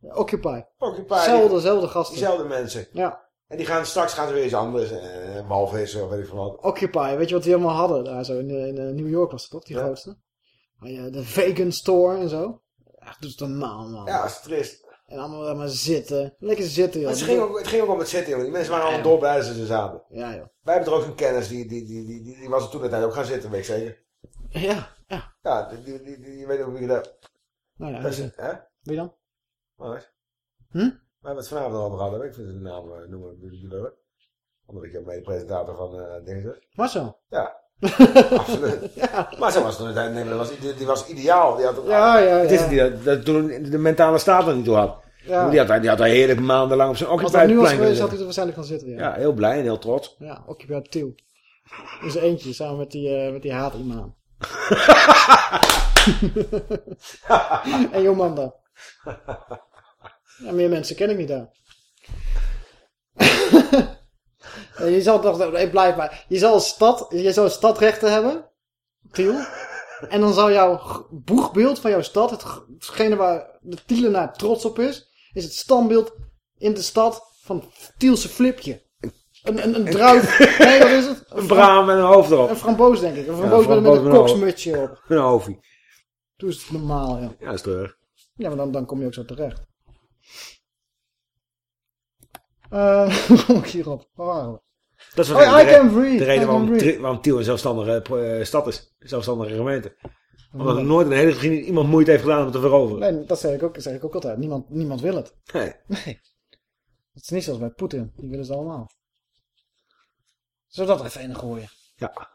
Ja, Occupy. Occupy. Zelfde, zelfde gasten. Diezelfde mensen. Ja. En die gaan straks gaan ze weer iets anders. Eh, walvissen of weet ik veel wat. Occupy, weet je wat die allemaal hadden daar zo? In, de, in de New York was dat toch, die grootste? Maar ja, de vegan store en zo. Echt, dat is normaal, man. Ja, dat is trist. En allemaal daar maar zitten. Lekker zitten, joh. Het, ging ook, het ging ook om het zitten, joh. Die mensen waren allemaal dolblij dat ze zaten. Ja, joh. Wij hebben er ook een kennis, die, die, die, die, die, was er toen de tijd ook gaan zitten, weet ik zeker. Ja, ja. Ja, die, die, die, weet ook wie dat... Nou ja, dat is, dus, hè? Wie dan? Nice. Hm? We hebben het vanavond al gehad, ik vind de naam eh, noemen jullie leuk. Omdat ik heb mede-presentator van eh dingen. Marcel. Ja. <laughs> Absoluut. Maar zo was het de. Nee, dat was, die, was ideaal. Die had, Ja, ja, Het is ja. het, die dat, dat toen de mentale staat er niet toe had. Ja. Die, had die had daar heerlijk maandenlang op zijn Als occupy dat nu was geweest, had hij er waarschijnlijk gaan zitten, ja. Ja, heel blij en heel trots. Ja, Occupy Tiel. In zijn eentje, samen met die, eh met die haat-imaan. <laughs> en Jomanda. Ja, meer mensen ken ik niet daar. <laughs> Je zal toch, ik blijf maar, je zal een stad, je zou stadrechten hebben, Tiel. En dan zou jouw boegbeeld van jouw stad, hetgene waar de Tielenaar trots op is, is het standbeeld in de stad van Tielse Flipje. Een, een, een druif, <laughs> nee wat is het? Een braam en een hoofd erop. Een framboos denk ik, een Ja, framboos met, met een met een koksmutsje op. Een hoofdje. Toen is het normaal, ja. Ja, is terug. Ja, maar dan, dan kom je ook zo terecht. Eh, <laughs> hoe kom ik hierop? Waar waren we? Dat is Oh, de, re- de reden waarom, Tiel een zelfstandige eh, stad is. Een zelfstandige gemeente. Omdat er nooit in de hele geschiedenis iemand moeite heeft gedaan om te veroveren. Nee, dat zeg ik ook, zeg ik ook altijd. Niemand, niemand wil het. Nee. Nee. Het is niet zoals bij Poetin. Die willen ze allemaal. Zullen we dat even in gooien? Ja.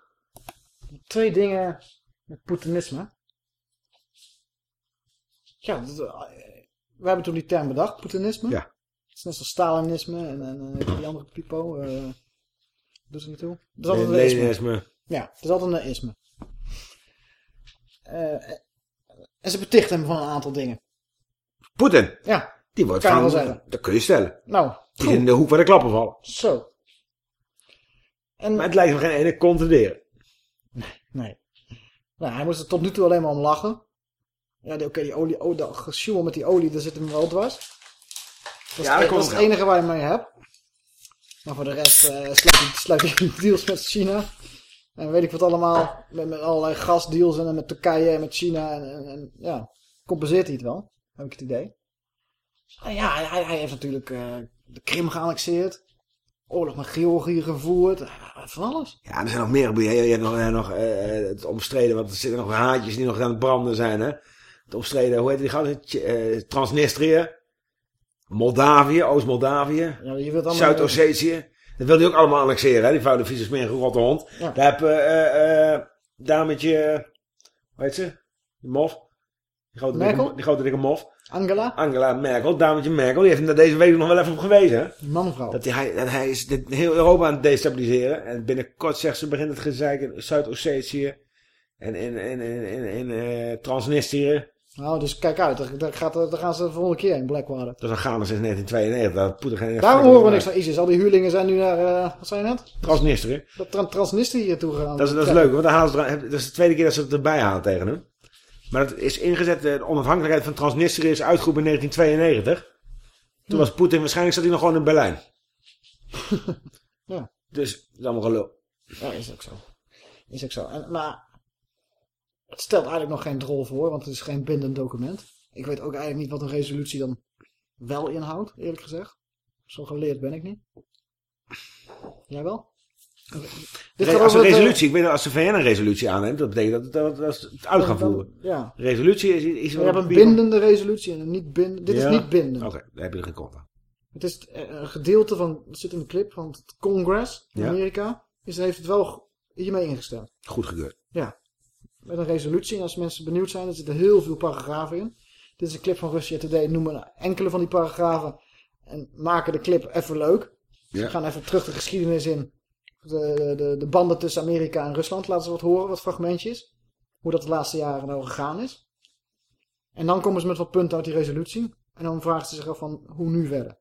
Twee dingen met Poetinisme. Ja, dat, eh, we hebben toen die term bedacht, Poetinisme. Ja. Het is net zoals Stalinisme en, en eh, die andere pipo. eh doet er niet toe. Het is altijd een isme. Ja, het is altijd een isme. Eh, en ze betichten hem van een aantal dingen. Poetin. Ja. Die wordt Kan van, wel zeggen. dat kun je stellen. Nou, Die in de hoek waar de klappen vallen. Zo. En, Maar het lijkt me geen ene contenderen. Nee. Nou, hij moest er tot nu toe alleen maar om lachen. Ja, die- oké, die olie, oh, dat gesjoemel met die olie, daar zit hem wel dwars. Dat is, Ja, dat het, komt dat is het enige waar je mee hebt. Maar voor de rest eh sluit, hij, sluit hij <laughs> deals met China. En weet ik wat allemaal. Met, met allerlei gasdeals en met Turkije en met China. En, en, en ja, compenseert hij het wel. Heb ik het idee. En ja, hij, hij heeft natuurlijk eh, de Krim geannexeerd. Oorlog met Georgië gevoerd. eh, Van alles. Ja, er zijn nog meer. Je, je hebt nog, nog eh, het omstreden, want er zitten nog haatjes die nog aan het branden zijn. Hè? Het omstreden, hoe heet die eh, Transnistrië. Moldavië, Oost-Moldavië. Ja, Zuid-Ossetië. Dat wil hij ook allemaal annexeren, hè? die vuile vieze smerige rotte hond. Ja. Daar heb eh eh dametje, hoe heet ze? Die mof. Die grote, Merkel? dikke, die grote dikke mof. Angela? Angela Merkel, dametje Merkel. Die heeft hem daar deze week nog wel even op gewezen. Hè? Die manvrouw. Dat hij, dat hij is dit, heel Europa aan het destabiliseren. En binnenkort zegt ze begint het gezeik in Zuid-Ossetië. En in, in, in, in, in Transnistrië. Nou, dus kijk uit. Daar, daar, gaat, daar gaan ze de volgende keer in, Blackwater. Dat is een Ghana sinds 1992. Daar geen Daarom horen we niks van ISIS. Al die huurlingen zijn nu naar, eh, wat zei je net? Transnistrië. Dat Tran Transnistrië toe gegaan. Dat is, dat is leuk, want dan halen ze, dat is de tweede keer dat ze het erbij halen tegen hem. Maar dat is ingezet, de onafhankelijkheid van Transnistrië is uitgeroepen in 1992. Toen was Poetin, waarschijnlijk zat hij nog gewoon in Berlijn. <laughs> Ja. Dus, dat is allemaal gelul. Ja, is ook zo. Is ook zo. En, maar het stelt eigenlijk nog geen drol voor, want het is geen bindend document. Ik weet ook eigenlijk niet wat een resolutie dan wel inhoudt, eerlijk gezegd. Zo geleerd ben ik niet. Jij wel? Dit Re- als een eh, resolutie, ik weet dat als de VN een resolutie aanneemt, dat betekent dat, dat, dat is het uit gaan voeren. ja. Resolutie is wat hebt op een bindende resolutie en een niet bindend. Dit Ja. is niet bindend. Oké, daar heb je er geen kont aan. Het is eh, een gedeelte van, het zit in de clip van het Congress in Ja. Amerika. Is, heeft het wel hiermee ingestemd. Goed gekeurd. Ja. Met een resolutie. Als mensen benieuwd zijn, er zitten heel veel paragrafen in. Dit is een clip van Russia Today. Noemen enkele van die paragrafen. En maken de clip even leuk. Ja. Ze gaan even terug de geschiedenis in. De, de, de banden tussen Amerika en Rusland. Laten ze wat horen, wat fragmentjes. Hoe dat de laatste jaren nou gegaan is. En dan komen ze met wat punten uit die resolutie. En dan vraagt ze zich af van, hoe nu verder?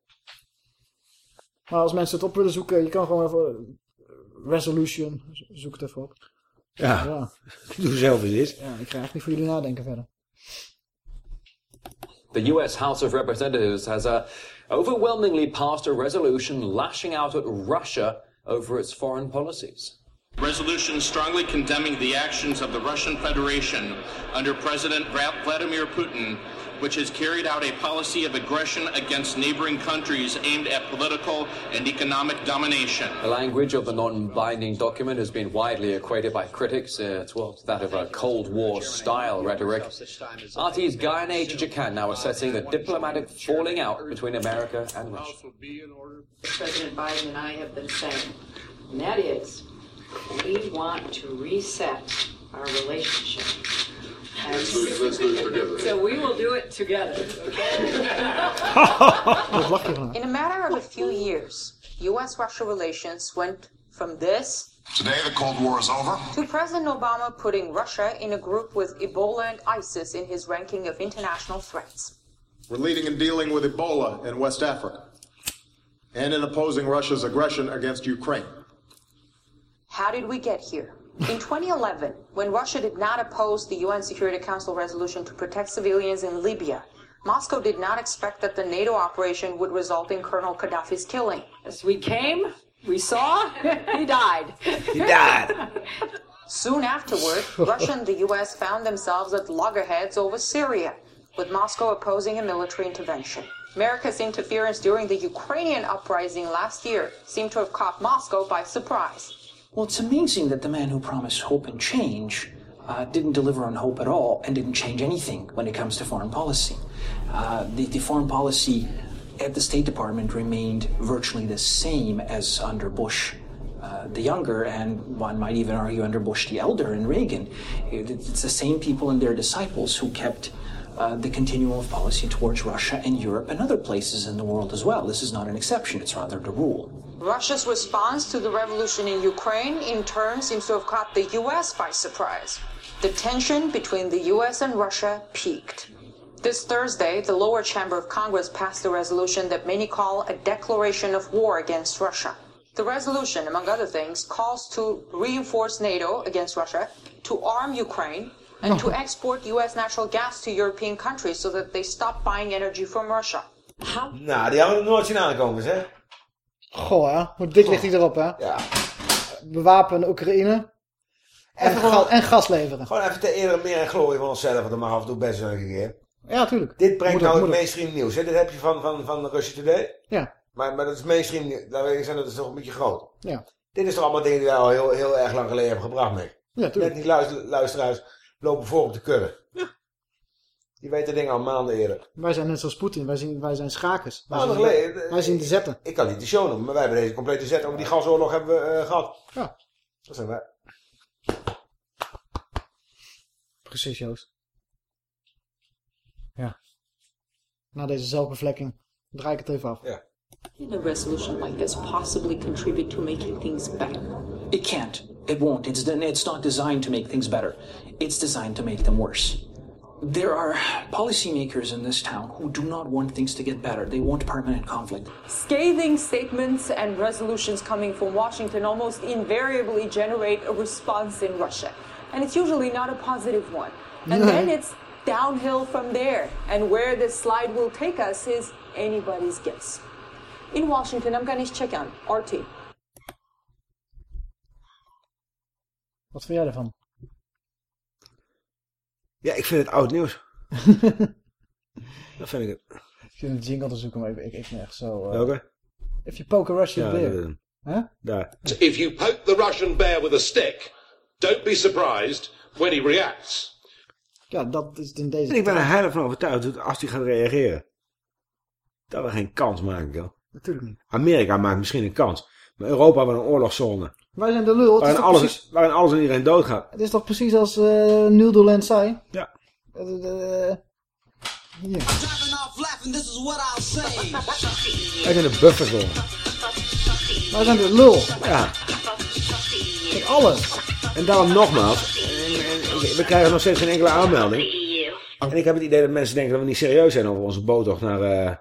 Maar als mensen het op willen zoeken, je kan gewoon even... eh, Resolution, zoek het even op. Ja, Ja, <laughs> doe zelf eens eens. ja ik ga echt niet voor jullie nadenken verder. The US House of Representatives has uh, overwhelmingly passed a resolution lashing out at Russia over its foreign policies. Resolution strongly condemning the actions of the Russian Federation under President Vladimir Putin, which has carried out a policy of aggression against neighboring countries aimed at political and economic domination. The language of the non-binding document has been widely equated by critics uh, to well, to that of a Cold War style rhetoric. RT's Guyane Chichikan now assessing the diplomatic falling out between America and Russia. President Biden and I have been saying, and that is, we want to reset our relationship. And Let's do it- let's do it together. So we will do it together, In a matter of a few years, US Russia relations went from this Today, the Cold War is over. to President Obama putting Russia in a group with Ebola and ISIS in his ranking of international threats. We're leading and dealing with Ebola in West Africa and in opposing Russia's aggression against Ukraine. How did we get here? In 2011, when Russia did not oppose the UN Security Council resolution to protect civilians in Libya, Moscow did not expect that the NATO operation would result in Colonel Gaddafi's killing. As we came, we saw, <laughs> he died. He died. Soon afterward, <laughs> Russia and the US found themselves at loggerheads over Syria, with Moscow opposing a military intervention. America's interference during the Ukrainian uprising last year seemed to have caught Moscow by surprise. Well, it's amazing that the man who promised hope and change uh, didn't deliver on hope at all and didn't change anything when it comes to foreign policy. Uh, the, the foreign policy at the State Department remained virtually the same as under Bush uh, the younger, and one might even argue under Bush the elder and Reagan. It- it's the same people and their disciples who kept uh, the continuum of policy towards Russia and Europe and other places in the world as well. This is not an exception, it's rather the rule. Russia's response to the revolution in Ukraine, in turn, seems to have caught the US by surprise. The tension between the US and Russia peaked. This Thursday, the lower chamber of Congress passed a resolution that many call a declaration of war against Russia. The resolution, among other things, calls to reinforce NATO against Russia, to arm Ukraine, and to export US natural gas to European countries so that they stop buying energy from Russia. Nou, die hadden we nooit zien aankomen, hè? Goh, hè? Hoe dik ligt hij erop, hè? Ja. Bewapen Oekraïne. En, Even en gas leveren. Gewoon even te ere meer en glorie van onszelf, want dat mag af en toe best wel een keer. Ja, tuurlijk. Dit brengt Moet nou ook, het ook. mainstream nieuws, hè? Dit heb je van, van, van Russia Today. Ja. Maar, maar dat is mainstream nieuws. Eerlijk zijn, dat is toch een beetje groot. Ja. Dit is toch allemaal dingen die wij al heel, heel erg lang geleden hebben gebracht, mee. Ja, tuurlijk. Net die luister, luisteraars lopen voor op de kudde. Die weten dingen al maanden eerder. Wij zijn net zoals Poetin. Wij, zien, wij zijn schakers. Wij, Maanden zien, geleden. wij zien de zetten. Ik kan niet de show noemen, maar wij hebben deze complete zet over die gasoorlog hebben we eh, gehad. Ja. Dat zijn wij. Precies, Joost. Ja. Na deze zelfbevlekking draai ik het even af. Ja. Can a resolution like this possibly contribute to making things better? It can't. It won't. It's, it's not designed to make things better. It's designed to make them worse. There are policymakers in this town who do not want things to get better. They want permanent conflict. Scathing statements and resolutions coming from Washington almost invariably generate a response in Russia. And it's usually not a positive one. And Nee. then it's downhill from there. And where this slide will take us is anybody's guess. In Washington, I'm Ganesh Chekyan, RT. Wat vind jij ervan? Ja, ik vind het oud nieuws. <laughs> dat vind ik het. Ik vind een jingle te zoeken, maar ik, ik, ik ben echt zo... eh, Welke? If you poke a Russian Ja, bear. Huh? Daar. If you poke the Russian bear with a stick, don't be surprised when he reacts. Ja, dat is in deze... En ik ben er heilig van overtuigd dat als hij gaat reageren, dat we geen kans maken, joh. Natuurlijk niet. Amerika maakt misschien een kans. Maar Europa wordt een oorlogszone. Wij zijn de lul. Het is, Waarin alles, precies, waarin alles en iedereen doodgaat. het is toch precies als uh, Nildoland zei? Ja. Eh, eh, hier. Wij zijn de bufferzone. Wij zijn de lul. Ja. Met alles. En daarom nogmaals, we krijgen nog steeds geen enkele aanmelding. En ik heb het idee dat mensen denken dat we niet serieus zijn over onze boottocht naar... eh,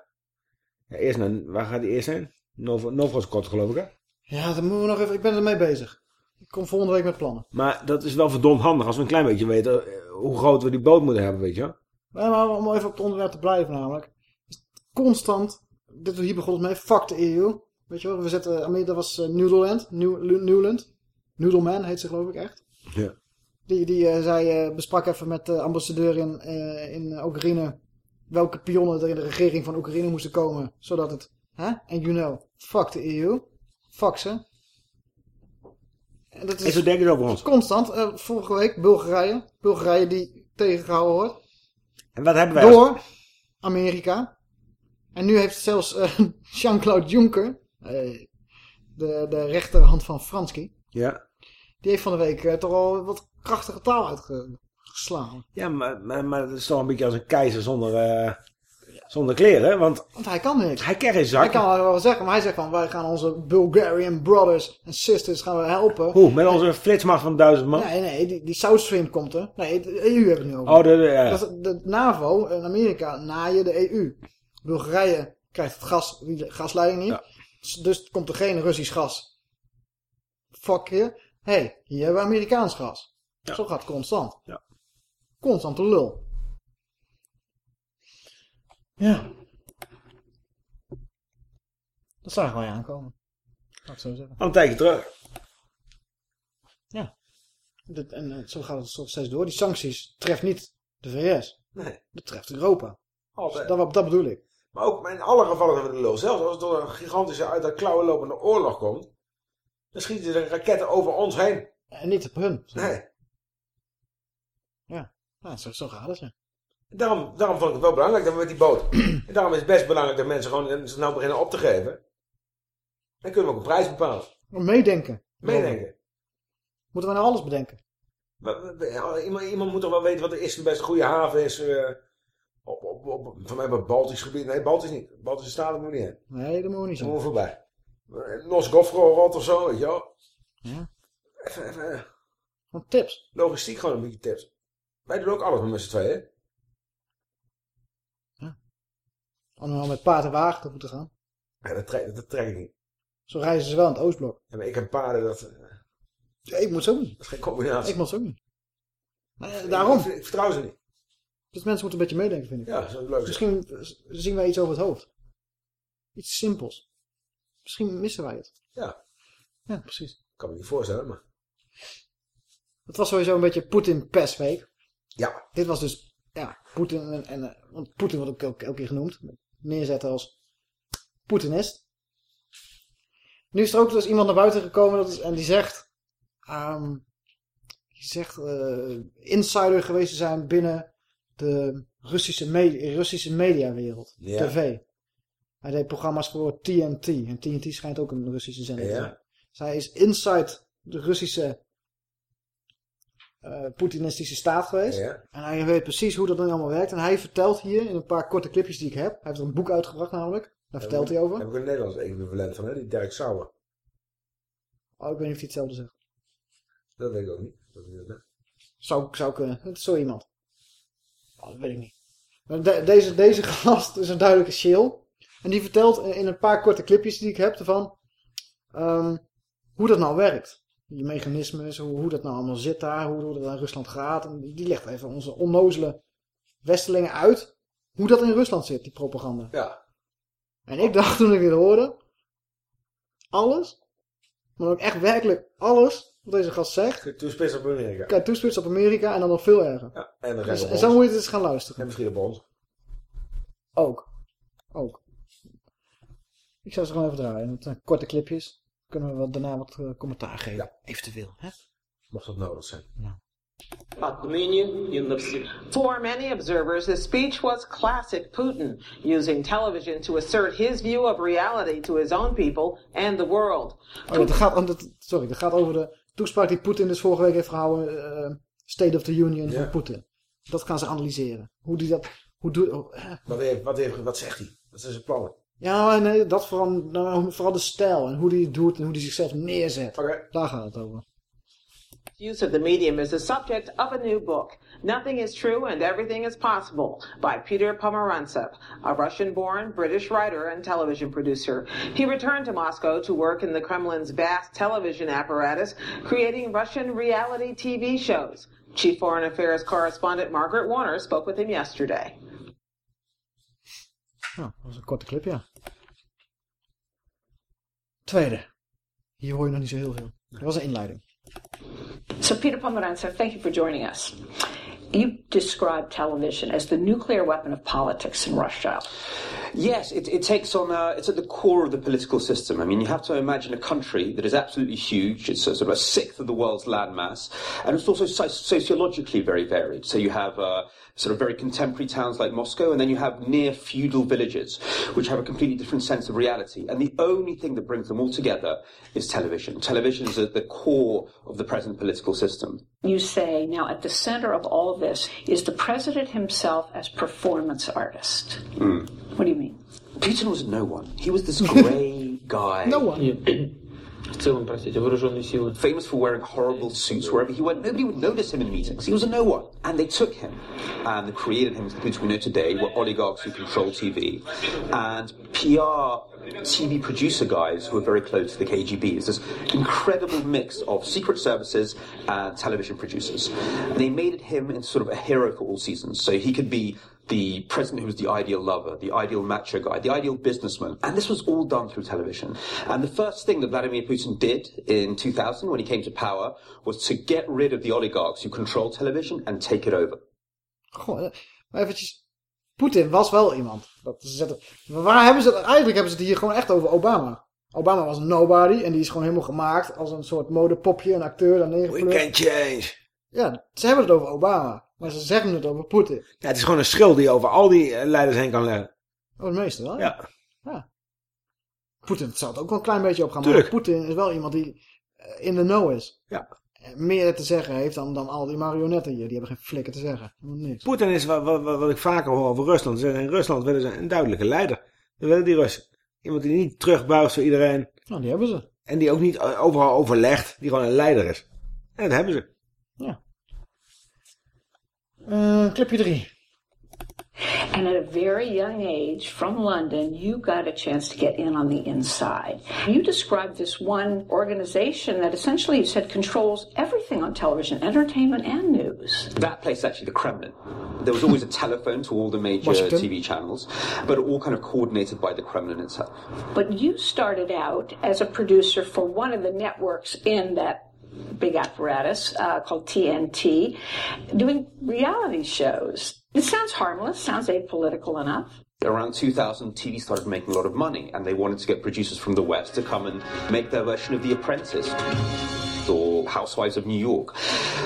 ja, eerst naar... Waar gaat die eerst? Nov Novgorod geloof ik, hè? Ja, dan moeten we nog even... Ik ben ermee bezig. Ik kom volgende week met plannen. Maar dat is wel verdomd handig als we een klein beetje weten eh, hoe groot we die boot moeten hebben, weet je wel. Nee, maar om even op het onderwerp te blijven namelijk. Constant, dit hier begon het mee, fuck de EU. Weet je wel, we zetten, Amerika dat was uh, Noodleland, New, Newland. Noodleman heet ze geloof ik echt. Ja. Die, die uh, zei, uh, besprak even met de ambassadeur in, in Oekraïne welke pionnen er in de regering van Oekraïne moesten komen. Zodat het, hè, en you know, fuck de EU. Ze. En dat is en zo denken ze over ons. Constant. Uh, vorige week Bulgarije. Bulgarije die tegengehouden wordt. En wat hebben wij? Door Amerika. En nu heeft zelfs uh, <laughs> Jean-Claude Juncker, uh, de, de rechterhand van Franski. Ja. Die heeft van de week toch al wat krachtige taal uitgeslaan. Ja, maar, maar, maar het is toch een beetje als een keizer zonder... Zonder kleren, want, want hij kan niks. Hij kent geen zak. Hij kan wel zeggen, maar hij zegt van wij gaan onze Bulgarian brothers en sisters gaan we helpen. Hoe? Met onze flitsmacht van duizend man? Nee, nee, die, die South Stream komt er. Nee, de EU hebben het nu over. Oh, de, de, ja. Dat de NAVO in Amerika naaien de EU. Bulgarije krijgt het gas, die gasleiding niet. Ja. Dus komt er geen Russisch gas. Fuck je. Hé, hey, hier hebben we Amerikaans gas. Ja. Zo gaat het constant. Ja. Constant de lul. Ja. Dat zagen wij aankomen. Laat ik zo zeggen. Al een tijdje terug. Ja. Dat, en uh, zo gaat het steeds door. Die sancties treffen niet de VS. Nee. Dat treft Europa. Altijd. Dat, dat bedoel ik. Maar ook in alle gevallen hebben we de lul. Zelfs als het door een gigantische uit de klauwen lopende oorlog komt. Dan schieten de raketten over ons heen. En niet op hun. Zo. Nee. Ja. Nou, zo, zo gaat het, ja. Daarom, daarom vond ik het wel belangrijk dat we met die boot... <clears throat> en daarom is het best belangrijk dat mensen gewoon zich nou beginnen op te geven. Dan kunnen we ook een prijs bepalen. Meedenken. Meedenken. Moeten we nou alles bedenken? Maar, iemand, iemand moet toch wel weten wat de eerste beste goede haven is... Uh, op, op, op, van mij het Baltisch gebied. Nee, Baltisch niet. Baltische Staten moet niet heen. Nee, dat moet niet zijn. Moeten we voorbij. Nosgofrorot of zo, weet je wel. Ja. Even, even... Tips. Logistiek gewoon een beetje tips. Wij doen ook alles met z'n tweeën. Om met paard en wagen te moeten gaan. Ja, dat trek, dat trek ik niet. Zo reizen ze wel in het Oostblok. Ja, maar ik heb paarden dat... Ja, ik moet ze ook niet. Dat is geen combinatie. Ik moet ze ook niet. Maar, daarom. Ik, ik, vertrouw ze niet. Dus mensen moeten een beetje meedenken, vind ik. Ja, dat is leuk. Misschien zien wij iets over het hoofd. Iets simpels. Misschien missen wij het. Ja. Ja, precies. Ik kan me niet voorstellen, maar... Het was sowieso een beetje Poetin-persweek. Ja. Dit was dus, ja, Poetin en... en want Poetin wordt ook elke keer genoemd. Neerzetten als Poetinist. Nu is er ook dus iemand naar buiten gekomen dat is, en die zegt... Um, die zegt uh, insider geweest te zijn binnen de Russische, media, Russische mediawereld. Ja. TV. Hij deed programma's voor TNT. En TNT schijnt ook een Russische zender te Ja. zijn. Dus hij is inside de Russische uh, Poetinistische staat geweest. Ja. En hij weet precies hoe dat dan allemaal werkt. En hij vertelt hier in een paar korte clipjes die ik heb. Hij heeft er een boek uitgebracht namelijk. Daar vertelt hij over. Daar heb ik een Nederlands equivalent van, hè? Die Dirk Sauer. Oh, ik weet niet of hij hetzelfde zegt. Dat weet ik ook niet. Dat ik. Zou, zou kunnen. Het is zo iemand. Oh, dat weet ik niet. De- deze, deze <laughs> gast is een duidelijke shill. En die vertelt in een paar korte clipjes die ik heb ervan... ehm, hoe dat nou werkt. Die mechanismes, hoe, hoe dat nou allemaal zit daar. Hoe, hoe dat in Rusland gaat. En die legt even onze onnozele westelingen uit. Hoe dat in Rusland zit, die propaganda. Ja. En ik dacht toen ik dit hoorde... Alles... Maar ook echt werkelijk alles wat deze gast zegt... Toespitsen op Amerika. Kan je toespitsen op Amerika en dan nog veel erger. Ja, en dan Dus- en zo moet je het eens gaan luisteren. En misschien op ons. Ook. Ook. Ik zou ze gewoon even draaien. Het zijn korte clipjes. Kunnen we wat, daarna wat eh, commentaar geven. Eventueel. Hè? Mocht dat nodig zijn. For many observers, the speech was classic Putin, using television to assert his view of reality to his own people and the world. Oh, ja, het gaat, dat, sorry, het gaat over de toespraak die Poetin dus vorige week heeft gehouden. eh, State of the Union Ja. van Poetin. Dat gaan ze analyseren. Hoe die dat... Hoe doet, oh. Wat, heeft, wat, heeft, wat zegt hij? Wat zijn zijn plannen? Ja, nee, dat vooral, nou, vooral de stijl en hoe die het doet en hoe die zichzelf neerzet. Daar gaat het over. use of the medium is the subject of a new book, Nothing is True and Everything is Possible, by Peter Pomerantsev, a Russian-born British writer and television producer. He returned to Moscow to work in the Kremlin's vast television apparatus, creating Russian reality TV shows. Chief Foreign Affairs correspondent Margaret Warner spoke with him yesterday. Nou, dat was een korte clip, ja. Tweede. Hier hoor je nog niet zo heel veel. Dat was een inleiding. So, Peter Pomerantsev, thank you for joining us. You describe television as the nuclear weapon of politics in Russia. Yes, it, it takes on, uh, it's at the core of the political system. I mean, you have to imagine a country that is absolutely huge. It's a, sort of a sixth of the world's landmass. And it's also so- sociologically very varied. So you have uh, sort of very contemporary towns like Moscow, and then you have near feudal villages, which have a completely different sense of reality. And the only thing that brings them all together is television. Television is at the core of the present political system. You say now at the center of all of this is the president himself as performance artist. Mm. What do you mean? Putin was no one. He was this grey <laughs> guy. No one. <clears throat> В целом, простите, вооруженные силы. Famous for wearing horrible suits wherever he went. Nobody would notice him in meetings. He was a no one. And they took him and they created him as the Putin we know today, were oligarchs who control TV. And PR TV producer guys who are very close to the KGB. It's this incredible mix of secret services and television producers. And they made him into sort of a hero for all seasons. So he could be the president who was the ideal lover, the ideal macho guy, the ideal businessman. And this was all done through television. And the first thing that Vladimir Putin did in 2000 when he came to power was to get rid of the oligarchs who control television and take it over. Goh, eh, maar eventjes. Poetin was wel iemand. Dat ze zetten, maar waar hebben ze het? Eigenlijk hebben ze het hier gewoon echt over Obama. Obama was een nobody en die is gewoon helemaal gemaakt als een soort modepopje, een acteur. Dan We can change. Ja, ze hebben het over Obama. Maar ze zeggen het over Poetin. Ja, het is gewoon een schil die je over al die eh, leiders heen kan leggen. Oh, het meeste wel? Ja. ja. Poetin zou het ook wel een klein beetje op gaan. Tuurlijk. Maar Poetin is wel iemand die eh, in de know is. Ja. En Meer te zeggen heeft dan, dan al die marionetten hier. Die hebben geen flikker te zeggen. Niks. Poetin is wat, wat, wat ik vaker hoor over Rusland. Ze zeggen, in Rusland willen ze een duidelijke leider. Dat willen die Russen. Iemand die niet terugbuigt voor iedereen. Nou, die hebben ze. En die ook niet eh, overal overlegt. Die gewoon een leider is. En dat hebben ze. Eh, clipje 3. And at a very young age, from London, you got a chance to get in on the inside. You described this one organization that essentially you said controls everything on television, entertainment and news. That place is actually the Kremlin. There was always a telephone to all the major Washington. TV channels, but all kind of coordinated by the Kremlin itself. But you started out as a producer for one of the networks in that big apparatus uh, called TNT, doing reality shows. It sounds harmless, sounds apolitical enough. Around 2000, TV started making a lot of money, and they wanted to get producers from the West to come and make their version of The Apprentice or Housewives of New York.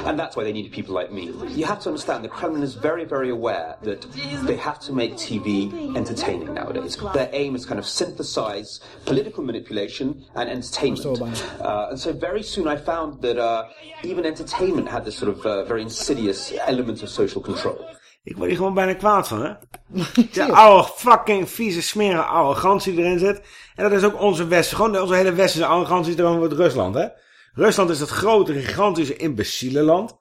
And that's why they needed people like me. You have to understand the Kremlin is very, very aware that they have to make TV entertaining nowadays. Their aim is kind of synthesize political manipulation and entertainment. Uh, and so very soon I found that uh, even entertainment had this sort of uh, very insidious element of social control. Ik word hier gewoon bijna kwaad van, hè? <laughs> De oude fucking vieze smerige arrogantie die erin zit. En dat is ook onze westen, gewoon onze hele westerse arrogantie erom met Rusland, hè? Rusland is dat grote, gigantische, imbeciele land.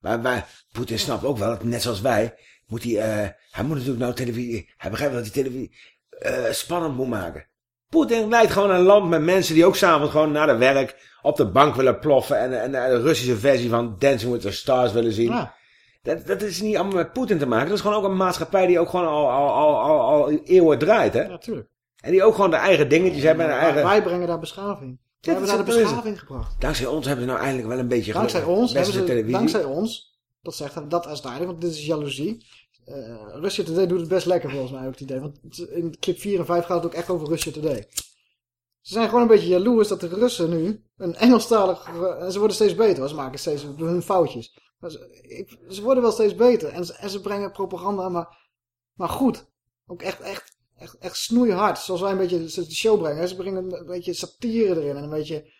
Maar Poetin snapt ook wel, dat net zoals wij, moet hij, eh, hij moet natuurlijk nou televisie, hij begrijpt dat hij televisie eh, spannend moet maken. Poetin leidt gewoon een land met mensen die ook s'avonds gewoon naar de werk op de bank willen ploffen en, en de Russische versie van Dancing with the Stars willen zien. Ja. Dat, dat is niet allemaal met Poetin te maken. Dat is gewoon ook een maatschappij die ook gewoon al, al, al, al, al eeuwen draait, hè? Natuurlijk. En die ook gewoon de eigen dingetjes hebben. En eigen... Wij brengen daar beschaving. We hebben daar de beschaving gebracht. Dankzij ons hebben ze nou eindelijk wel een beetje Dankzij geluk. ons, hebben ze, televisie. dankzij ons, dat zegt hij, dat is duidelijk, want dit is jaloezie. Eh Russia Today doet het best lekker volgens mij ook het idee. Want in clip 4 en 5 gaat het ook echt over Russia Today. Ze zijn gewoon een beetje jaloers dat de Russen nu een Engelstalig... En ze worden steeds beter, ze maken steeds hun foutjes. Maar ze, ik- ze worden wel steeds beter. En ze, en ze brengen propaganda, maar, maar goed. Ook echt, echt, echt, echt snoeihard. Zoals wij een beetje de show brengen. Ze brengen een beetje satire erin en een beetje...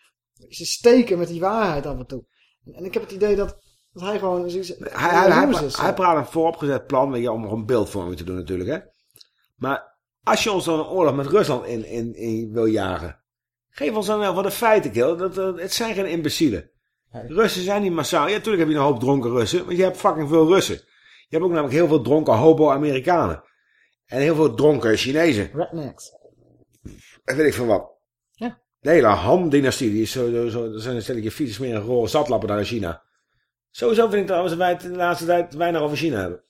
Ze steken met die waarheid af en toe. En, en ik heb het idee dat, dat hij gewoon... zoiets- Hij, hij, hij, hij, is. hij praat een vooropgezet plan weet je, om nog een beeldvorming te doen natuurlijk. Hè? Maar als je ons dan een oorlog met Rusland in, in, in wil jagen. Geef ons dan wel wat de feiten, kill. Dat, dat, het zijn geen imbecielen. Russen zijn niet massaal. Ja, natuurlijk heb je een hoop dronken Russen. Want je hebt fucking veel Russen. Je hebt ook namelijk heel veel dronken hobo-Amerikanen. En heel veel dronken Chinezen. Rednecks. En weet ik van wat. Ja. De hele Han-dynastie, die is zo, zo, zijn een stelletje vieze smerige rode zatlappen daar in China. Sowieso vind ik trouwens dat wij het de laatste tijd weinig over China hebben.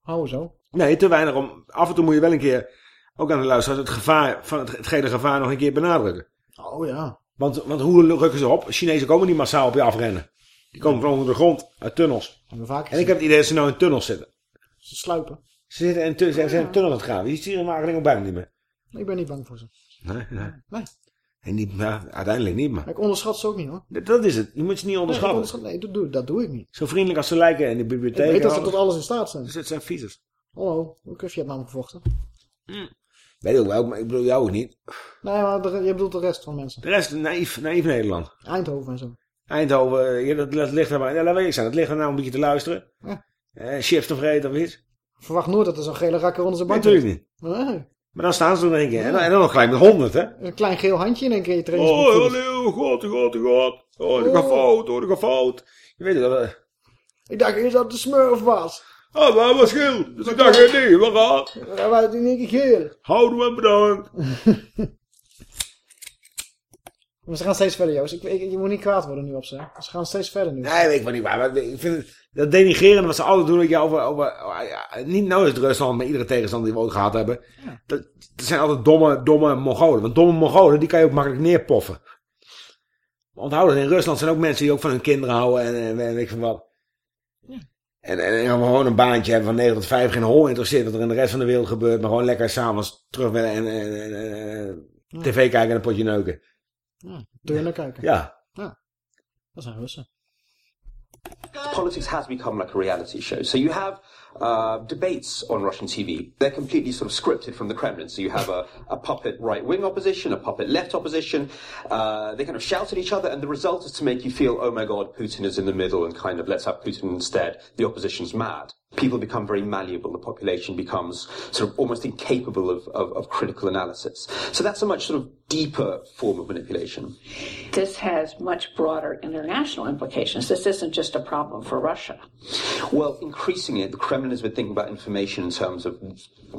Hou zo. Nee, te weinig om. Af en toe moet je wel een keer, ook aan de luisteraars, het gevaar van het, het gele gevaar nog een keer benadrukken. Oh ja. Want, want hoe rukken ze op? Chinezen komen niet massaal op je afrennen. Die komen gewoon onder de grond, uit tunnels. En ik heb het idee dat ze nou in tunnels zitten. Ze sluipen. Ze zitten in, tu- ze zijn in tunnels aan het graven. Hier in Wageningen ook bijna niet meer. Ik ben niet bang voor ze. Nee, nee. Nee. En niet, ja, uiteindelijk niet, maar. Ik onderschat ze ook niet hoor. Dat, dat is het. Je moet ze niet Nee, ik onderschatten. onderschat- nee dat, doe, dat doe ik niet. Zo vriendelijk als ze lijken in de Ik bibliotheek. weet dat ze en tot alles. in staat zijn. Dus het zijn viezers. Hallo, je hebt namelijk gevochten? Weet ik wel, maar ik bedoel jou ook niet. Nee, maar de, je bedoelt de rest van mensen. De rest, naïef, naïef Nederland. Eindhoven en zo. Eindhoven, ja, dat, dat ligt er maar. Ja, laat weet ik zijn. Dat ligt er nou een beetje te luisteren. Ja. Eh, chips te vreten of iets. Verwacht nooit dat er zo'n gele rakker onder zijn bank Natuurlijk niet. Nee. Maar dan staan ze er nog een keer. En dan, en dan nog gelijk met honderd, hè. Een klein geel handje in één keer in je Oh, trainingsboek. hallo, god, god, god. Oh, dat gaat Oh. fout, oh, dat gaat fout. Je weet het wel. Ik dacht eerst dat het de smurf was. Oh, maar wat scheelt? Dus ik dacht, eh, nee, wat gaat? Hij was in één keer geel. Houden we bedankt. <laughs> Maar ze gaan steeds verder, Joost. Ik, ik- je moet niet kwaad worden nu op ze. Ze gaan steeds verder nu. Nee, weet ik wel niet waar. Maar ik vind het, dat denigreren wat ze altijd doen. Dat je over, over, ja, niet nou is het Rusland, maar iedere tegenstander die we ook gehad hebben. Dat, dat zijn altijd domme, domme Mongolen. Want domme Mongolen, die kan je ook makkelijk neerpoffen. Onthoud dat in Rusland zijn ook mensen die ook van hun kinderen houden en, en, weet ik van wat. En, en, en gewoon een baantje hebben van 9 tot 5. Geen hol interesseert wat er in de rest van de wereld gebeurt. Maar gewoon lekker s'avonds terug willen en, en, en, en, en tv kijken en een potje neuken. Ja, doe je naar kijken. Ja. ja. Dat zijn Russen. Politics has become like a reality show. So you have uh, debates on Russian TV. They're completely sort of scripted from the Kremlin. So you have a, a puppet right wing opposition, a puppet left opposition. Uh, they kind of shout at each other, and the result is to make you feel, oh my god, Putin is in the middle, and kind of let's have Putin instead. The opposition's mad. People become very malleable. The population becomes sort of almost incapable of, of, of critical analysis. So that's a much sort of deeper form of manipulation. This has much broader international implications. This isn't just a problem for Russia. Well, increasingly, the Kremlin has been thinking about information in terms of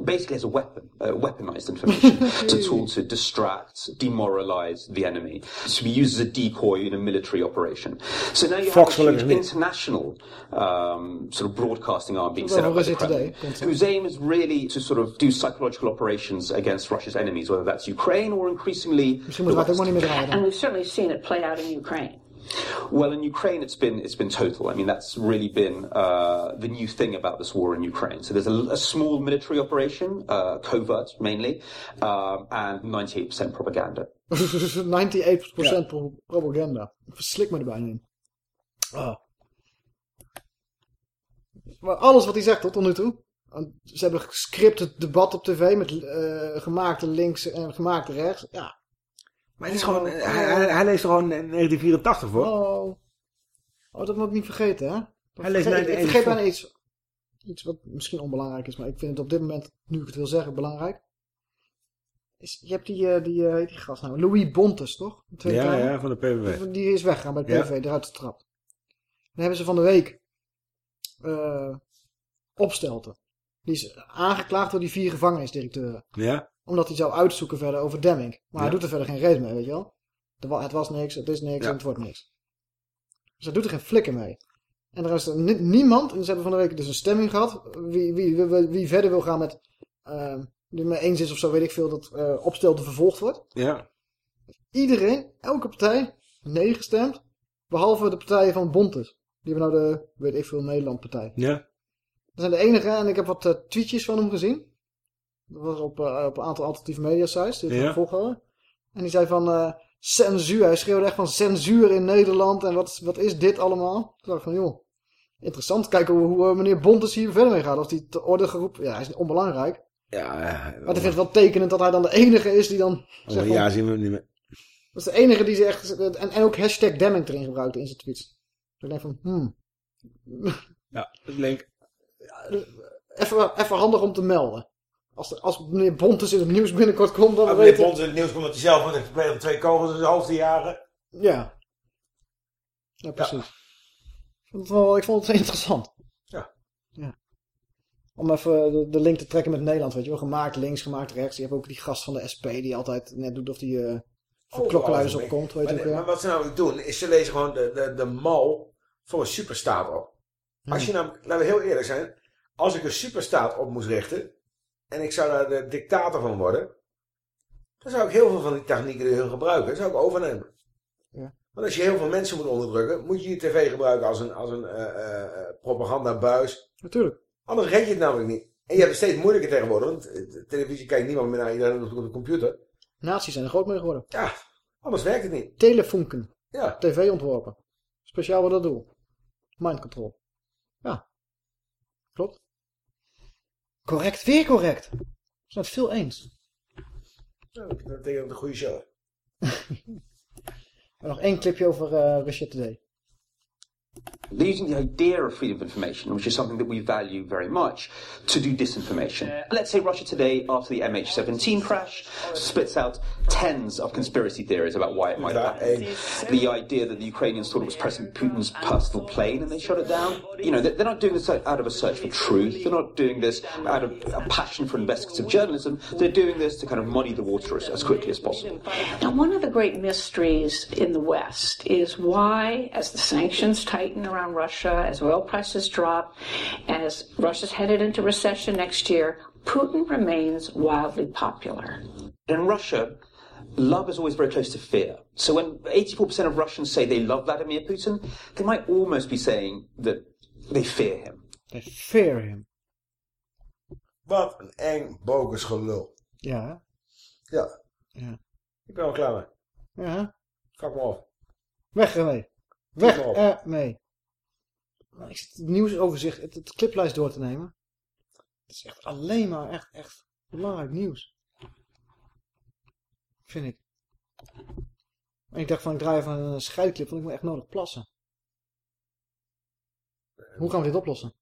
basically as a weapon, uh, weaponized information. <laughs> it's a tool to distract, demoralize the enemy, to be used as a decoy in a military operation. So now you Fox have a huge international um, sort of broadcasting arm being Wel set up by the Kremlin, Today, whose aim is really to sort of do psychological operations against Russia's enemies, whether that's Ukraine or increasingly. Misschien moeten we het ook maar niet meer draaien. And we've certainly seen it play out in Ukraine. Well, in Ukraine, it's been it's been total. I mean, that's really been uh, the new thing about this war in Ukraine. So there's a, a small military operation, uh, covert mainly, um, and 98% propaganda. <laughs> 98% pro- propaganda. Ik verslik me er bijna in. Ah. Maar alles wat hij zegt tot nu toe. Ze hebben gescript debat op tv met eh, gemaakte links en gemaakte rechts. Ja. Maar het is gewoon, hij, hij, hij leest er gewoon 1984 voor. Oh. Oh, dat moet ik niet vergeten, hè? Dat Hij leest vergeet- ik 1981 vergeet bijna iets. Iets wat misschien onbelangrijk is, maar ik vind het op dit moment, nu ik het wil zeggen, belangrijk. Is, je hebt die, eh, die, eh, die gast nou, Louis Bontes, toch? De Ja, ja, van de PVV. Die is weggegaan bij de Ja. PV, eruit getrapt. Dan hebben ze van de week eh opstelten. Die is aangeklaagd door die vier gevangenisdirecteuren. Ja? Omdat hij zou uitzoeken verder over Demming. Maar hij doet er verder geen reet mee, weet je wel. Het was niks, het is niks en het wordt niks. Dus hij doet er geen flikker mee. En er is er ni- niemand, en ze hebben van de week dus een stemming gehad, wie, wie, wie, wie verder wil gaan met, eh, die mee eens is of zo, weet ik veel, dat eh opstelten vervolgd wordt. Ja. Iedereen, elke partij, nee gestemd, behalve de partijen van Bontes. Die hebben nou de, weet ik veel, Nederland partij. Ja. Dat zijn de enige, en ik heb wat eh, tweetjes van hem gezien. Dat was op, eh, op een aantal alternatieve media sites, die Ja. volgen. En die zei van eh, censuur. Hij schreeuwde echt van censuur in Nederland. En wat, wat is dit allemaal? Toen dacht ik van, joh, interessant. Kijken hoe, hoe eh, meneer Bontes hier verder mee gaat. Of die te orde geroepen. Ja, hij is onbelangrijk. Ja, ja. Maar ik vind het wel tekenend dat hij dan de enige is die dan... Over zegt een van- jaar zien we hem niet meer. dat is de enige die ze echt... En, en ook hashtag Demming erin gebruikte in zijn tweets. Dus ik denk van, hmm. Ja, dat is link. Even, even handig om te melden. Als, de- als meneer Bontes in het nieuws binnenkort komt, dan meneer ik... Bond in het nieuws komt dat hij zelf wordt gepleegd twee kogels in zijn hoofd te jagen. Ja. Ja, precies. Ik, vond het wel, ik vond het interessant. Ja. ja. Om even de, de link te trekken met Nederland, weet je wel. Gemaakt links, gemaakt rechts. Je hebt ook die gast van de SP die altijd net doet of die eh voor klokkenluiders alles opkomt, weet maar, ook. maar ja. wat ze nou doen, is ze lezen gewoon de, de, de mal voor een superstaat op. Als je nou, laten we heel eerlijk zijn, als ik een superstaat op moest richten, en ik zou daar de dictator van worden, dan zou ik heel veel van die technieken die hun gebruiken, zou ik overnemen. Ja. Want als je heel veel mensen moet onderdrukken, moet je je tv gebruiken als een, als een eh, eh, propagandabuis. Natuurlijk. Anders red je het namelijk niet. En je hebt het steeds moeilijker tegenwoordig, want eh, televisie kijkt niemand meer naar, iedereen op de computer. Nazi's zijn er groot mee geworden. Ja, anders werkt het niet. Telefunken. Ja. TV ontworpen. Speciaal voor dat doel. Mind control. Ja. Klopt. Correct, weer correct. We zijn het veel eens. Ja, dat betekent dat het een goede show is. <laughs> Nog één clipje over eh Russia Today. Using the idea of freedom of information, which is something that we value very much, to do disinformation. Let's say Russia today, after the MH17 crash, spits out tens of conspiracy theories about why it might have happened. The idea that the Ukrainians thought it was President Putin's personal plane and they shot it down. You know, they're they're not doing this out of a search for truth. They're not doing this out of a passion for investigative journalism. They're doing this to kind of muddy the water as, as quickly as possible. Now, one of the great mysteries in the West is why, as the sanctions tighten around Russia, as oil prices drop, as Russia's headed into recession next year, Putin remains wildly popular. In Russia, love is always very close to fear. So when 84% of Russians say they love Vladimir Putin, they might almost be saying that they fear him. They fear him. Wat een eng bogus gelul. Ja. Ja. Ja. Ik ben al klaar mee. Ja, hè? Kak me af. Weg ermee. Weg ermee. Nou, Ik zit het nieuwsoverzicht, het, het cliplijst door te nemen. Het is echt alleen maar echt, echt belangrijk nieuws. Vind ik. En ik dacht van, ik draai even een scheidclip, want ik moet echt nodig plassen. Hoe gaan we dit oplossen?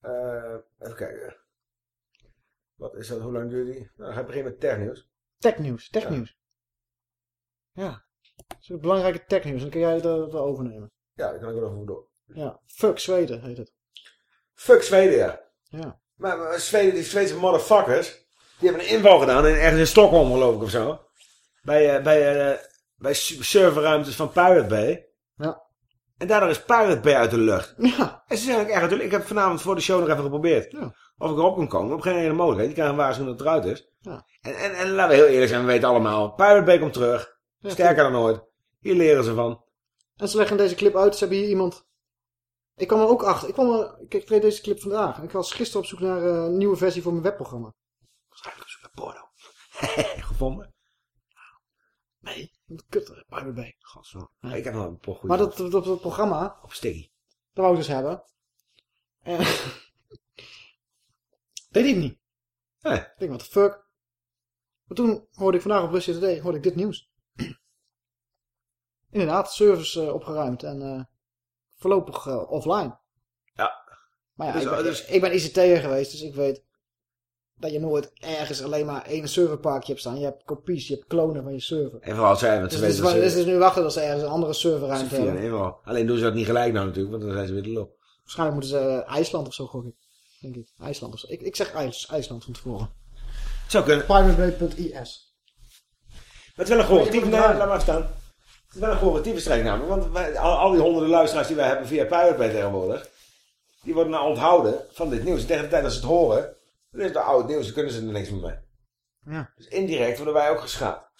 Eh, even kijken. Wat is dat? Hoe lang duurt die? Nou, ik beginnen met technieuws. Technieuws, Ja. technieuws. Ja. Dat is een belangrijke technieuws, dan kun jij het eh, wel overnemen. Ja, daar kan ik wel even door. Ja, fuck Zweden heet het. Fuck Zweden, ja. Ja. Maar, maar Zweden, die Zweedse motherfuckers, die hebben een inval gedaan in, ergens in Stockholm geloof ik of zo. Bij, eh, bij, eh, bij serverruimtes van Pirate Bay. Ja. En daardoor is Pirate Bay uit de lucht. Ja. En ze zijn ook echt uit de lucht. Ik heb vanavond voor de show nog even geprobeerd. Ja. Of ik erop kon komen. Op geen ene mogelijkheid. Die krijgen een waarschuwing dat het eruit is. Ja. En, en, en laten we heel eerlijk zijn. We weten allemaal. Pirate Bay komt terug. Ja, Sterker dan ooit. Hier leren ze van. En ze leggen deze clip uit. Ze hebben hier iemand... Ik kwam er ook achter. Ik, kwam er... ik kreeg deze clip vandaag. En ik was gisteren op zoek naar eh, een nieuwe versie voor mijn webprogramma. Waarschijnlijk op zoek naar porno. <laughs> Gevonden. Nee, wat kut. eh, Pirate Bay. Godzo. Ik heb nog een goede Maar dat, dat, dat programma, Op sticky. dat wou ik dus hebben. En... <laughs> Deed ik niet. Nee. Ik denk, what the fuck. Maar toen hoorde ik vandaag op Russia Today, hoorde ik dit nieuws. <clears throat> Inderdaad, servers eh, opgeruimd en eh, voorlopig eh, offline. Ja. Maar ja, Dus- ik, ben, dus- ik ben ICT'er geweest, dus ik weet dat je nooit ergens alleen maar één serverparkje hebt staan. Je hebt kopies, je hebt klonen van je server. En vooral zij, want Dus ze het is, weten dat het ze... is dus nu wachten dat ze ergens een andere serverruimte hebben. eenmaal. Alleen doen ze dat niet gelijk nou natuurlijk, want dan zijn ze weer de lul. Waarschijnlijk moeten ze eh, IJsland of zo, gok ik. Denk ik. IJsland of zo. Ik, ik zeg IJs, IJsland van tevoren. Zou kunnen. Piratebay.is. Het is wel een het laat maar staan. Het is wel een strijd namelijk. Want wij, al, al die honderden luisteraars die wij hebben via Pirate Bay tegenwoordig... Die worden nou onthouden van dit nieuws. Tegen de tijd dat ze het horen... Dan is het oud nieuws, dan kunnen ze er niks meer mee. Ja. Dus indirect worden wij ook geschaad.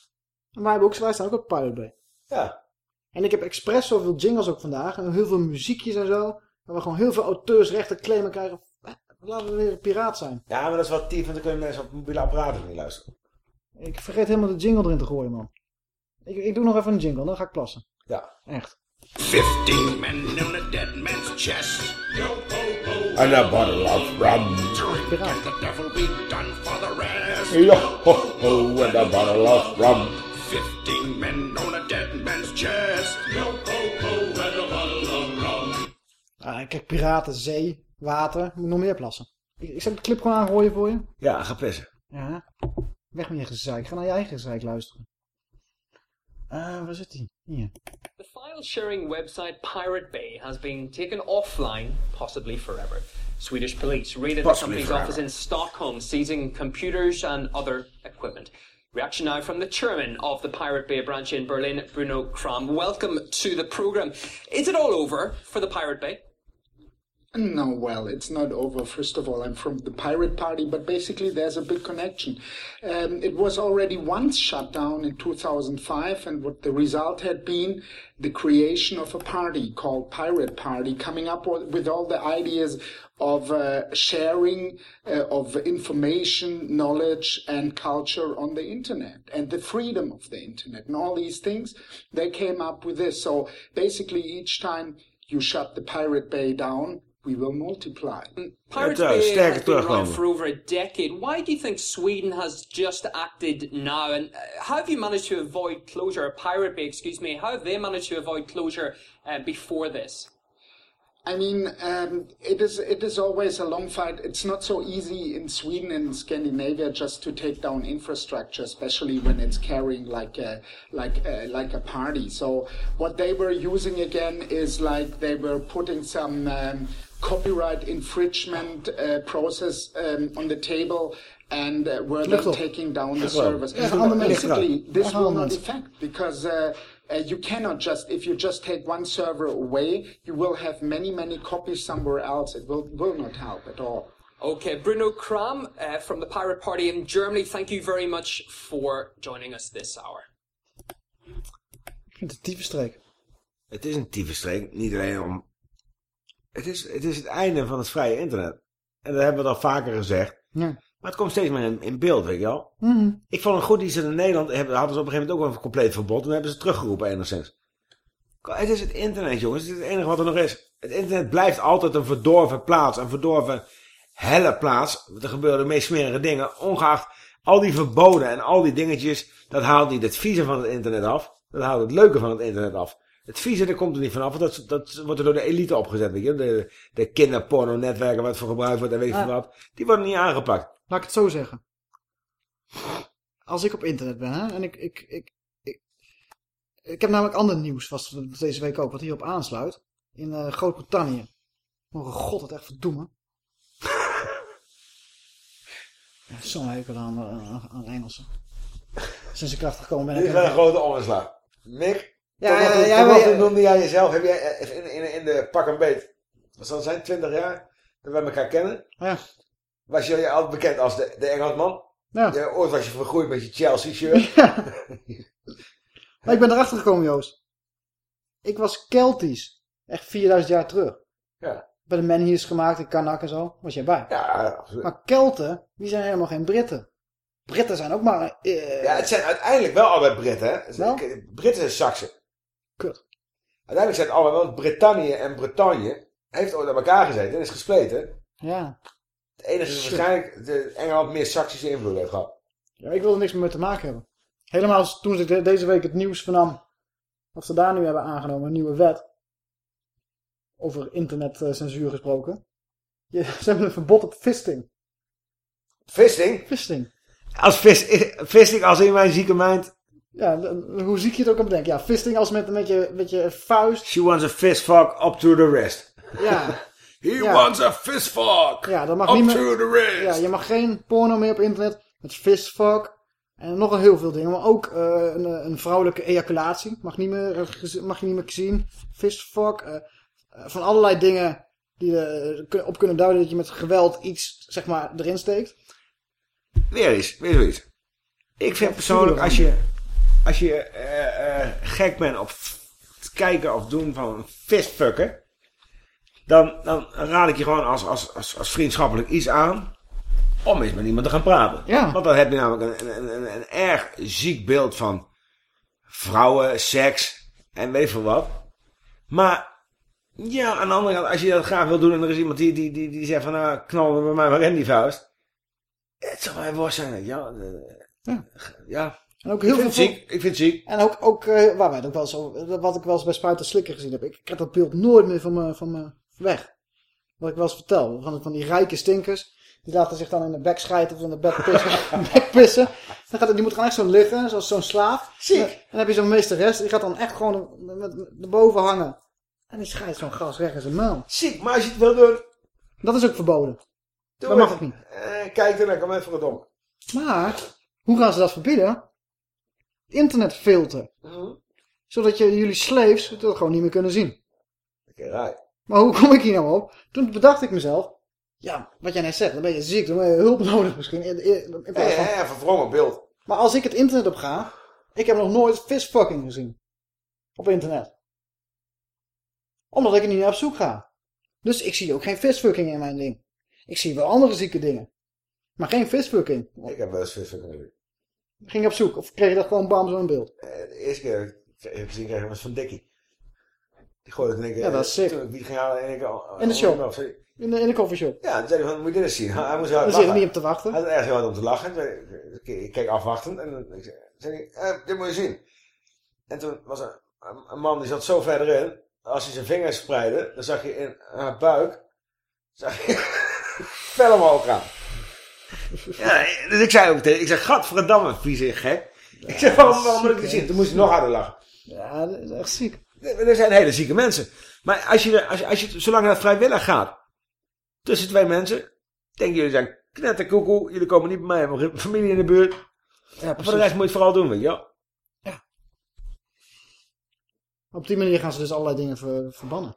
En wij, hebben ook, wij staan ook op Pirate Bay. Ja. En ik heb expres zoveel jingles ook vandaag. En heel veel muziekjes en zo. Waar we gewoon heel veel auteursrechten claimen krijgen. Laten we weer een piraat zijn. Ja, maar dat is wel tief, want dan kunnen mensen op mobiele apparaten niet luisteren. Ik vergeet helemaal de jingle erin te gooien, man. Ik, ik doe nog even een jingle, dan ga ik plassen. Ja. Echt. Fifteen men on a dead man's chest. And a bottle of rum. Can the devil be done for the rest? Yo, ho, ho, and a bottle of rum. Fifteen men on a dead man's chest. Yo, ho, ho, and a bottle of rum. Ah, kijk, piraten, zee, water. Ik moet nog meer plassen. Ik, ik zal de clip gewoon aangooien voor je. Ja, ga pissen. Ja. Weg met je gezeik. Ga naar je eigen gezeik luisteren. Eh, waar zit hij? Hier. The file sharing website Pirate Bay has been taken offline, possibly forever. Swedish police raided the company's forever. office in Stockholm, seizing computers and other equipment. Reaction now from the chairman of the Pirate Bay branch in Berlin, Bruno Kram. Welcome to the program. Is it all over for the Pirate Bay? No, well, it's not over. First of all, I'm from the Pirate Party, but basically there's a big connection. Um, it was already once shut down in 2005, and what the result had been the creation of a party called Pirate Party, coming up with all the ideas of uh, sharing uh, of information, knowledge, and culture on the internet, and the freedom of the internet, and all these things. They came up with this. So basically, each time you shut the Pirate Bay down, we will multiply. Pirate Bay has been around for over a decade. Why do you think Sweden has just acted now? And uh, how have you managed to avoid closure? Pirate Bay, excuse me. How have they managed to avoid closure uh, before this? I mean, um, it is it is always a long fight. It's not so easy in Sweden and Scandinavia just to take down infrastructure, especially when it's carrying like a like a, like a party. So what they were using again is like they were putting some um, copyright infringement uh, process um, on the table. And uh, were then Klopt. taking down the Ja, servers. Ja, But basically, this Ja, will andere not affect because uh, uh, you cannot just if you just take one server away, you will have many many copies somewhere else. It will will not help at all. Okay, Bruno Kram uh, from the Pirate Party in Germany, thank you very much for joining us this hour. Ik vind het een tyfusstreek. Het is een tyfusstreek, niet alleen om... Het is, het is het einde van het vrije internet. En dat hebben we al vaker gezegd. Ja. Maar het komt steeds meer in, in beeld, weet je wel. Mhm. Ik vond het goed die ze in Nederland hebben, hadden ze op een gegeven moment ook een compleet verbod. Toen hebben ze teruggeroepen enigszins. Het is het internet, jongens. Het is het enige wat er nog is. Het internet blijft altijd een verdorven plaats. Een verdorven helle plaats. Er gebeuren de meest smerige dingen. Ongeacht al die verboden en al die dingetjes. Dat haalt niet het vieze van het internet af. Dat haalt het leuke van het internet af. Het vieze, daar komt er niet vanaf. Want dat, dat wordt er door de elite opgezet. Weet je? De, de kinderporno-netwerken wat voor gebruikt wordt en weet ik Ja. wat. Die worden niet aangepakt. Laat ik het zo zeggen. Als ik op internet ben, hè, en ik, ik, ik, ik, ik heb namelijk ander nieuws, was deze week ook, wat hierop aansluit. In eh, Groot-Brittannië. Mogen god het echt verdoemen. <laughs> Ja, Zo'n hekel aan, eh, aan, aan Engelsen. Sinds ik erachter gekomen ben. Dit is ik een grote omslag. Mick, Ja, tot wat ja, ja, wat ja- noemde jij jezelf, heb jij eh, in, in, in de pak en beet, wat zal zijn, 20 jaar, dat wij elkaar kennen, Ja. was je altijd bekend als de, de Engelsman. Ja. Ja, ooit was je vergroeid met je Chelsea shirt. <laughs> Maar ik ben erachter gekomen, Joost. Ik was Keltisch. Echt 4000 jaar terug. Ja. Bij de Menhirs gemaakt in Karnak en zo. Was jij bij? Ja, absoluut. Maar Kelten, die zijn helemaal geen Britten. Britten zijn ook maar... eh, Ja, het zijn uiteindelijk wel allebei Britten, hè. Britten zijn Saksen. Kut. Uiteindelijk zijn het allemaal wel Brittannië en Bretagne. Heeft ooit aan elkaar gezeten en is gespleten. Ja. Het enige is waarschijnlijk dat Engeland meer Saksische invloed heeft gehad. ja. Ik wilde niks meer mee te maken hebben. Helemaal toen ik de- deze week het nieuws vernam. Wat ze daar nu hebben aangenomen. Een nieuwe wet. Over internetcensuur gesproken. Je, <laughs> ze hebben een verbod op fisting. Fisting? Fisting. Als vis, fisting als in mijn zieke mind. Ja, hoe ziek je het ook kan bedenken. Ja, fisting als met, met, je, met je vuist. She wants a fist fuck up to the wrist. Ja. <laughs> He Ja. wants a fist fuck Ja, dat mag up niet meer. to the wrist. Ja, je mag geen porno meer op internet met fistfuck. En nog een heel veel dingen. Maar ook eh, een, een vrouwelijke ejaculatie. Mag, niet meer, eh, mag je niet meer zien. Fistfuck. eh, eh, van allerlei dingen die er kun- op kunnen duiden dat je met geweld iets zeg maar erin steekt. Weer eens, weer zoiets. Ik vind persoonlijk, als je, als je eh, eh, gek bent op het kijken of doen van fistfucken, dan, dan raad ik je gewoon als, als, als, als vriendschappelijk iets aan om eens met iemand te gaan praten. Ja. Want dan heb je namelijk een, een, een, een erg ziek beeld van vrouwen, seks en weet veel wat. Maar ja, aan de andere kant, als je dat graag wil doen en er is iemand die, die, die, die zegt van nou, knal er bij mij maar in die vuist. Het zou mij worst zijn. Ja, eh, ja. En ook ik heel vind het veel ziek. Ik vind het ziek. En ook, ook eh, waar wij het ook wel zo, wat ik wel eens bij Spuiten Slikker gezien heb. Ik krijg dat beeld nooit meer van me, van me weg. Wat ik wel eens vertel. Van, van die rijke stinkers. Die laten zich dan in de bek schijten of in de bek pissen. <laughs> <laughs> bek pissen. Dan gaat, het- die moet gewoon echt zo liggen, zoals zo'n slaaf. Ziek. En dan heb je zo'n meesteres, die gaat dan echt gewoon erboven hangen. En die scheidt zo'n gas weg in zijn muil. Ziek, maar als je het wil doen... Dat is ook verboden. Doe dat mag het. niet. Eh, kijk er lekker met het dom. Maar, hoe gaan ze dat verbieden? Internetfilter. Mhm. Zodat je, jullie slaves het gewoon niet meer kunnen zien. Oké, raai. Maar hoe kom ik hier nou op? Toen bedacht ik mezelf, ja, wat jij net zegt, dan ben je ziek, dan heb je hulp <laughs> nodig misschien. In, van- verwrongen beeld. Maar als ik het internet op ga, ik heb nog nooit fistfucking gezien. Op internet. Omdat ik er niet naar op zoek ga. Dus ik zie ook geen fistfucking in mijn ding. Ik zie wel andere zieke dingen. Maar geen fistfucking. Ik heb wel eens visfucking gezien. Ging je op zoek? Of kreeg je dat gewoon bam zo in beeld? Eh, De eerste keer dat ik het gezien kreeg was van Dickie. Die gooide het in één keer. Ja, dat is sick. Toen ik die ging halen en ik... oh, In de shop. oh. In de, in de coffeeshop. Ja, toen zei hij van, moet je dit eens zien. Hij moest heel hard Daar zit er lachen. niet op te wachten. Hij had ergens heel hard om te lachen. Ik- keek afwachtend en dan ik zei- ik, eh, dit moet je zien. En toen was er een, een man die zat zo verder in. Als hij zijn vingers spreidde, dan zag je in haar buik, zag je <laughs> fel omhoog gaan. Ja, dus ik zei ook tegen, ik zeg, gadverdamme, vieze gek. Ik zeg, waarom, waarom moet ik dit zien? Toen moest hij nog harder lachen. Ja, dat is echt ziek. Er zijn hele zieke mensen. Maar als je, als je, als je zolang het vrijwillig gaat, tussen twee mensen, denken jullie zijn knetterkoekoe, jullie komen niet bij mij, geen familie in de buurt. Ja, voor de rest moet je het vooral doen, weet je wel. Op die manier gaan ze dus allerlei dingen ver- verbannen.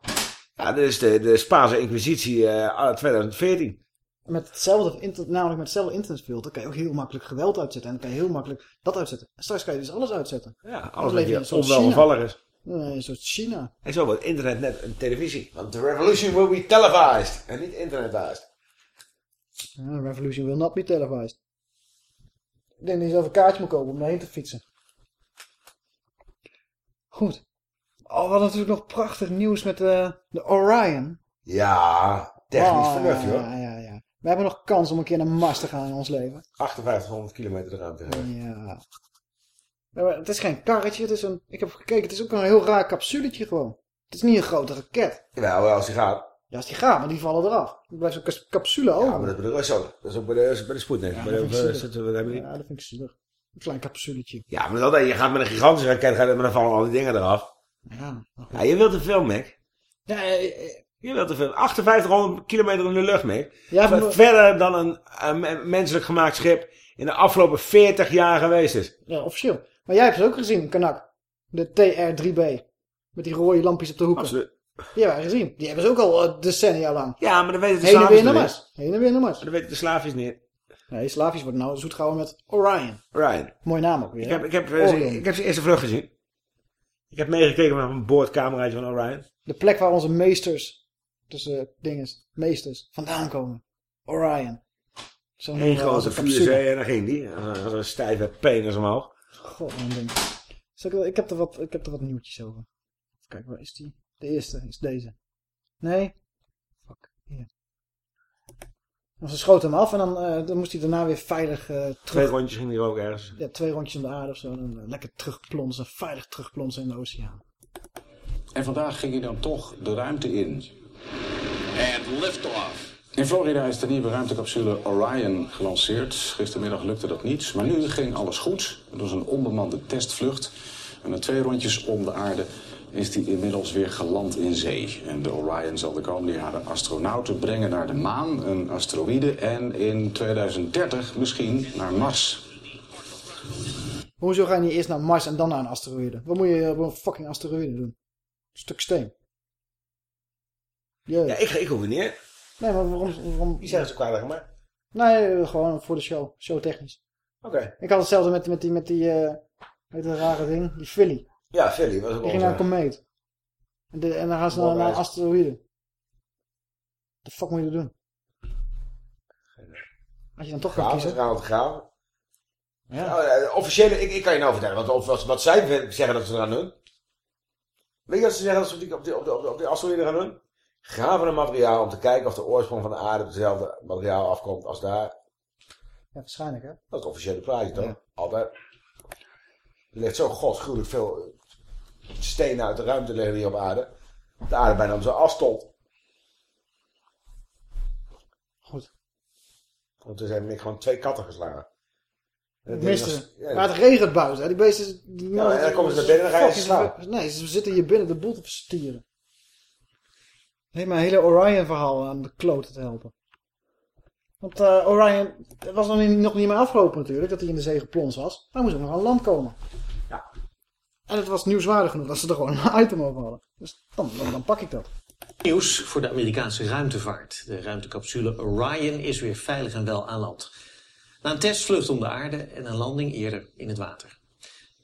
Ja, dit is de, de Spaanse Inquisitie eh 2014. Met hetzelfde, namelijk met hetzelfde internetfilter kan je ook heel makkelijk geweld uitzetten. En dan kan je heel makkelijk dat uitzetten. En straks kan je dus alles uitzetten. Ja, alles wat je onwelgevallig is. Ja, een soort China. En zo wordt internet net een televisie. Want the revolution will be televised. En niet internetized. Ja, Revolution will not be televised. Ik denk dat je zelf een kaartje moet kopen om daarheen te fietsen. Goed. Oh, we hadden natuurlijk nog prachtig nieuws met eh, de Orion. Ja, technisch Oh, vernuft, joh. Ja, ja. We hebben nog kans om een keer naar Mars te gaan in ons leven. 5800 kilometer de ruimte. Ja. Het is geen karretje, het is een... Ik heb gekeken, het is ook een heel raar capsuletje gewoon. Het is niet een grote raket. Wel als die gaat. Ja, als die gaat, maar die vallen eraf. Er blijft zo'n capsule over. Ja, maar dat bedoel ik zo. Dat is ook bij de, bij de. Ja, bij dat de, vind ik zielig. zitten we, daar hebben we Ja, niet. dat vind ik zielig. Een klein capsuletje. Ja, maar dat, je gaat met een gigantische raket, gaat, maar dan vallen al die dingen eraf. Ja. Ja, je wilt een film, Mick. Ja, eh, eh, Je wilt een film. 5800 kilometer in de lucht, Mick. Ja, maar- Verder dan een, een me- menselijk gemaakt schip in de afgelopen 40 jaar geweest is. ja, officieel. Maar jij hebt ze ook gezien, Kanak. De TR-3B. Met die rode lampjes op de hoeken. Absoluut. Die hebben gezien. Die hebben ze ook al eh, decennia lang. Ja, maar dan weten de Heen en slavisch weer naar niet. Heen en weer naar Mars. Maar dan weten de slaafjes niet. Nee, Slavisch wordt nou zoet gehouden met Orion. Ryan. Mooie naam ook weer. Ik heb, ik, heb, eh, Orion. ik heb zijn eerste vlucht gezien. Ik heb meegekeken met een boordcameraatje van Orion. De plek waar onze meesters, tussen dinges, meesters, vandaan komen. Orion. Zo'n Eén grote vuurzee en dan ging die. En dan had een stijve penis omhoog. God, mijn ding. Ik, ik, heb er wat, ik heb er wat nieuwtjes over. Kijk, waar is die? De eerste is deze. Nee? Fuck, hier. En ze schoten hem af en dan, eh, dan moest hij daarna weer veilig eh, terug. Twee rondjes ging die ook ergens. Ja, twee rondjes om de aarde of zo. En dan eh, lekker terugplonsen, veilig terugplonsen in de oceaan. En vandaag ging hij dan toch de ruimte in. And liftoff. In Florida is de nieuwe ruimtecapsule Orion gelanceerd. Gistermiddag lukte dat niet, maar nu ging alles goed. Het was een onbemande testvlucht. En na twee rondjes om de aarde is die inmiddels weer geland in zee. En de Orion zal de komende jaren astronauten brengen naar de maan, een asteroïde... en in 2030 misschien naar Mars. Hoezo ga je niet eerst naar Mars en dan naar een asteroïde? Wat moet je op een fucking asteroïde doen? Een stuk steen. Jezus. Ja, ik, ik hoef het niet, hè. Nee, maar waarom... waarom... Die zeggen ze kwaad tegen mij. Nee, eh, gewoon voor de show. Showtechnisch. Oké. Ik had hetzelfde met, met die, met die, eh weet dat rare ding? Die Philly. Ja, Philly was ook Die ging naar een komeet. En, de, en dan gaan ze naar, naar een Voorreis. asteroïde. de fuck moet je doen? Als je dan toch Graven, kiezen. ze gaan. Ja. Nou, officiële, ik, ik kan je nou vertellen wat, wat, wat zij zeggen dat ze eraan doen. Weet je wat ze zeggen dat ze op die, op die, op die, op die, gaan doen? Graven een materiaal om te kijken of de oorsprong van de aarde op hetzelfde materiaal afkomt als daar. Ja, waarschijnlijk hè. Dat is het officiële plaatje toch? Ja. Altijd. Er ligt zo godsgruwelijk veel stenen uit de ruimte liggen hier op aarde. De aarde bijna om zijn as stond. Goed. Want er zijn gewoon twee katten geslagen. Misten. ja, maar het regent buiten. hè. Die beesten... Die Ja, en dan komen ze naar binnen en dan ga je slapen. Nee, ze zitten hier binnen de boel te verstieren. Nee, mijn hele Orion-verhaal aan de kloten te helpen. Want eh, Orion, het was nog niet, nog niet meer afgelopen natuurlijk, dat hij in de zee geplonst was. Daar moest ook nog aan land komen. Ja. En het was nieuwswaardig genoeg dat ze er gewoon een item over hadden. Dus dan, dan, dan pak ik dat. Nieuws voor de Amerikaanse ruimtevaart. De ruimtecapsule Orion is weer veilig en wel aan land. Na een testvlucht om de aarde en een landing eerder in het water.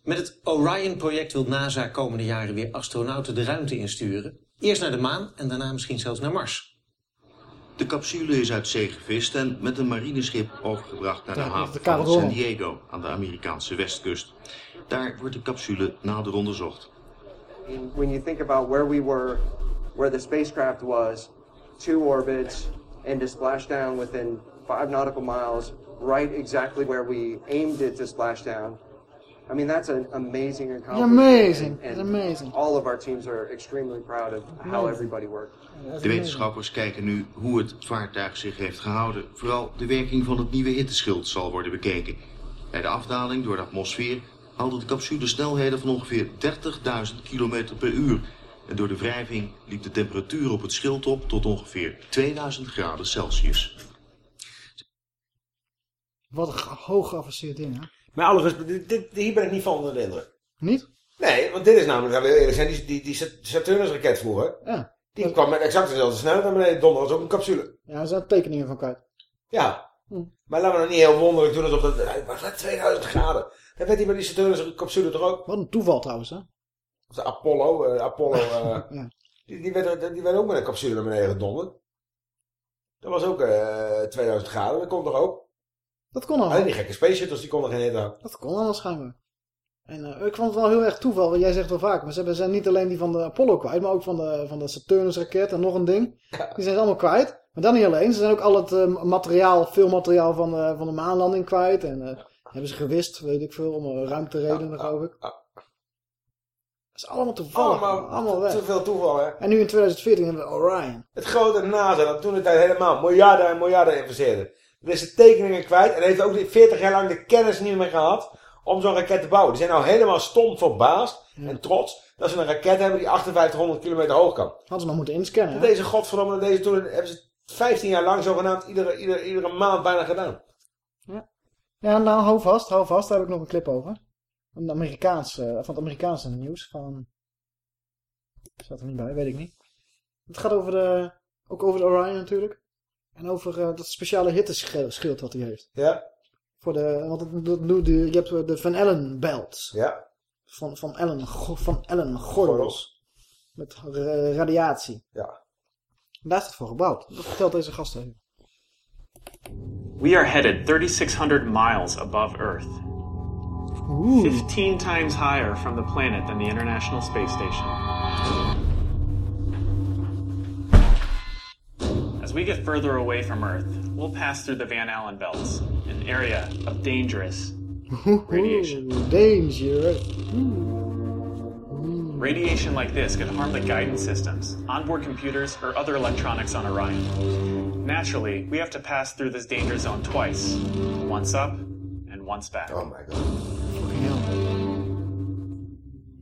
Met het Orion-project wil NASA komende jaren weer astronauten de ruimte insturen. Eerst naar de maan en daarna misschien zelfs naar Mars. De capsule is uit zee gevist en met een marineschip overgebracht naar de haven van San. Diego aan de Amerikaanse westkust. Daar wordt de capsule nader onderzocht. when you think about where we were, where the spacecraft was, two orbits, and to splash down within five nautical miles, right exactly where we aimed it to splash down. I mean, that's an amazing accomplishment. amazing. And, It's and amazing. all of our teams are extremely proud of how everybody worked. De wetenschappers kijken nu hoe het vaartuig zich heeft gehouden. Vooral de werking van het nieuwe hitteschild zal worden bekeken. Bij de afdaling door de atmosfeer haalde de capsule snelheden van ongeveer 30.000 km per uur. En door de wrijving liep de temperatuur op het schild op tot ongeveer 2000 graden Celsius. Wat een hoog geavanceerd ding, hè? Maar alle respect, dit, dit- hier ben ik niet van onder de indruk. Niet? Nee, want dit is namelijk, we eerlijk zijn, die, die, die Saturnus-raket vroeger. Ja. Die kwam met exact dezelfde snelheid naar beneden. Donder was ook een capsule. Ja, er zijn tekeningen van kwijt. Ja. Hm. Maar laten we nou niet heel wonderlijk doen alsof dat... Hij was net 2000 graden. Dat werd hij bij die Saturnus-capsule toch ook? Wat een toeval trouwens, hè? Of de Apollo, eh, Apollo... <laughs> eh, Ja. die, die, werd, die werd ook met een capsule naar beneden gedonderd. Dat was ook eh 2000 graden. Dat kon toch ook? Dat kon allemaal. Alleen die gekke space shuttles, die konden geen hitte houden. Dat kon allemaal schijnbaar. En eh, ik vond het wel heel erg toeval, want jij zegt wel vaak, maar ze zijn niet alleen die van de Apollo kwijt, maar ook van de, van de Saturnus-raket en nog een ding. Die zijn ze allemaal kwijt. Maar dan niet alleen, ze zijn ook al het eh, materiaal, veel materiaal van de, van de maanlanding kwijt. En eh, hebben ze gewist, weet ik veel, om uh, ruimteredenen geloof ik. Dat is allemaal toevallig. Allemaal allemaal weg. te veel toeval, hè? En nu in 2014 hebben we Orion. Het grote NASA, dat toen de tijd helemaal miljarden en miljarden investeerde. Is de tekeningen kwijt en heeft ook 40 jaar lang de kennis niet meer gehad om zo'n raket te bouwen. Die zijn nou helemaal stom verbaasd en trots dat ze een raket hebben die 5800 kilometer hoog kan. Hadden ze nog moeten inscannen. hè? Deze godverdomme, deze toen hebben ze 15 jaar lang zogenaamd iedere, iedere, iedere maand bijna gedaan. Ja, nou, hou vast, hou vast, daar heb ik nog een clip over. Een Amerikaans, eh, van het Amerikaanse nieuws. Van... Staat er niet bij, weet ik niet. Het gaat over de, ook over de Orion natuurlijk. En over eh, dat speciale hitteschild wat hij heeft. Ja. Voor de, want het, dat doet de, je hebt de Van Allen belt. Ja. Van, van Allen, van Allen gordels. Met ra- radiatie. Ja. Daar is het voor gebouwd. Dat vertelt deze gast even. We are headed 3,600 miles above Earth. 15 times higher from the planet than the International Space Station. As we get further away from Earth, we'll pass through the Van Allen belts, an area of dangerous <laughs> radiation. Danger. Hmm. Radiation like this could harm the guidance systems, onboard computers, or other electronics on Orion. Naturally, we have to pass through this danger zone twice once up and once back. Oh my god.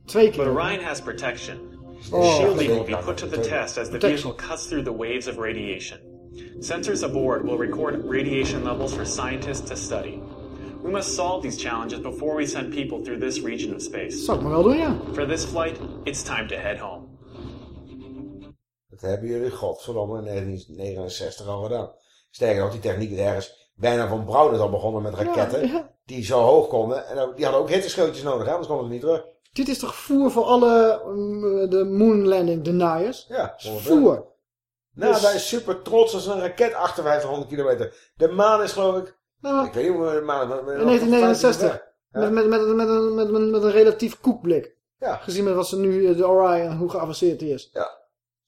Twee But Orion has protection. Oh, Shielding will be put to the test as the vehicle cuts through the waves of radiation. Sensors aboard will record radiation levels for scientists to study. We must solve these challenges before we send people through this region of space. Zal ik maar wel doen, ja. For this flight, it's time to head home. Dat hebben jullie godverdomme in 1969 al gedaan. Sterker nog, die techniek is ergens bijna van Braun is al begonnen met raketten. Ja, ja. Die zo hoog konden. En ook- die hadden ook hitteschildjes nodig, hè, anders konden ze niet terug. Dit is toch voer voor alle mm, de moon landing deniers? Ja, voer. Nou, Dus- wij is super trots als een raket 5800 kilometer. De maan is geloof ik... Nou, ik weet niet hoe de maan... maar- maar- In 1969. Ja. Met, met, met, met, een- met, met, met een relatief koekblik. Ja. Gezien met wat ze nu, eh, de Orion, hoe geavanceerd die is. Ja.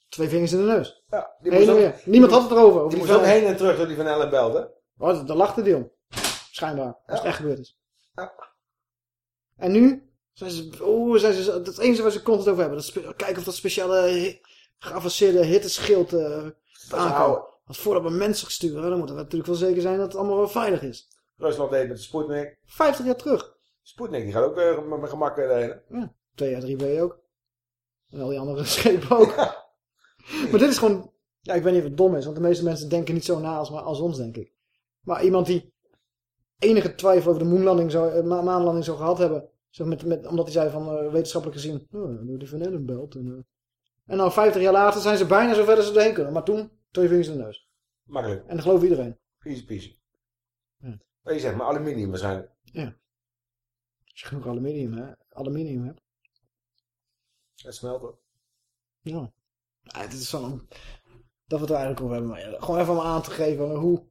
Twee vingers in de neus. Ja, die Heen moest en ook- weer. Niemand had het erover. over Die moest ook heen en terug door die Van Ellen belde. Oh, daar lachte die om. Schijnbaar. Als het echt gebeurd is. Ja. En nu? Zijn ze, oh, zijn ze, dat enige waar ze constant over hebben. Kijken of dat speciale geavanceerde hitteschild eh aankomt. houden. Want voordat we mensen sturen, dan moeten we natuurlijk wel zeker zijn dat het allemaal wel veilig is. Rusland deed met de Sputnik. 50 jaar terug. Sputnik die gaat ook weer met gemak weer heen. Ja, twee jaar 3B ook. En al die andere <laughs> schepen ook. maar dit is gewoon... Ja, ik weet niet of het dom is, want de meeste mensen denken niet zo na als, als ons, denk ik. Maar iemand die enige twijfel over de moonlanding zou, eh, ma- maanlanding zou gehad hebben. Zeg, met, met, omdat hij zei van eh, wetenschappelijk gezien, oh, die Van Allen belt. En, eh. en dan 50 jaar later zijn ze bijna zo ver als ze erheen kunnen. Maar toen, twee vingers in de neus. Makkelijk. En dat gelooft iedereen. Easy peasy. Ja. Maar je zegt maar aluminium waarschijnlijk. Ja. Als je genoeg aluminium, hè, aluminium hebt. Het smelt ook. Ja. ja het is zo'n... Dat we het er eigenlijk over hebben. Maar ja, gewoon even om aan te geven hoe,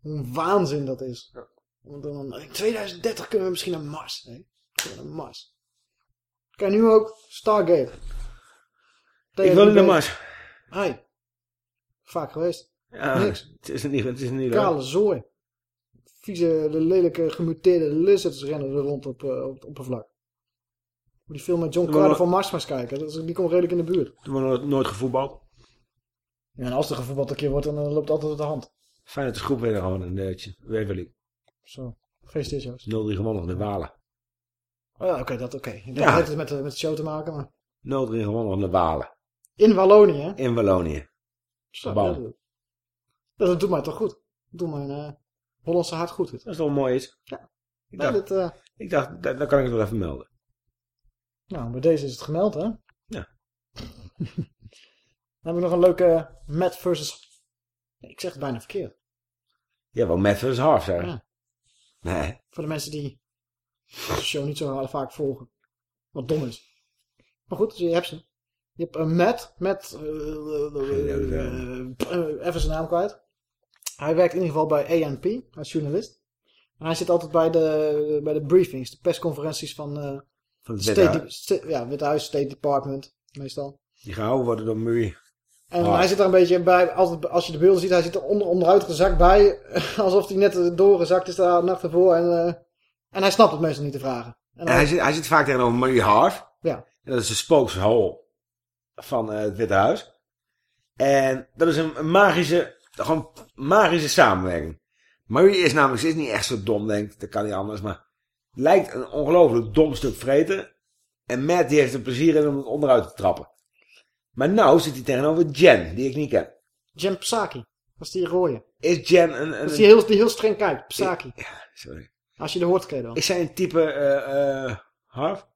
hoe een waanzin dat is. Want dan, in 2030 kunnen we misschien naar Mars. Hè? Naar Mars. Kijk, nu ook Stargate. Ik wil niet naar Mars. Hey. Vaak geweest. Ja, Niks. Het is niet, het is niet leuk. Kale zooi. Vieze, de lelijke, gemuteerde lizards rennen er rond op, eh, op het oppervlak. Moet die film met John Carter van Mars maar eens kijken. Dat is, die komt redelijk in de buurt. Toen we nooit- gevoetbald. Ja, en als er gevoetbald een keer wordt, dan eh, loopt het altijd uit de hand. Fijn dat de groep weer gewoon een uh, Weverly. Zo. Gefeliciteerd, Joost. 0-3 gewonnen van de Walen. 0-3 Oh ja, oké, dat oké. Ik denk Ja. dat heeft het met, met de show te maken, maar... gewonnen van de Walen. In Wallonië, hè? In Wallonië. Zo, dat, dat, dat doet mij toch goed. Dat doet mijn eh, Hollandse hart goed. Dit. Dat is toch mooi iets? Ja. Ik Nee, dacht, dit, eh, ik dacht dat, dat kan ik het wel even melden. nou, bij deze is het gemeld, hè? Ja. <laughs> Dan hebben we nog een leuke Matt versus... Nee, Ik zeg het bijna verkeerd. Ja, wel Matt versus Harf. Ja. Nee. Voor de mensen die de show niet zo vaak volgen. Wat dom is. Maar goed, je hebt ze. Je hebt een Matt. Matt... eh, eh, eh, even zijn naam kwijt. Hij werkt in ieder geval bij ANP. Is journalist. En hij zit altijd bij de, bij de briefings. De persconferenties van... eh Van het State Witte Dep- Sta- ja, Witte Huis, State Department. Meestal. Die gehouden worden door Murray. En Harf. hij zit er een beetje bij, altijd, als je de beelden ziet, hij zit er onder, onderuit gezakt bij. <laughs> Alsof hij net doorgezakt is daar de nacht ervoor. En, eh, en hij snapt het meestal niet te vragen. En En hij, zit, hij zit vaak tegenover Murray Harf. Ja. En dat is de spokeshol van eh, het Witte Huis. En dat is een, magische, gewoon magische samenwerking. Murray is namelijk, ze is niet echt zo dom, denk ik. Dat kan niet anders, maar lijkt een ongelooflijk dom stuk vreten. En Matt die heeft er plezier in om het onderuit te trappen. Maar nou zit hij tegenover Jen, die ik niet ken. Jen Psaki. Dat is die rode. Is Jen een... een Dat is die heel, die heel streng kijkt. Psaki. Sorry. Als je de hoort, ken je dan. Is zij een type eh eh Harf?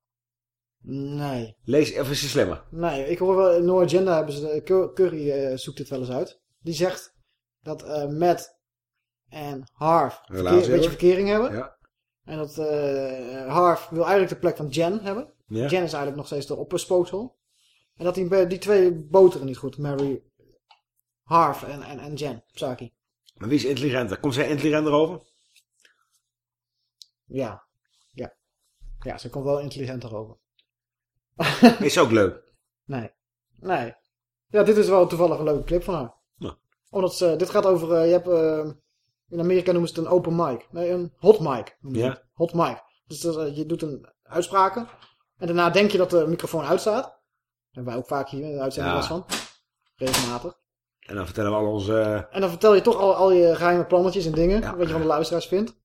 Nee. Lees, of is ze slimmer? Nee, ik hoor wel, in No Agenda hebben ze, de- Cur- Curry eh, zoekt dit wel eens uit. Die zegt dat eh Matt en Harv verkeer, een beetje verkering hebben. Ja. En dat eh Harv wil eigenlijk de plek van Jen hebben. Ja. Jen is eigenlijk nog steeds de opperspooksel. En dat die, die twee boteren niet goed. Mary, Harv en, en, en Jen, Psaki. Maar wie is intelligenter? Komt zij intelligenter over? Ja. Ja. Ja, ze komt wel intelligenter over. <laughs> Is ook leuk. Nee. Nee. Ja, dit is wel toevallig een leuke clip van haar. Ja. Omdat ze, dit gaat over, eh, je hebt, eh, in Amerika noemen ze het een open mic. Nee, een hot mic. Ja. Hot mic. Dus eh, je doet een uitspraken. En daarna denk je dat de microfoon uitstaat. Daar hebben wij ook vaak hier in de uitzending Ja. last van. Regelmatig. En dan vertellen we al onze... En dan vertel je toch al, al je geheime plannetjes en dingen. Wat je van de luisteraars vindt.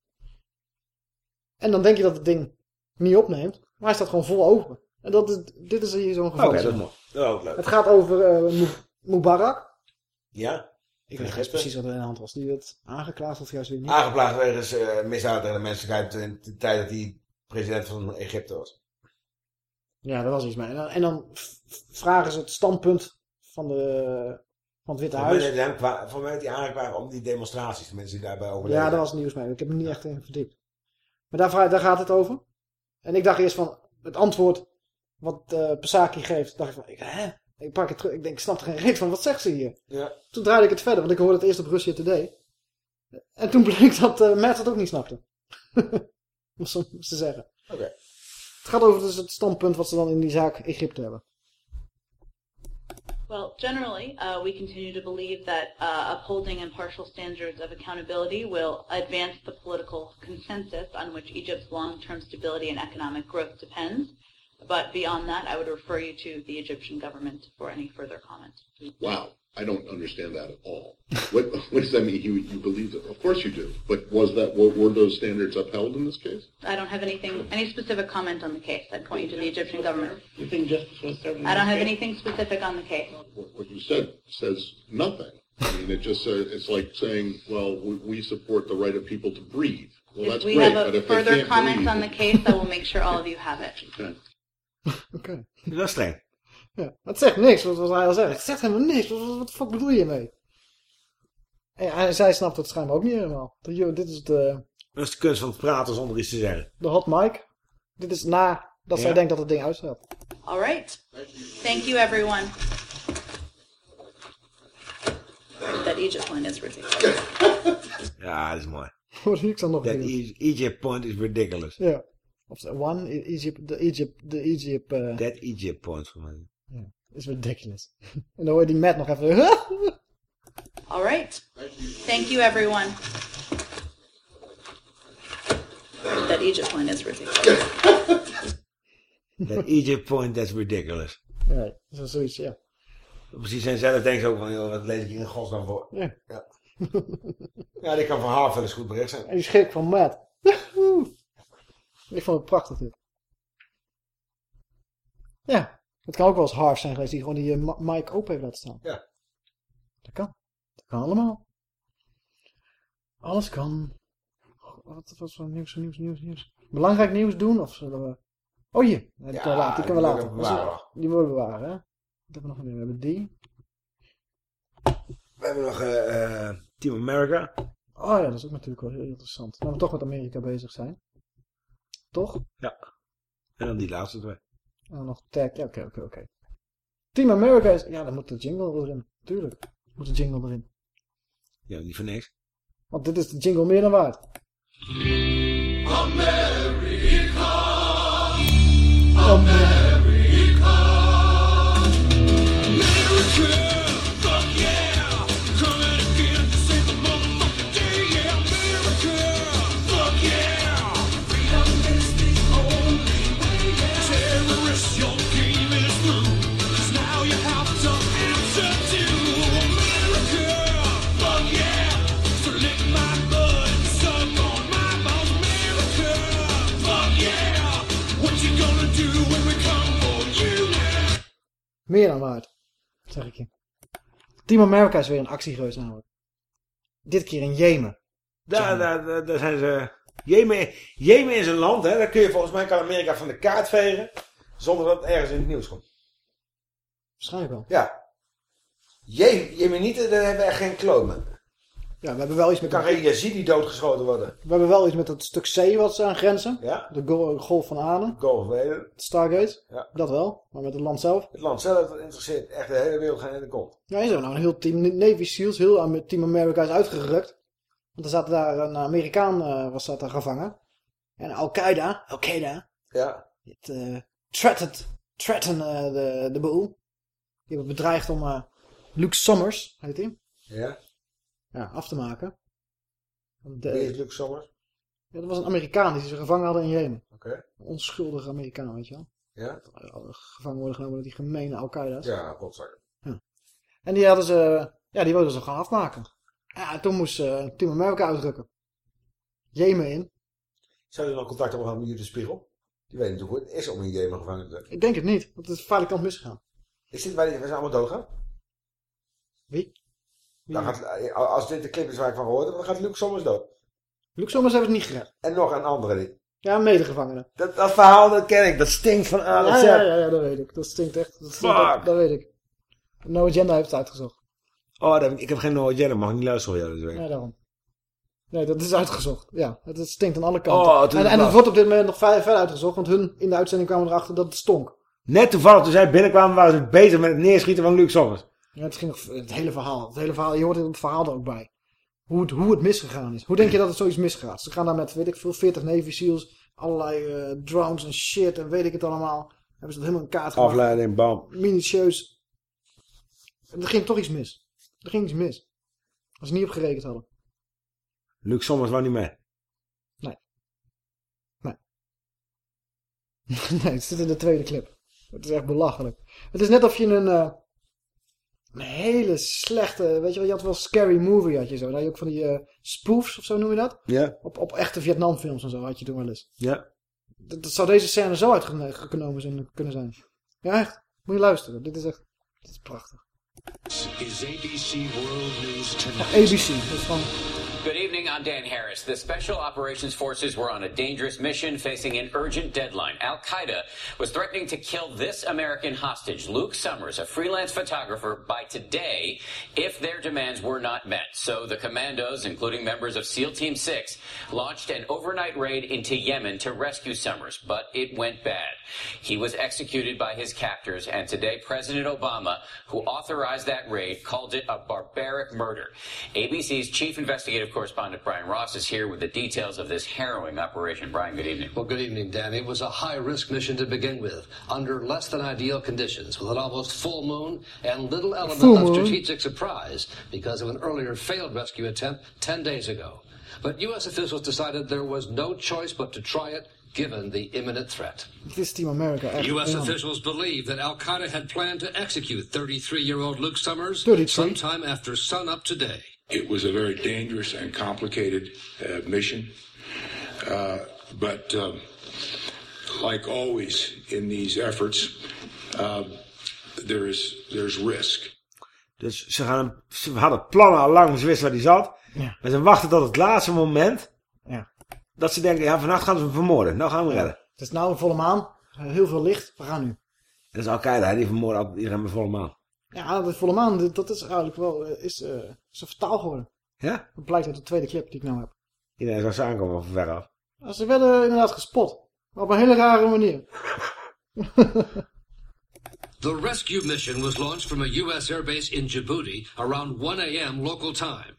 En dan denk je dat het ding niet opneemt. Maar hij staat gewoon vol open. En dat is, dit is hier zo'n geval. Oké, dat is mooi. Dat ook leuk. Het gaat over eh, Mu- Mubarak. Ja? Ik weet niet precies wat er in de hand was. Die werd aangeklaagd of juist weer niet. Aangeplaagd wegens eh misdaad tegen de menselijkheid in de tijd dat hij president van Egypte was. Ja, daar was iets mee. En dan, en dan v- vragen ze het standpunt van, de, van het Witte Huis. van mij hij aangeklaagd om die demonstraties, de mensen die daarbij overleden. Ja, daar was nieuws mee. Ik heb me niet echt in verdiept. Maar daar, daar gaat het over. En ik dacht eerst van, het antwoord wat Pasaki geeft, dacht ik van, ik, hè? Ik pak het terug. Ik denk, ik snap er geen reet van. Wat zegt ze hier? Ja. Toen draaide ik het verder, want ik hoorde het eerst op Russia Today. En toen bleek <laughs> dat eh Matt het ook niet snapte. Om zo te zeggen. Oké. Het gaat over dus het standpunt wat ze dan in die zaak Egypte hebben. Well, generally, uh, we continue to believe that uh, upholding impartial standards of accountability will advance the political consensus on which Egypt's long-term stability and economic growth depends. But beyond that, I would refer you to the Egyptian government for any further comment. Wow. I don't understand that at all. what, what does that mean? You, you believe it? Of course you do. But was that were, were those standards upheld in this case? I don't have anything, any specific comment on the case. I'd point you to the Egyptian government. You think justice was served? I don't have anything specific on the case. What what you said says nothing. I mean, it just says it's like saying, well, we, we support the right of people to breathe. Well, If that's we great, have but a if they further can't comment breathe, on the case, I will make sure all of you have it. <laughs> Okay. Oké. Dat is streng. Ja, dat zegt niks, wat, wat hij al zegt. Het zegt helemaal niks. Wat, wat, wat de fuck bedoel je mee? En zij snapt het schijnbaar ook niet helemaal. Dat, joh, dit is de, Dat is de kunst van het praten zonder iets te zeggen. de hot mic. Dit is na dat zij denkt dat het ding uitstaat. All right. Thank you, everyone. That Egypt one is ridiculous. Ja, dat is mooi. <laughs> Hoor ik dan nog That E- Egypt point is ridiculous. Ja. Of the one, Egypt, de Egypt, de Egypt, eh, That Egypt point voor mij. Ja, is ridiculous. <laughs> en dan hoor je die Matt nog even, <laughs> All right. Thank you, everyone. That Egypt one is ridiculous. <laughs> That Egypt point, that's ridiculous. ja, zo, zoiets, ja. Precies, en zelf denkt ze ook van, joh, wat lees ik hier in godsnaam voor? Ja. Ja, ja dit kan van haar wel eens goed bericht zijn. En die schrik van Matt. ik vond het prachtig dit. Ja, het kan ook wel eens zijn geweest die gewoon die eh, mic open heeft laten staan. Ja. Dat kan. Dat kan allemaal. Alles kan. Wat was voor nieuws, nieuws, nieuws, nieuws? Belangrijk nieuws doen of zullen we... Oh hier, Nee, die Ja, kunnen we laten. Die kunnen we die laten. willen we. Dat Die willen we bewaren, hè? Hebben we nog meer? We hebben die. We hebben nog eh, eh, Team America. Oh ja, dat is ook natuurlijk wel heel interessant. Nou, we toch met Amerika bezig zijn. Toch? Ja. En dan die laatste twee. En dan nog tag. Ja, oké, oké, oké. Team America is... Ja, dan moet de jingle erin. Tuurlijk. Moet de jingle erin. Ja, niet voor niks. Want dit is de jingle meer dan waard. Meer dan waard. Zeg ik je. Team America is weer een actiegeus namelijk. Dit keer in Jemen. Daar, daar, daar, daar zijn ze... Jemen, Jemen is een land, hè. Daar kun je volgens mij kan Amerika van de kaart vegen. Zonder dat het ergens in het nieuws komt. Waarschijnlijk wel. Ja. Je, Jemenieten, daar hebben we echt geen kloot mee. Ja, we hebben wel iets met... kan geen Yazidi doodgeschoten worden. We hebben wel iets met dat stuk zee wat ze aan grenzen. Ja. De Go- Golf van Aden. Golf of Aden. Stargate. Ja. Dat wel. Maar met het land zelf. Het land zelf dat interesseert echt de hele wereld geen ene kont. Ja, je zou nou een heel team Navy Seals, heel Team America is uitgerukt. Want er zat daar een Amerikaan eh, was dat daar gevangen. En Al-Qaeda, Al-Qaeda, Ja. het uh, threatened, threaten eh, de, de boel. Die hebben bedreigd om eh, Luke Sommers, heet hij, Ja. Ja, af te maken. De- Luke Sommers? ja, dat was een Amerikaan die ze gevangen hadden in Jemen. Oké. Een onschuldige Amerikaan, weet je wel. Ja? Gevangen worden genomen door die gemene Al-Qaeda's. Ja, rotzakken. En die hadden ze, ja, die wilden ze gaan afmaken. Ja, en toen moest eh, Team America uitdrukken. Jemen in. Zou je nog contact hebben met Judith Spiegel? Die weet natuurlijk hoe het is om in Jemen gevangen te zijn. Ik denk het niet, want het is veilig kant misgegaan. Is dit waar die waar ze allemaal doodgaan? Wie? Dan gaat, als dit de clip is waar ik van gehoord heb, dan gaat Luke Sommers dood. Luke Sommers hebben het niet gered. En nog een andere die. Ja, medegevangenen. Dat, dat verhaal, dat ken ik. Dat stinkt van A Ja, ja, ja, dat weet ik. Dat stinkt echt. Dat, stinkt Fuck. echt, dat weet ik. No Agenda heeft het uitgezocht. Oh, dat heb ik, ik heb geen No Agenda. Mag ik niet luisteren voor jou. Ja, daarom. Nee, dat is uitgezocht. Ja, het, stinkt aan alle kanten. Oh, en, het en het wordt op dit moment nog verder, uitgezocht, want hun in de uitzending kwamen erachter dat het stonk. Net toevallig toen zij binnenkwamen, waren ze bezig met het neerschieten van Luke Sommers. Ja, het ging het hele verhaal. Het hele verhaal, je hoort het verhaal er ook bij. Hoe het, hoe het misgegaan is. Hoe denk je dat het zoiets misgaat? Ze gaan daar met, weet ik veel, 40 Navy SEALs, allerlei eh, drones en shit en weet ik het allemaal. Hebben ze dat helemaal in kaart gemaakt. Afleiding, bam. Minutieus. En er ging toch iets mis. Er ging iets mis. Als ze niet op gerekend hadden. Luke Sommers wou niet mee. <laughs> nee, het zit in de tweede clip. Het is echt belachelijk. Het is net of je een, eh, Een hele slechte, weet je wel, je had wel Scary Movie had je zo. Dan had je ook van die eh, spoofs of zo noem je dat. Ja. Op, op echte Vietnamfilms en zo had je toen wel eens. Ja. Dat, dat zou deze scène zo uitgenomen zijn, kunnen zijn. Ja, echt. Moet je luisteren. Dit is echt, dit is prachtig. Is ABC World News Tonight. ABC, dat is van... Good evening, I'm Dan Harris. The Special Operations Forces were on a dangerous mission facing an urgent deadline. Al Qaeda was threatening to kill this American hostage, Luke Summers, a freelance photographer, by today if their demands were not met. So the commandos, including members of SEAL Team 6, launched an overnight raid into Yemen to rescue Summers, but it went bad. He was executed by his captors, and today President Obama, who authorized that raid, called it a barbaric murder. ABC's chief investigative correspondent Brian Ross is here with the details of this harrowing operation. Brian, good evening. Well, good evening, Danny. It was a high risk mission to begin with, under less than ideal conditions, with an almost full moon and little element Full of moon. strategic surprise because of an earlier failed rescue attempt 10 days ago. But U.S. officials decided there was no choice but to try it given the imminent threat. Dit is Team America. Echt, U.S. ja. officials believe that Al Qaeda had planned to execute 33 year old Luke Summers 33. sometime after sunup today. It was a very dangerous and complicated uh, mission. Uh, but um, like always in these efforts, um, there is there's risk. Dus ze, gaan, ze hadden plannen al lang, ze wisten waar die zat. Ja. Maar ze wachten tot het laatste moment. Ja. Dat ze denken, ja, vannacht gaan ze hem vermoorden. Nou gaan we redden. Het is nou een volle maan. Heel veel licht. We gaan nu. Dat is Al-Qaeda, die vermoorden iedereen met volle maan. Ja, de volle maan, dat is eigenlijk wel eh, is, eh is een vertaal geworden. Ja? Dat blijkt uit de tweede clip die ik nou heb. Iedereen zou ze aankomen van ver af. Ja, Ze werden inderdaad gespot. Maar op een hele rare manier. <laughs> The rescue mission was launched from a U.S. airbase in Djibouti around 1 a.m. local time.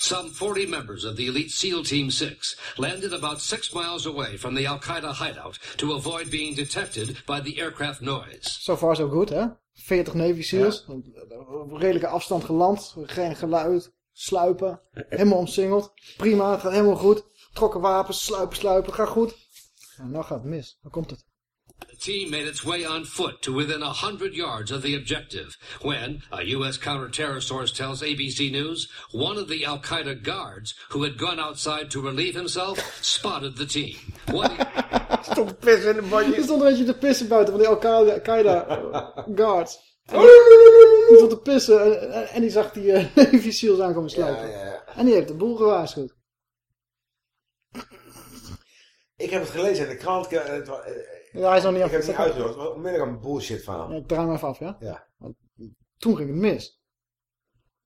Some 40 members of the elite SEAL Team 6 landed about six miles away from the Al Qaeda hideout to avoid being detected by the aircraft noise. So far so good, hè? 40 Navy SEALs. Op redelijke afstand geland. Geen geluid. Sluipen. Helemaal omsingeld. Prima, het gaat helemaal goed. Trokken wapens. Sluipen, sluipen. Gaat goed. Ja, nou gaat het mis. Dan komt het. The team made its way on foot to within a hundred yards of the objective when, a U.S. counter-terror source tells ABC News, one of the Al Qaeda guards who had gone outside to relieve himself spotted the team. <laughs> One Stond pissen in de badje. Er stond een beetje te pissen buiten van die Al-Qaeda Al-Qaeda, eh, guards. Die stond te pissen en, en- en die zag die eh, Navy SEALs aankomen sluipen. Ja, ja, ja. En die heeft de boel gewaarschuwd. Ik heb het gelezen in de krant. het wa- eh, Ja, hij is nog niet Ik heb het niet uitgezocht. Het was onmiddellijk een bullshit verhaal. Ja, ik draai hem even af, ja? Ja. Want toen ging het mis.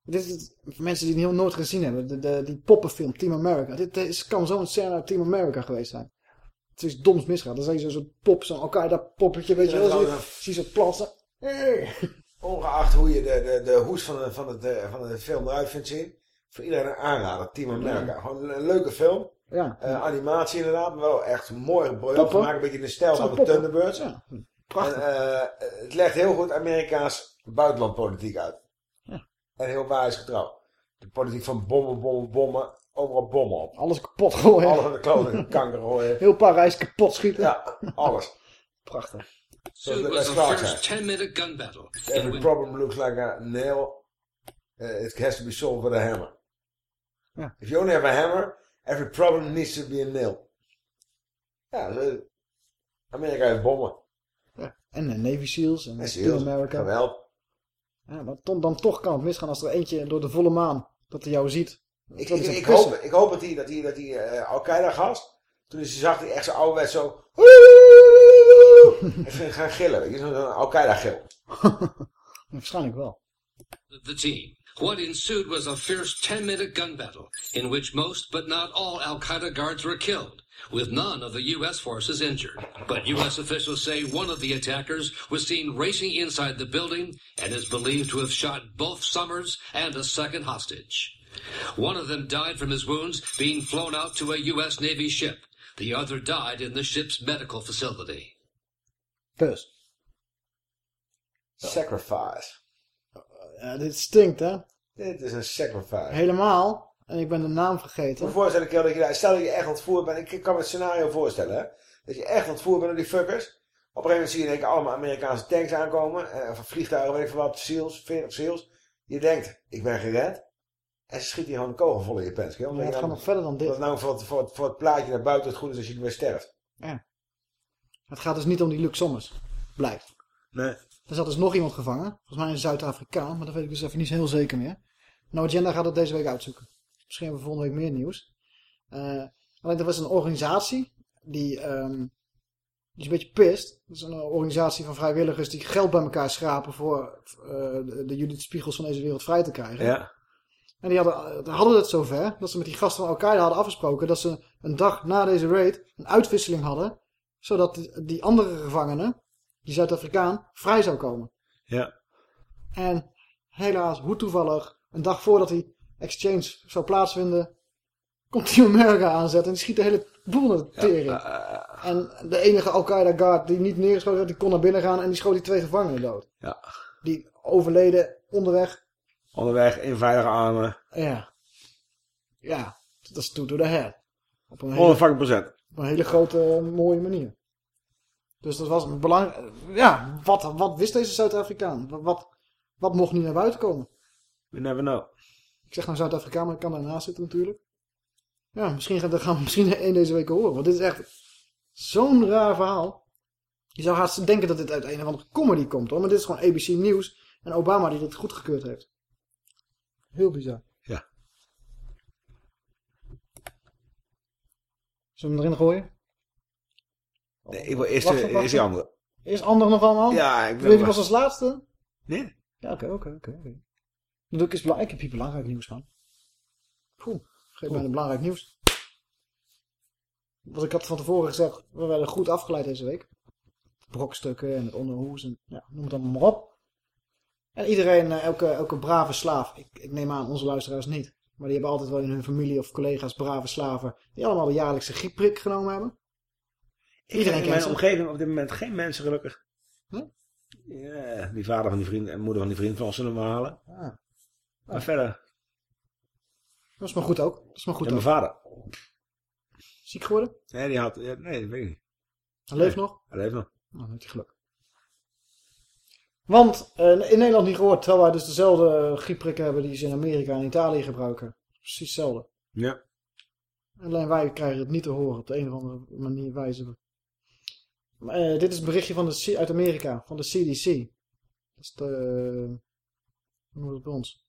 Dit is het, voor mensen die het heel nooit gezien hebben. De, de, die poppenfilm Team America. Dit is, kan zo'n scène uit Team America geweest zijn. Het is doms misgaat. Dan zie je zo'n pop, zo'n Al-Qaeda poppetje, weet je wel. Zie je, zo platsen. Hey. Ongeacht hoe je de, de, de hoes van de, van, het, eh, van de film eruit vindt zien. Voor iedereen een aanrader. Team America. Gewoon een, een leuke film. Ja. Eh, animatie inderdaad. Maar wel echt mooi briljant Poppen. gemaakt. Een beetje in de stijl van de poppen. Thunderbirds. Ja. Prachtig. En, eh, het legt heel goed Amerikaans buitenlandpolitiek uit. Ja. En heel waarheidsgetrouw. De politiek van bommen, bommen, bommen. Overal bommen op. Alles kapot gooien. Alles aan de kloten, <laughs> kanker gooien. Heel Parijs kapot schieten. Ja, alles. Prachtig. Zoals It de was the first zei. 10-minute gun battle. Every problem looks like a nail. Uh, it has to be solved with a hammer. Ja. If you only have a hammer, every problem needs to be a nail. Ja, zo- Amerika heeft bommen. Ja. En de Navy SEALs en, En Team SEALs, America. geweld. Ja, maar dan, dan toch kan het misgaan als er eentje door de volle maan, dat hij jou ziet. Ik, is een hoop, ik hoop dat die, dat die, dat die eh, Al-Qaeda-gast, toen hij zag hij echt zo ouderwets <laughs> zo... Even gaan gillen, weet je, zo'n zo'n Al-Qaeda-gil. <laughs> Waarschijnlijk wel. The team. What ensued was a fierce 10-minute gun battle in which most but not all Al Qaeda guards were killed, with none of the U.S. forces injured. But U.S. officials say one of the attackers was seen racing inside the building and is believed to have shot both Summers and a second hostage. One of them died from his wounds being flown out to a U.S. Navy ship. The other died in the ship's medical facility. First, Sacrifice. Ja, dit stinkt, hè? Dit is een sacrifice. Helemaal. En ik ben de naam Ik vergeten. moet me voorstellen, Kel, dat je daar, stel dat je echt ontvoerd bent. Ik kan me het scenario voorstellen, hè. Dat je echt ontvoerd bent door die fuckers. Op een gegeven moment zie je één keer allemaal Amerikaanse tanks aankomen. eh, Of vliegtuigen, weet ik veel wat, SEALs, 40 SEALs. Je denkt, ik ben gered. En ze schiet hier gewoon een kogel vol in je pens. Ja, het gaat nog verder dan dit. Dat nou voor het, voor, het, voor het plaatje naar buiten het goed is als je niet meer sterft. Ja. Het gaat dus niet om die Luc Sommers. Blijkt. Nee. Er zat dus nog iemand gevangen. Volgens mij een Zuid-Afrikaan. Maar dat weet ik dus even niet heel zeker meer. No Agenda gaat het deze week uitzoeken. Misschien hebben we volgende week meer nieuws. Eh, alleen er was een organisatie. Die, ehm, die is een beetje pist. Dat is een organisatie van vrijwilligers die geld bij elkaar schrapen voor eh, de, de Judith Spiegels van deze wereld vrij te krijgen. Ja. En die hadden, hadden het zover dat ze met die gasten van Al-Qaeda hadden afgesproken dat ze een dag na deze raid een uitwisseling hadden. Zodat die, die andere gevangenen, die Zuid-Afrikaan, vrij zou komen. Ja. En helaas, hoe toevallig, een dag voordat die exchange zou plaatsvinden, komt die Amerika aanzetten en die schiet de hele boel naar de tering. En de enige Al-Qaeda guard die niet neergeschoten werd, die kon naar binnen gaan en die schoot die twee gevangenen dood. Ja. Die overleden onderweg. Onderweg in veilige armen. Ja. Ja, dat is toe to the head. Op een hele, Onafhankelijk procent. op een hele grote, mooie manier. Dus dat was belangrijk... Ja, wat, wat wist deze Zuid-Afrikaan? Wat, wat, wat mocht niet naar buiten komen? We never know. Ik zeg nou Zuid-Afrikaan, maar ik kan daarnaast zitten natuurlijk. Ja, misschien gaan, we misschien <laughs> één deze week horen. Want dit is echt zo'n raar verhaal. Je zou haast denken dat dit uit een of andere comedy komt hoor. Maar dit is gewoon ABC Nieuws. En Obama die dit goedgekeurd heeft. Heel bizar. Ja. Zullen we hem erin gooien? Nee, ik wil eerst, Wacht, wacht, eerst die andere. Eerst ander nog allemaal? Ja, ik ben Weet je was als laatste? Nee? Ja, oké, oké, oké. ik eens belangrijk. Ik heb hier belangrijk nieuws van. Poeh, geef mij een belangrijk nieuws. Wat ik had van tevoren gezegd, we werden goed afgeleid deze week. Brokstukken en het onderhoes en ja, noem het allemaal maar op. En iedereen, eh, elke, elke brave slaaf, ik, ik neem aan onze luisteraars niet. Maar die hebben altijd wel in hun familie of collega's brave slaven. Die allemaal de jaarlijkse griepprik genomen hebben. Iedereen in mijn omgeving op dit moment geen mensen gelukkig. Hm? Ja, die vader van die vriend en moeder van die vriend van ons zullen we halen. Ah. Maar verder, Dat is maar goed ook. Dat is maar goed en ook. mijn vader. Ziek geworden? Nee, die had, nee, dat weet ik niet. Hij leeft Nee, nog? Hij leeft nog. Nou, heeft hij geluk. Want eh, in Nederland niet gehoord, terwijl wij dus dezelfde griepprikken hebben die ze in Amerika en Italië gebruiken. Precies hetzelfde. Ja. Alleen wij krijgen het niet te horen op de een of andere manier wijze. Eh, dit is een berichtje van de, uit Amerika, van de CDC. Dat is de... Hoe noemen het bij ons?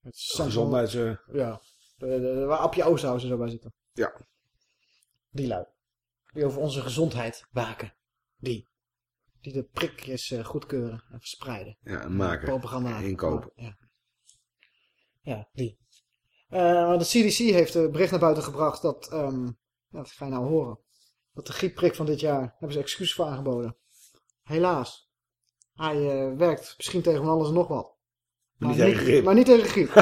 Het Gezondheids... eh, Ja, de, de, waar Appje Oosthuizen zo bij zitten. Ja. Die lui. Die over onze gezondheid waken. Die. Die de prikjes eh, goedkeuren en verspreiden. Ja, en maken. Propaganda. En inkopen. Ja, ja die. Maar de CDC heeft een bericht naar buiten gebracht dat, ja, dat ga je nou horen. Dat de griepprik van dit jaar, hebben ze excuus voor aangeboden. Helaas. Hij eh, werkt misschien tegen van alles en nog wat. Maar niet tegen griep. Maar niet tegen griep. <laughs>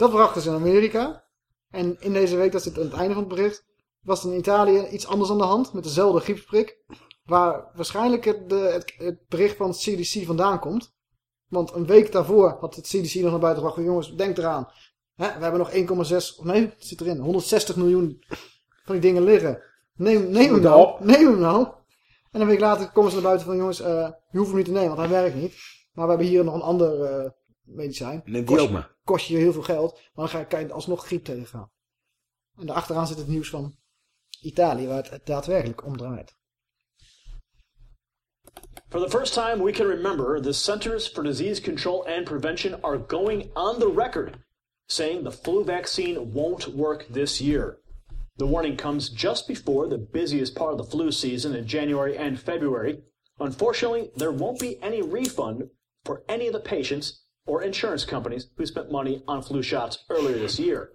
dat brachten ze in Amerika. En in deze week, dat zit aan het einde van het bericht, was in Italië iets anders aan de hand met dezelfde griepsprik. Waar waarschijnlijk het, de, het, het bericht van het CDC vandaan komt. Want een week daarvoor had het CDC nog naar buiten gebracht. Jongens, denk eraan. Hè, we hebben nog 1,6, of nee, het zit erin, 160 miljoen van die dingen liggen. Neem, neem hem nou. Neem hem nou. En een week later komen ze naar buiten van, jongens, eh, je hoeft hem niet te nemen, want hij werkt niet. Maar we hebben hier nog een ander eh, medicijn. Neem die Kost- ook maar. Kost je heel veel geld, maar dan ga je, kan je alsnog griep tegengaan. En daarachteraan zit het nieuws van Italië, waar het, het daadwerkelijk om draait. For the first time we can remember, the Centers for Disease Control and Prevention are going on the record saying the flu vaccine won't work this year. The warning comes just before the busiest part of the flu season in January and February. Unfortunately, there won't be any refund for any of the patients or insurance companies who spent money on flu shots earlier this year.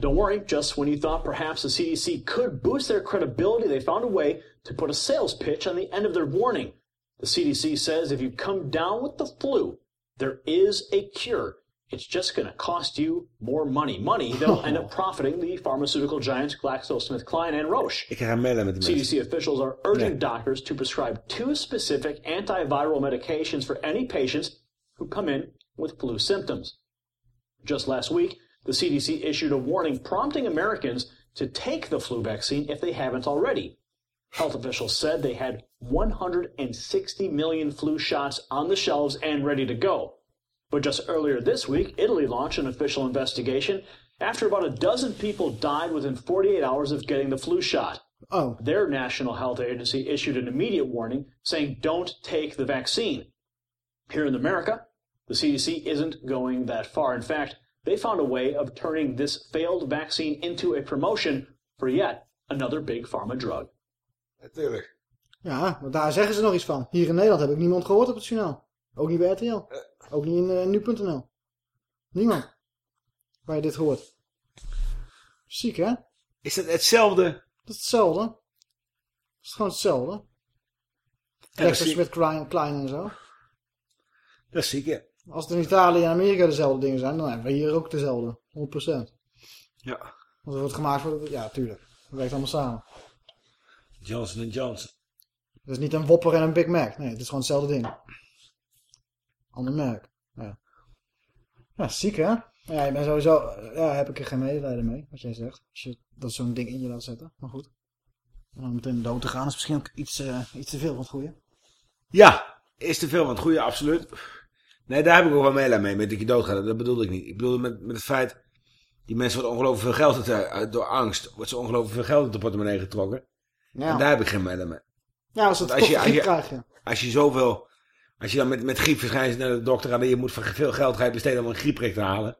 Don't worry, just when you thought perhaps the CDC could boost their credibility, they found a way to put a sales pitch on the end of their warning. The CDC says if you come down with the flu, there is a cure. It's just going to cost you more money. Money that'll end up <laughs> profiting the pharmaceutical giants GlaxoSmithKline and Roche. Ik ga met. CDC officials are urging doctors to prescribe two specific antiviral medications for any patients who come in with flu symptoms. Just last week, the CDC issued a warning prompting Americans to take the flu vaccine if they haven't already. Health officials said they had 160 million flu shots on the shelves and ready to go. But just earlier this week, Italy launched an official investigation after about a dozen people died within 48 hours of getting the flu shot. Oh. Their national health agency issued an immediate warning saying don't take the vaccine. Here in America, the CDC isn't going that far. In fact, they found a way of turning this failed vaccine into a promotion for yet another big pharma drug. Natuurlijk. Ja, want daar zeggen ze nog iets van. Hier in Nederland heb ik niemand gehoord op het journaal. Ook niet bij RTL. Eh, Ook niet in eh, nu.nl. Niemand. Waar je dit hoort. Ziek, hè? Is dat hetzelfde? Dat is hetzelfde. Dat is gewoon hetzelfde. zie- met Klein, Klein en zo. Dat is ziek, ja. Als het in Italië en Amerika dezelfde dingen zijn, dan hebben we hier ook dezelfde. 100%. Ja. Als het wordt gemaakt voor... Ja, tuurlijk. Het werkt allemaal samen. Johnson Johnson. Het is niet een Whopper en een Big Mac. Nee, het is gewoon hetzelfde ding. Ander merk. Ja, ja ziek hè? Ja, ik ben sowieso... Ja, heb ik er geen medelijden mee, wat jij zegt. Als je dat zo'n ding in je laat zetten. Maar goed. En dan meteen dood te gaan is misschien ook iets, eh, iets te veel van het goede. Ja, is te veel van het goede, absoluut. Nee, daar heb ik ook wel meelij mee, met dat je doodgaat. Dat bedoelde ik niet. Ik bedoelde met, met het feit... Die mensen worden ongelooflijk veel geld uit, uit- door angst. Wordt ze ongelooflijk veel geld uit de portemonnee getrokken. Ja. En daar heb ik geen meelij mee. Ja, als het toch als je, als je, krijg je. als je zoveel... Als je dan met, met griep verschijnt naar de dokter gaat... en je moet veel geld gaan besteden om een griepprik te halen...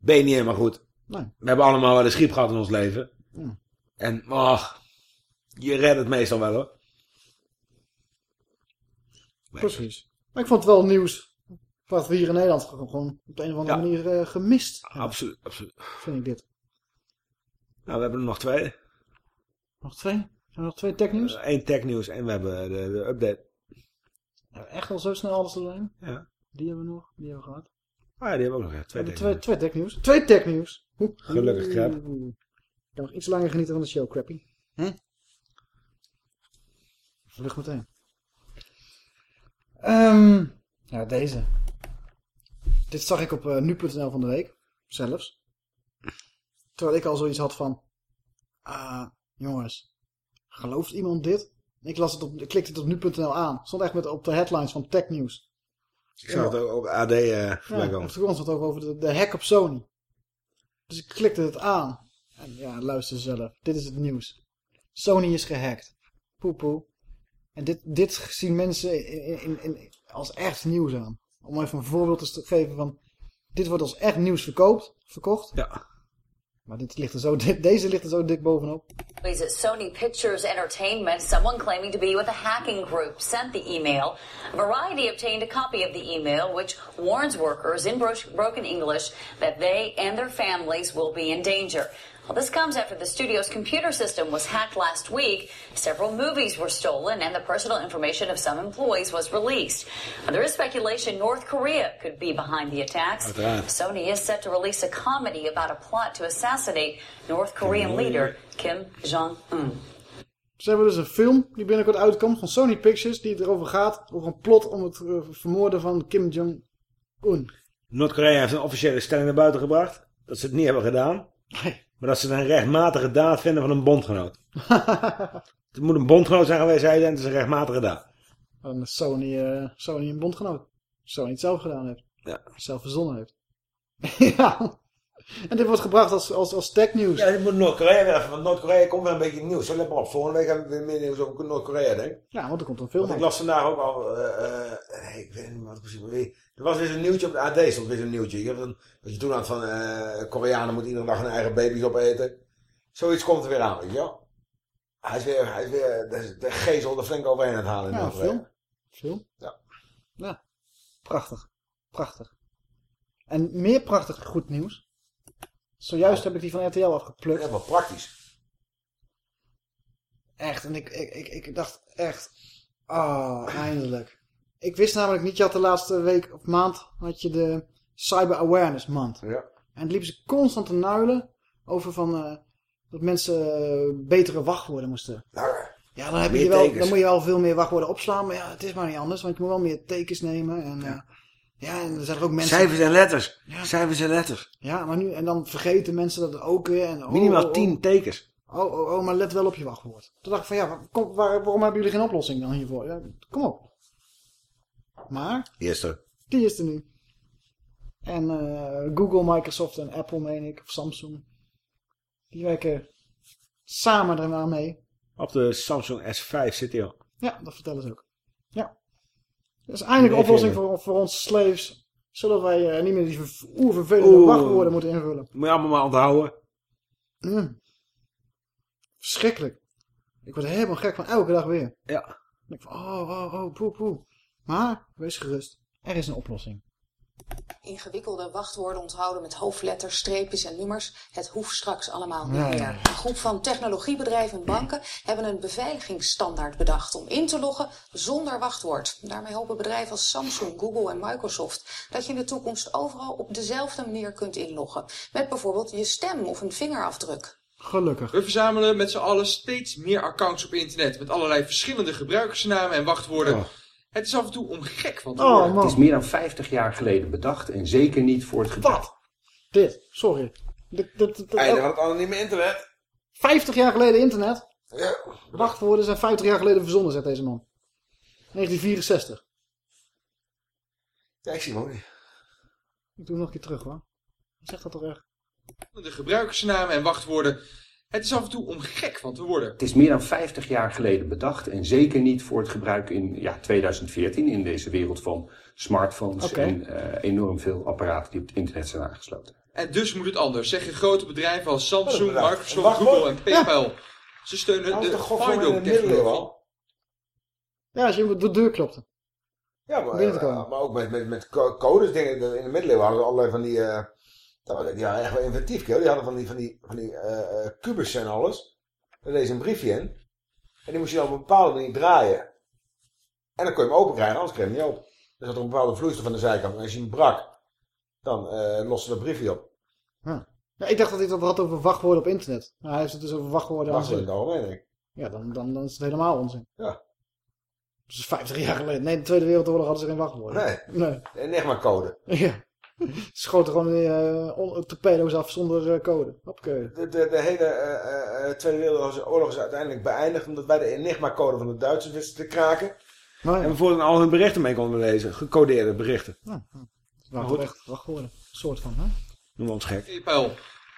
ben je niet helemaal goed. Nee. We hebben allemaal wel eens griep gehad in ons leven. Ja. En, ach, je redt het meestal wel hoor. Precies. Maar ik vond het wel nieuws. Wat we hier in Nederland gewoon op de een of andere Ja. manier eh, gemist. hebben, Absoluut, absoluut. Vind ik dit. Nou, we hebben er nog twee. Nog twee? Zijn er nog twee technieuws? Eén technieuws en we hebben de, de update. Ja, echt al zo snel alles zijn? Ja. Die hebben we nog. Die hebben we gehad. Ah, ja, die hebben we ook nog. Ja. We Twee technieuws. twee, twee technieuws. Twee technieuws. Oeh. Gelukkig, Crap. Ik kan nog iets langer genieten van de show, Crappy. Hè? Vlug meteen. Ehm, ja, deze. Dit zag ik op eh, nu.nl van de week. Zelfs. Terwijl ik al zoiets had van... ah, jongens. Gelooft iemand dit? Ik, las het op, ik klikte het op nu.nl aan. Stond echt met, op de headlines van Tech News. Ik zag het ook op AD eh voorbij Ja, komen. op de grond stond ook over de, de hack op Sony. Dus ik klikte het aan. En ja, luister zelf. Dit is het nieuws. Sony is gehackt. Poepoe. En dit, dit zien mensen in, in, in- als echt nieuws aan. Om even een voorbeeld te geven van... Dit wordt als echt nieuws verkoopt, verkocht. Ja. Maar dit ligt er zo, deze ligt er zo dik bovenop. Please, at Sony Pictures Entertainment, someone claiming to be with a hacking group sent the email. Variety obtained a copy of the email, which warns workers in bro- broken English that they and their families will be in danger. Well, this comes after the studio's computer system was hacked last week. Several movies were stolen, and the personal information of some employees was released. Now, there is speculation North Korea could be behind the attacks. Uiteraard. Sony is set to release a comedy about a plot to assassinate North Korean leader Kim Jong-un. Ze hebben dus een film die binnenkort uitkomt van Sony Pictures. Die erover gaat, over een plot om het eh, vermoorden van Kim Jong-un. Noord-Korea heeft een officiële stelling naar buiten gebracht. Dat ze het niet hebben gedaan. Maar dat ze het een rechtmatige daad vinden van een bondgenoot. <laughs> het moet een bondgenoot zijn geweest, zei hij, en het is een rechtmatige daad. En Sony, eh, Sony een bondgenoot. Sony het zelf gedaan heeft. Ja. Zelf verzonnen heeft. <laughs> ja. En dit wordt gebracht als, als, als technieuws. Ja, dit moet Noord-Korea weer even, want Noord-Korea komt weer een beetje nieuws. Zo let maar op, volgende week hebben we weer meer nieuws over Noord-Korea, denk ik. Ja, want er komt een film Want ik las vandaag ook al, nee, ik weet niet wat precies. Er was weer een nieuwtje op de AD, stond weer een nieuwtje. Je hebt een, dat je toen had van, eh Koreanen moeten iedere dag hun eigen baby's opeten. Zoiets komt er weer aan, weet je wel. Hij is weer, hij is weer de, de gezel er flink overheen aan het halen. in Ja, film. Film. Ja. Ja. Prachtig. Prachtig. En meer prachtig goed nieuws. Zojuist heb ik die van RTL afgeplukt. Ja, wat praktisch. Echt. En ik, ik, ik, ik dacht echt... Ah, eindelijk. Ik wist namelijk niet, je had de laatste week of maand... had je de Cyber Awareness Month. Ja. En het liepen ze constant te nuilen over van... eh, dat mensen eh, betere wachtwoorden moesten. Ja, dan, heb je wel, dan moet je wel veel meer wachtwoorden opslaan. Maar ja, het is maar niet anders. Want je moet wel meer tekens nemen. En, ja. Ja, en er zijn er ook mensen... Cijfers en letters. Cijfers en letters. Ja, maar nu... En dan vergeten mensen dat ook weer. En, oh, Minimaal oh, oh. 10 tekens. Oh, oh, oh, maar let wel op je wachtwoord. Toen dacht ik van ja, kom, waar, waarom hebben jullie geen oplossing dan hiervoor? Ja, kom op. Maar, Eerste. die is er nu. En eh, Google, Microsoft en Apple, meen ik, of Samsung. Die werken samen eraan mee. Op de Samsung S5 zit hij al. Ja, dat vertellen ze ook. Ja. Dus eindelijk een oplossing in. voor, voor onze slaves. Zodat wij eh, niet meer die ver- oervervelende wachtwoorden moeten invullen. Moet je allemaal maar onthouden. Mm. Verschrikkelijk. Ik word helemaal gek van elke dag weer. Ja. Ik van, oh, oh, oh, poe, poe. Maar, wees gerust. Er is een oplossing. Ingewikkelde wachtwoorden onthouden met hoofdletters, streepjes en nummers. Het hoeft straks allemaal niet meer. Een groep van technologiebedrijven en banken hebben een beveiligingsstandaard bedacht om in te loggen zonder wachtwoord. Daarmee hopen bedrijven als Samsung, Google en Microsoft dat je in de toekomst overal op dezelfde manier kunt inloggen. Met bijvoorbeeld je stem of een vingerafdruk. Gelukkig. We verzamelen met z'n allen steeds meer accounts op internet met allerlei verschillende gebruikersnamen en wachtwoorden. Het is af en toe om gek van te Oh, worden. man. Het is meer dan 50 jaar geleden bedacht en zeker niet voor het gebruik. Wat? Dit, sorry. Dit, dit, dit, Einde van het anonieme internet. 50 jaar geleden internet. Ja. Wachtwoorden zijn 50 jaar geleden verzonnen, zegt deze man. 1964. Ja, ik zie hem ook niet. Ik doe hem nog een keer terug hoor. Zeg dat toch echt? De gebruikersnamen en wachtwoorden. Het is af en toe om gek van te worden. Het is meer dan 50 jaar geleden bedacht en zeker niet voor het gebruik in ja, 2014 in deze wereld van smartphones en eh, enorm veel apparaten die op het internet zijn aangesloten. En dus moet het anders, zeggen grote bedrijven als Samsung. Microsoft? Google en PayPal. Ze steunen de FIDO-technologie. Ja, als je op de deur klopte. Ja, maar, eh, maar ook met, met, met co- codes dingen. In de middeleeuwen hadden ze allerlei van die... eh dat was, die waren echt wel inventief, kill. Die hadden van die, van die, van die kubussen en alles. Daar deed ze een briefje in. En die moest je dan op een bepaalde manier draaien. En dan kon je hem open krijgen, anders kreeg je hem niet open. Er zat er een bepaalde vloeistof aan de zijkant. En als je hem brak, dan eh loste dat briefje op. Ja, ik dacht dat hij het had over wachtwoorden op internet. Maar hij heeft het dus over wachtwoorden aan Wachtwoorden in het algemeen, denk ik. Ja, dan, dan, dan is het helemaal onzin. Ja. Dus 50 jaar geleden. Nee, in de Tweede Wereldoorlog hadden ze geen wachtwoorden. Nee. Nee. Enigma-code. Ja. <laughs> Ze schoten gewoon uh, torpedo's af zonder eh, code. Hoppakee. De, de, de hele eh, eh, Tweede Wereldoorlog is uiteindelijk beëindigd omdat wij de Enigma-code van de Duitsers wisten te kraken. Nou ja. En we voortaan al hun berichten mee konden lezen. Gecodeerde berichten. Ja, ja. Echt. Een soort van, hè? Noem ons gek. PayPal.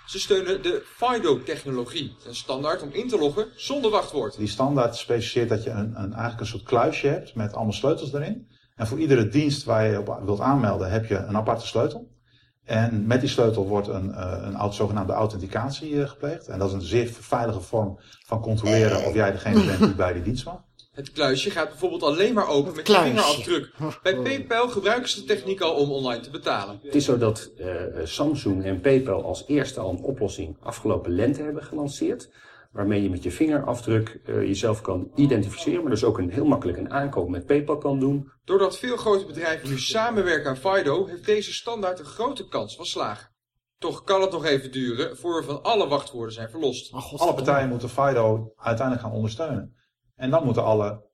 Ze steunen de FIDO-technologie. Een standaard om in te loggen zonder wachtwoord. Die standaard specificeert dat je een, een, eigenlijk een soort kluisje hebt met allemaal sleutels erin. En voor iedere dienst waar je op wilt aanmelden heb je een aparte sleutel. En met die sleutel wordt een, eh, een zogenaamde authenticatie eh, gepleegd. En dat is een zeer veilige vorm van controleren of jij degene bent die bij die dienst mag. Het kluisje gaat bijvoorbeeld alleen maar open met je vingerafdruk. Bij PayPal gebruiken ze de techniek al om online te betalen. Het is zo dat eh, Samsung en PayPal als eerste al een oplossing afgelopen lente hebben gelanceerd. Waarmee je met je vingerafdruk eh, jezelf kan identificeren, maar dus ook een, heel makkelijk een aankoop met PayPal kan doen. Doordat veel grote bedrijven nu samenwerken aan FIDO, heeft deze standaard een grote kans van slagen. Toch kan het nog even duren voor we van alle wachtwoorden zijn verlost. Alle partijen moeten FIDO uiteindelijk gaan ondersteunen. En dan moeten alle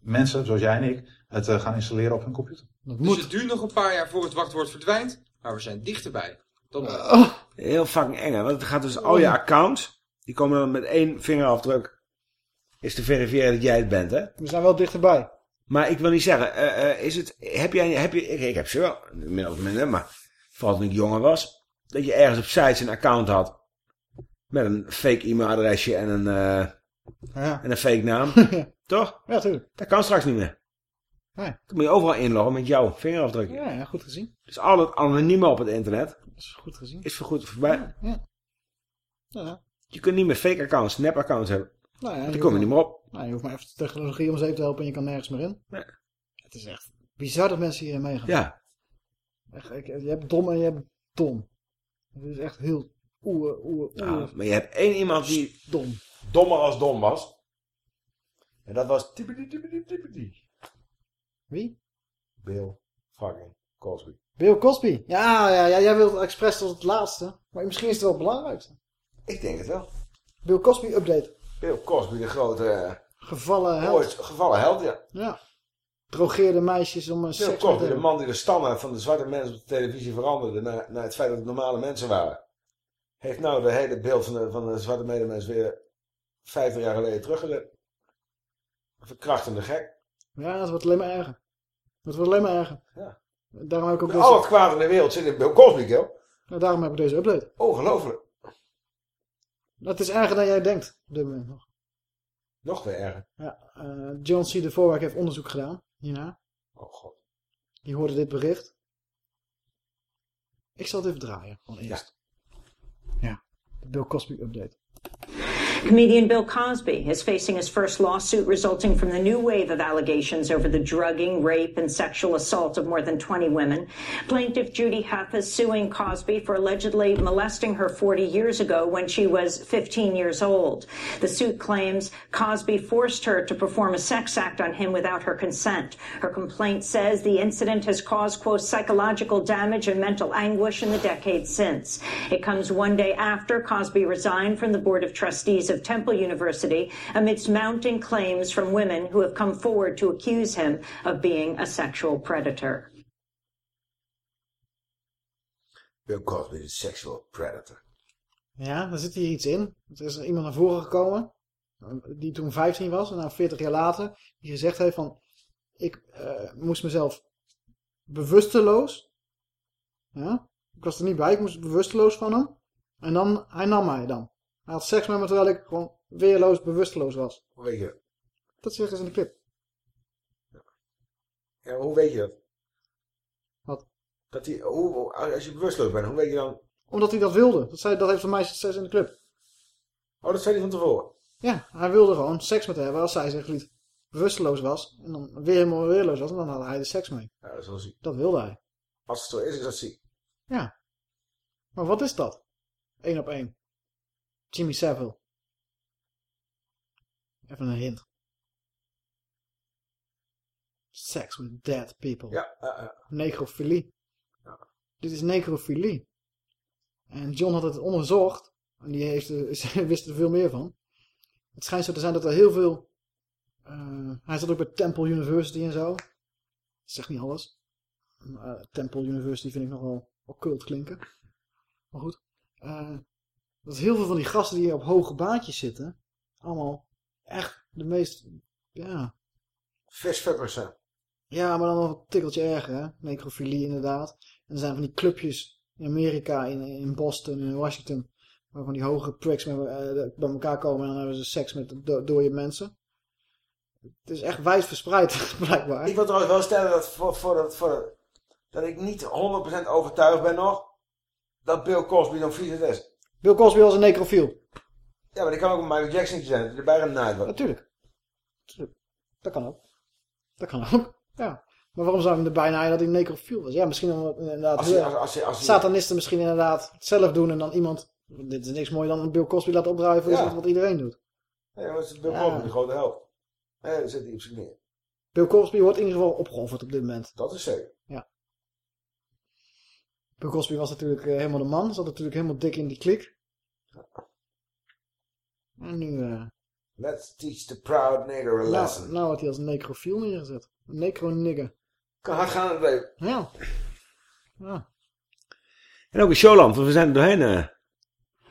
mensen, zoals jij en ik, het eh, gaan installeren op hun computer. Dus het duurt nog een paar jaar voor het wachtwoord verdwijnt, maar we zijn dichterbij. Dan Oh. Heel fucking eng, hè? Want het gaat dus al je accounts, die komen dan met één vingerafdruk, is te verifiëren dat jij het bent, hè? We zijn wel dichterbij. Maar ik wil niet zeggen, eh, eh, is het, heb jij, heb je, ik, ik heb ze wel, min of minder, maar vooral toen ik jonger was, dat je ergens op sites een account had, met een fake e-mailadresje en een, eh, Ja. en een fake naam. <laughs> Toch? Ja, tuurlijk. Dat kan straks niet meer. Nee. Dan moet je overal inloggen met jouw vingerafdruk. Ja, ja, goed gezien. Dus al het anonieme op het internet Dat is goed gezien. is voorgoed voorbij. Ja. Ja. Je kunt niet meer fake accounts, nep accounts hebben. Nou ja, daar kom je niet meer op. Nou, je hoeft maar even de technologie om zeep te helpen en je kan nergens meer in. Nee. Het is echt bizar dat mensen hierin meegaan. Ja. Echt, ik- je hebt dom en je hebt dom. Het is echt heel oer, oer, oer. Ja, maar je hebt één iemand die dom. dommer als dom was. En dat was tippity tippity tippity. Wie? Bill fucking Cosby. Bill Cosby. Ja, ja, ja, jij wilt expres tot het laatste. Maar misschien is het wel het belangrijkste. Ik denk het wel. Bill Cosby update. Bill Cosby, de grote... eh, Gevallen held. ooit gevallen held, ja. Ja. Drogeerde meisjes om een Bill seks Cosby, de man die de standaard van de zwarte mensen op de televisie veranderde naar, naar het feit dat het normale mensen waren. Heeft nou de hele beeld van de, van de zwarte medemens weer 50 jaar geleden teruggezet. Verkrachtende gek. Ja, dat wordt alleen maar erger. Dat wordt alleen maar erger. Ja. Daarom heb ik ook Al het deze, kwaad in de wereld zit in Bill Cosby, joh. nou, daarom heb ik deze update. Ongelooflijk. Dat is erger dan jij denkt. Op dit moment nog. Nog weer erger. Ja, eh, John C. de Voorwerk heeft onderzoek gedaan hierna. Oh god. Die hoorde dit bericht. Ik zal het even draaien, gewoon eerst. Ja, de Bill Cosby update. Comedian Bill Cosby is facing his first lawsuit resulting from the new wave of allegations over the drugging, rape, and sexual assault of more than 20 women. Plaintiff Judy Huff is suing Cosby for allegedly molesting her 40 years ago when she was 15 years old. The suit claims Cosby forced her to perform a sex act on him without her consent. Her complaint says the incident has caused, quote, psychological damage and mental anguish in the decades since. It comes one day after Cosby resigned from the Board of Trustees of Temple University amidst mounting claims from women who have come forward to accuse him of being a sexual predator. Bill Cosby is a sexual predator. Ja, daar zit hier iets in. Er is iemand naar voren gekomen. Die toen 15 was. En nou 40 jaar later. Die gezegd heeft van. Ik eh, moest mezelf bewusteloos. Ja. Ik was er niet bij. Ik moest bewusteloos van hem. En dan, hij nam mij dan. Hij had seks met me terwijl ik gewoon weerloos bewusteloos was. Hoe weet je dat? Dat zeggen ze in de clip. Ja, maar hoe weet je dat? Wat? Dat hij, hoe, als je bewusteloos bent, hoe weet je dan? Omdat hij dat wilde. Dat, zei, dat heeft een meisje gezegd in de club. Oh, dat zei hij van tevoren. Ja, hij wilde gewoon seks met haar hebben als zij zich liet bewusteloos was. En dan weer helemaal weerloos was. En dan had hij de seks mee. Ja, dat is wel ziek. Dat wilde hij. Als het zo is, is dat ziek. Ja. Maar wat is dat? Eén op één. Jimmy Savile. Even een hint. Sex with dead people. Ja, ja, ja. Necrofilie. Dit is necrofilie. En John had het onderzocht. En die heeft, er- <laughs> wist er veel meer van. Het schijnt zo te zijn dat er heel veel... eh, hij zat ook bij Temple University en zo. Dat zegt niet alles. Eh, Temple University vind ik nogal occult klinken. Maar goed. Dat heel veel van die gasten die hier op hoge baantjes zitten... allemaal echt de meest... ja, Visfuckers zijn. ja, maar dan nog een tikkeltje erger, hè? Necrofilie inderdaad. En er zijn van die clubjes in Amerika, in, in Boston, in Washington... waarvan die hoge pricks met, eh, bij elkaar komen en dan hebben ze seks met do dode mensen. Het is echt wijd verspreid, <laughs> blijkbaar. Ik wil trouwens wel stellen dat, voor, voor, dat, voor, dat- ik niet 100% overtuigd ben nog dat Bill Cosby nog vies is. Bill Cosby was een necrofiel. Ja, maar die kan ook een Michael Jackson zijn, dat hij erbij genaaid wordt. Natuurlijk. Natuurlijk. Dat kan ook. Dat kan ook, <laughs> ja. Maar waarom zou je hem erbij naaien dat hij een necrofiel was? Ja, misschien omdat inderdaad... Als als- als hij- als hij- Satanisten misschien inderdaad het zelf doen en dan iemand... Dit is niks mooier dan een Bill Cosby laten opdraaien voor Ja. wat iedereen doet. Nee, maar het is Bill Ja. Cosby, de grote held. Nee, zit hij op zijn neer. Bill Cosby wordt in ieder geval opgeofferd op dit moment. Dat is zeker. Ja. Bill Cosby was natuurlijk eh, helemaal de man. Zat natuurlijk helemaal dik in die klik. En nu... eh, Let's teach the proud nigger a nou, lesson. nou wordt hij als een necrofiel neergezet. Necro-nigger. Kan hard gaan het leven. Ja. Ja. En ook in Showland, want we zijn er doorheen. eh.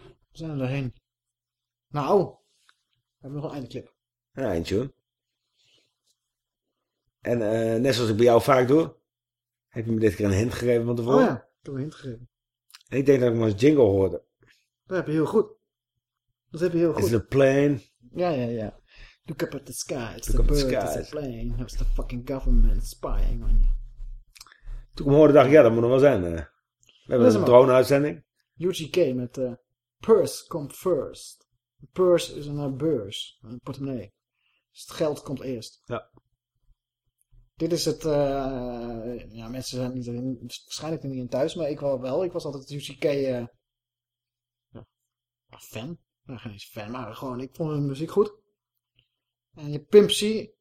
We zijn er doorheen. Nou. We hebben nog een eindclip. Ja, eindtune. En eh, net zoals ik bij jou vaak doe, heb je me dit keer een hint gegeven van tevoren. Oh ja, een hint gegeven. Ik denk dat ik hem als jingle hoorde. Dat heb je heel goed. Dat heb je heel Is goed. het een plane? Ja, ja, ja. Look up at the sky. It's Look the bird, the it's sky. the plane. It's the fucking government spying on you. Toen ik hem hoorde dacht ik, ja, dat moet er wel zijn. We hebben is een drone-uitzending. UGK met eh purse come first. Purse is een eh, beurs, een portemonnee. Dus het geld komt eerst. Ja. Dit is het, eh, ja mensen zijn niet, waarschijnlijk niet in thuis, maar ik wel wel. Ik was altijd UGK eh, ja, fan. Nou, geen eens fan, maar gewoon, ik vond hun muziek goed. En je Pimp C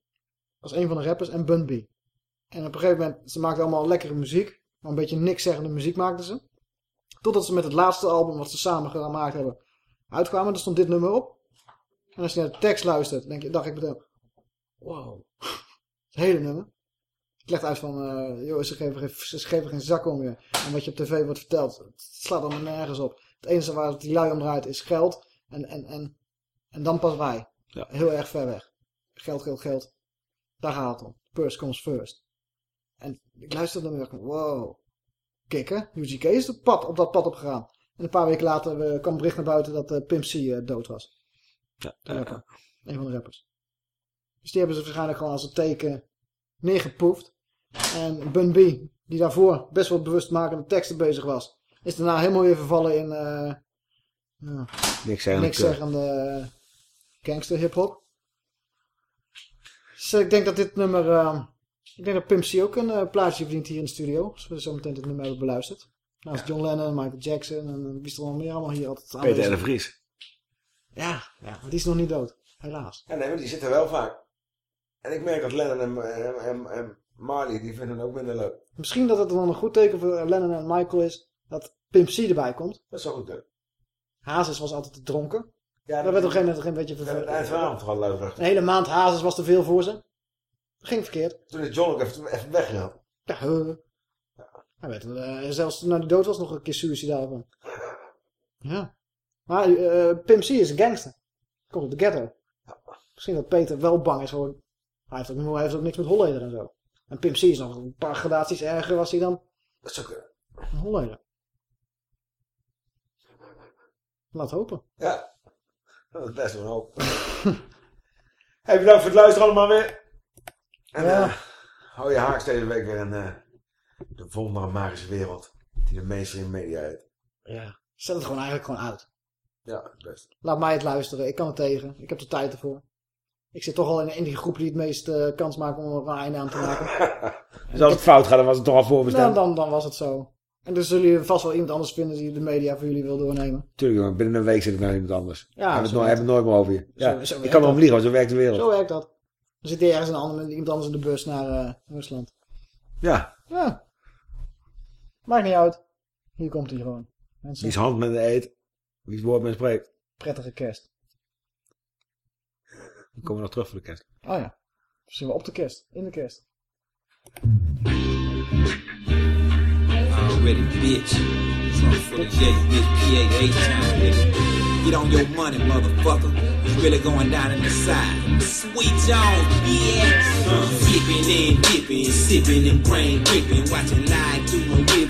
was een van de rappers en Bun B. En op een gegeven moment, ze maakten allemaal lekkere muziek. Maar een beetje niks zeggende muziek maakten ze. Totdat ze met het laatste album wat ze samen gemaakt hebben uitkwamen. Er stond dit nummer op. En als je naar de tekst luistert, denk je, dacht ik meteen... Wow. <laughs> Het hele nummer. Legt uit van, eh joh, ze geven, geen, ze geven geen zak om je. En wat je op tv wordt verteld, het slaat allemaal nergens op. Het enige waar het die lui om draait is geld. En, en, en, en dan pas wij. Ja. Heel erg ver weg. Geld, geld, geld. Daar gaat het om. First comes first. En ik luisterde en dacht, wow. Kikken. UGK is op, pad, op dat pad opgegaan. En een paar weken later uh, kwam bericht naar buiten dat uh, Pimp C uh, dood was. Ja. Een van de rappers. Dus die hebben ze waarschijnlijk gewoon als een teken neergepoefd. En Bun B, die daarvoor best wel bewustmakende teksten bezig was, is daarna helemaal weer vervallen in uh, ja, niks zeggende, niks zeggende gangster hip-hop. Dus ik denk dat dit nummer. Uh, ik denk dat Pimp C ook een uh, plaatsje verdient hier in de studio. Als we zo meteen dit nummer hebben beluisterd. Naast John Lennon, Michael Jackson en wie is er nog meer allemaal hier altijd Peter de Vries. Ja, ja, maar die is nog niet dood. Helaas. Ja, nee, maar die zitten wel vaak. En ik merk dat Lennon en, en, en, en Marley, die vinden het ook minder leuk. Misschien dat het dan een goed teken voor Lennon en Michael is dat Pimp C erbij komt. Dat zou goed kunnen. Hazes was altijd te dronken. Ja, dat werd op een gegeven moment een beetje vervelend. Eind vanavond gewoon. Een hele maand Hazes was te veel voor ze. Ging verkeerd. Toen is John ook even, even weggegaan. Ja, uh. Hij werd, uh, zelfs toen hij dood was nog een keer suicidaal van. Ja. Maar uh, Pimp C is een gangster. Komt uit de ghetto. Ja. Misschien dat Peter wel bang is voor... Hij heeft ook, hij heeft ook niks met Holleder en zo. En Pimp C is nog een paar gradaties erger was hij dan... Dat is ook... Een Holleder. Laat hopen. Ja. Dat is best wel een hoop. <laughs> hey, bedankt voor het luisteren allemaal weer. En ja. uh, hou je haaks deze week weer in uh, de volgende magische wereld. Die de mainstream media heet. Ja. Zet het gewoon eigenlijk gewoon uit. Ja, best. Laat mij het luisteren. Ik kan het tegen. Ik heb er tijd ervoor. Ik zit toch al in, die groep die het meest uh, kans maken om een einde aan te maken. <laughs> dus als het fout gaat, dan was het toch al voorbestemd? Dan, dan, dan was het zo. En dus zullen jullie vast wel iemand anders vinden die de media voor jullie wil doornemen. Tuurlijk, maar binnen een week zit ik naar iemand anders. Ja, hebben het, het nooit meer over je. Ja, zo, zo ik kan wel liegen, want zo werkt de wereld. Zo werkt dat. Dan zit hij ergens een ander, iemand anders in de bus naar uh, Rusland. Ja. Ja. Maakt niet uit. Hier komt hij gewoon. Mensen. Wie is hand met de eet, wie is woord met spreekt. Prettige kerst. Dan komen we nog terug voor de kerst. Oh ja. Zien we op de kerst. In de kerst. Already, bitch. For the J, bitch, PA, eight time, nigga. Get on your money, motherfucker. It's really going down in the side. Sweet Jones, bitch. Uh, flipping and dipping, sipping and brain gripping. Watching live through a review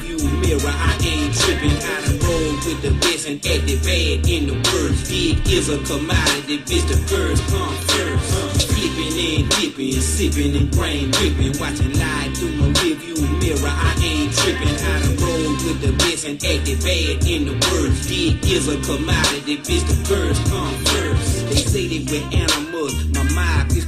mirror. I ain't tripping. I done roll with the best and acted bad in the worst. Dig is a commodity, bitch. The first come first. Flipping and dipping, sipping and brain gripping. Watching live through a review mirror. I ain't tripping. I done roll with the best and acted bad in the worst. Dig is a commodity, bitch. The first come first. They say they were animals. My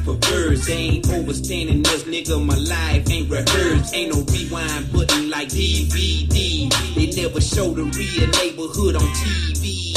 perverse. They ain't overstanding this, nigga. My life ain't rehearsed. Ain't no rewind button like DVD. They never show the real neighborhood on TV.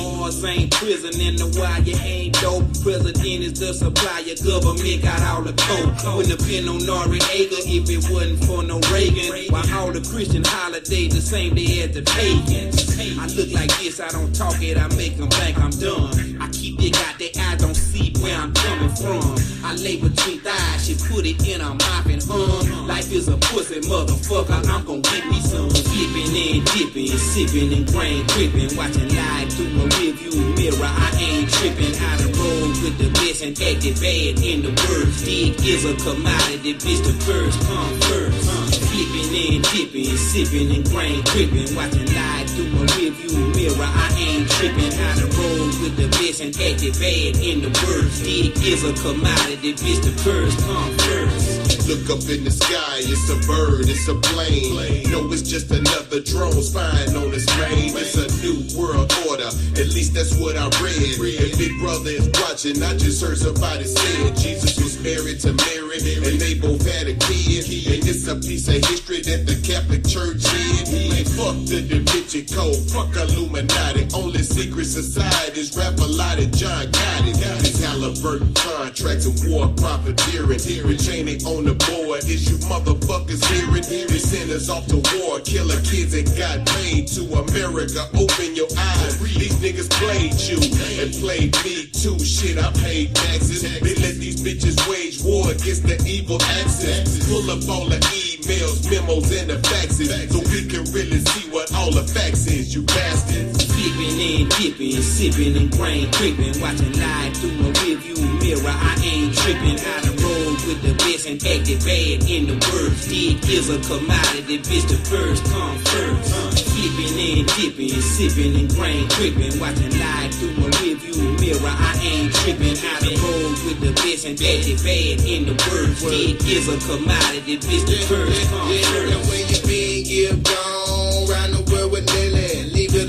Ours ain't prison and the wire ain't dope. President is the supplier. Government got all the coke. Wouldn't have been no Noriega if it wasn't for no Reagan. Why all the Christian holidays the same day as the pagans. I look like this, I don't talk it, I make them think I'm done. I keep it got their eyes see where I'm coming from. I lay between thighs, she put it in a mouth and hum. Life is a pussy motherfucker, I'm gon' get me some. Flipping and dipping, sipping and brain gripping. Watching live through a review mirror, I ain't tripping. I done roll with the best and acted bad in the worst. Dig is a commodity, bitch, the first come first. Flipping and dipping, sipping and brain gripping. Watching live through a review mirror, I ain't tripping. I done roll with the best and acted bad in the worst. Dig is a commodity, bitch, the first come first. Look up in the sky, it's a bird, it's a plane. No, it's just another drone spying on its main. It's a new world order, at least that's what I read. And Big Brother is watching, I just heard somebody say Jesus was married to Mary, and they both had a kid. And it's a piece of history that the Catholic Church hid. Like, fuck the Da Vinci Code, fuck Illuminati. Only secret societies, rap a lot of John Gotti. These Halliburton contracts and war profiteering. With Cheney on the board, is you motherfuckers hearing? They send us off to war, killer kids that got paid to America. Open your eyes, these niggas played you and played me too. Shit, I paid taxes. They let these bitches wage war against the evil axis. Pull up all the emails, memos, and the faxes, so we can really see what all the facts is, you bastards. Flipping and dipping, sipping and brain gripping. Watching live through a view mirror. I ain't tripping. I done rolled with the best and acted bad in the worst. Dick is a commodity, bitch, the first come first. Uh, flipping and dipping, sipping and grain tripping. Watching live through my review mirror, I ain't tripping. I done rolled with the best and acted bad in the worst. Dick is a commodity, bitch, the first come first. And when you big, give gone,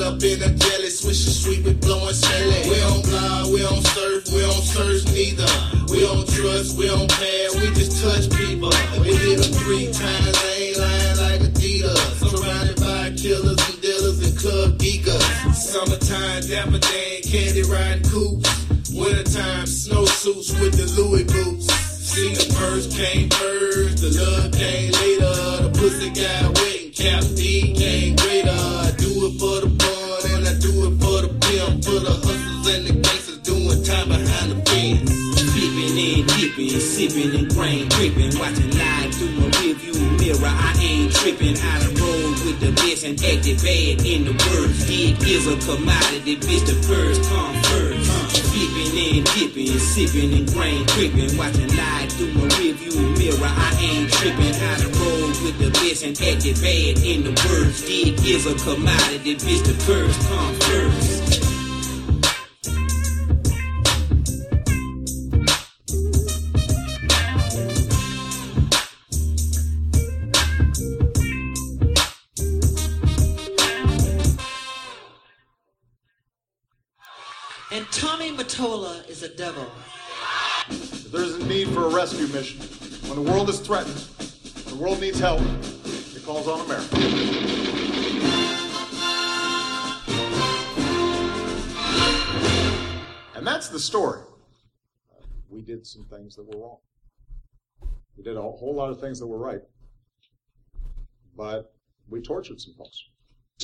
it up in a jelly, swish it sweet with blowing smelly. We don't fly, we don't surf, we don't search neither. We don't trust, we don't pay, we just touch people. We hit them three times, I ain't lying like Adidas. Surrounded by killers and dealers and club geekers. Summertime, dapper dan, candy riding coops. Wintertime, snowsuits with the Louis boots. See the first came first, the love came later. The pussy got wet Cap D came greater. It for the fun and I do it for the pimp. For the hustlers and the gangsters doing time behind the fence. Flipping and dipping, sipping and grain tripping. Watching live through my review mirror, I ain't tripping. I done rolled with the best and acted bad in the worst. Dick is a commodity, bitch, the first come first. Flipping and dipping, sipping and grain tripping. Watching live through my review mirror, I ain't tripping. I done rolled with the best and acted bad in the worst. Dick is a commodity, bitch, the first come first. Tommy Mottola is a devil. There's a need for a rescue mission, when the world is threatened, the world needs help, it calls on America. And that's the story. Uh, we did some things that were wrong. We did a whole lot of things that were right. But we tortured some folks.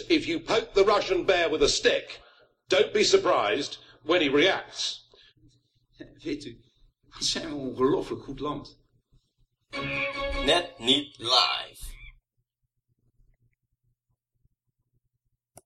If you poke the Russian bear with a stick, don't be surprised when he reacts. <laughs> Weet u, wat zijn we een ongelooflijk goed land. Net niet live.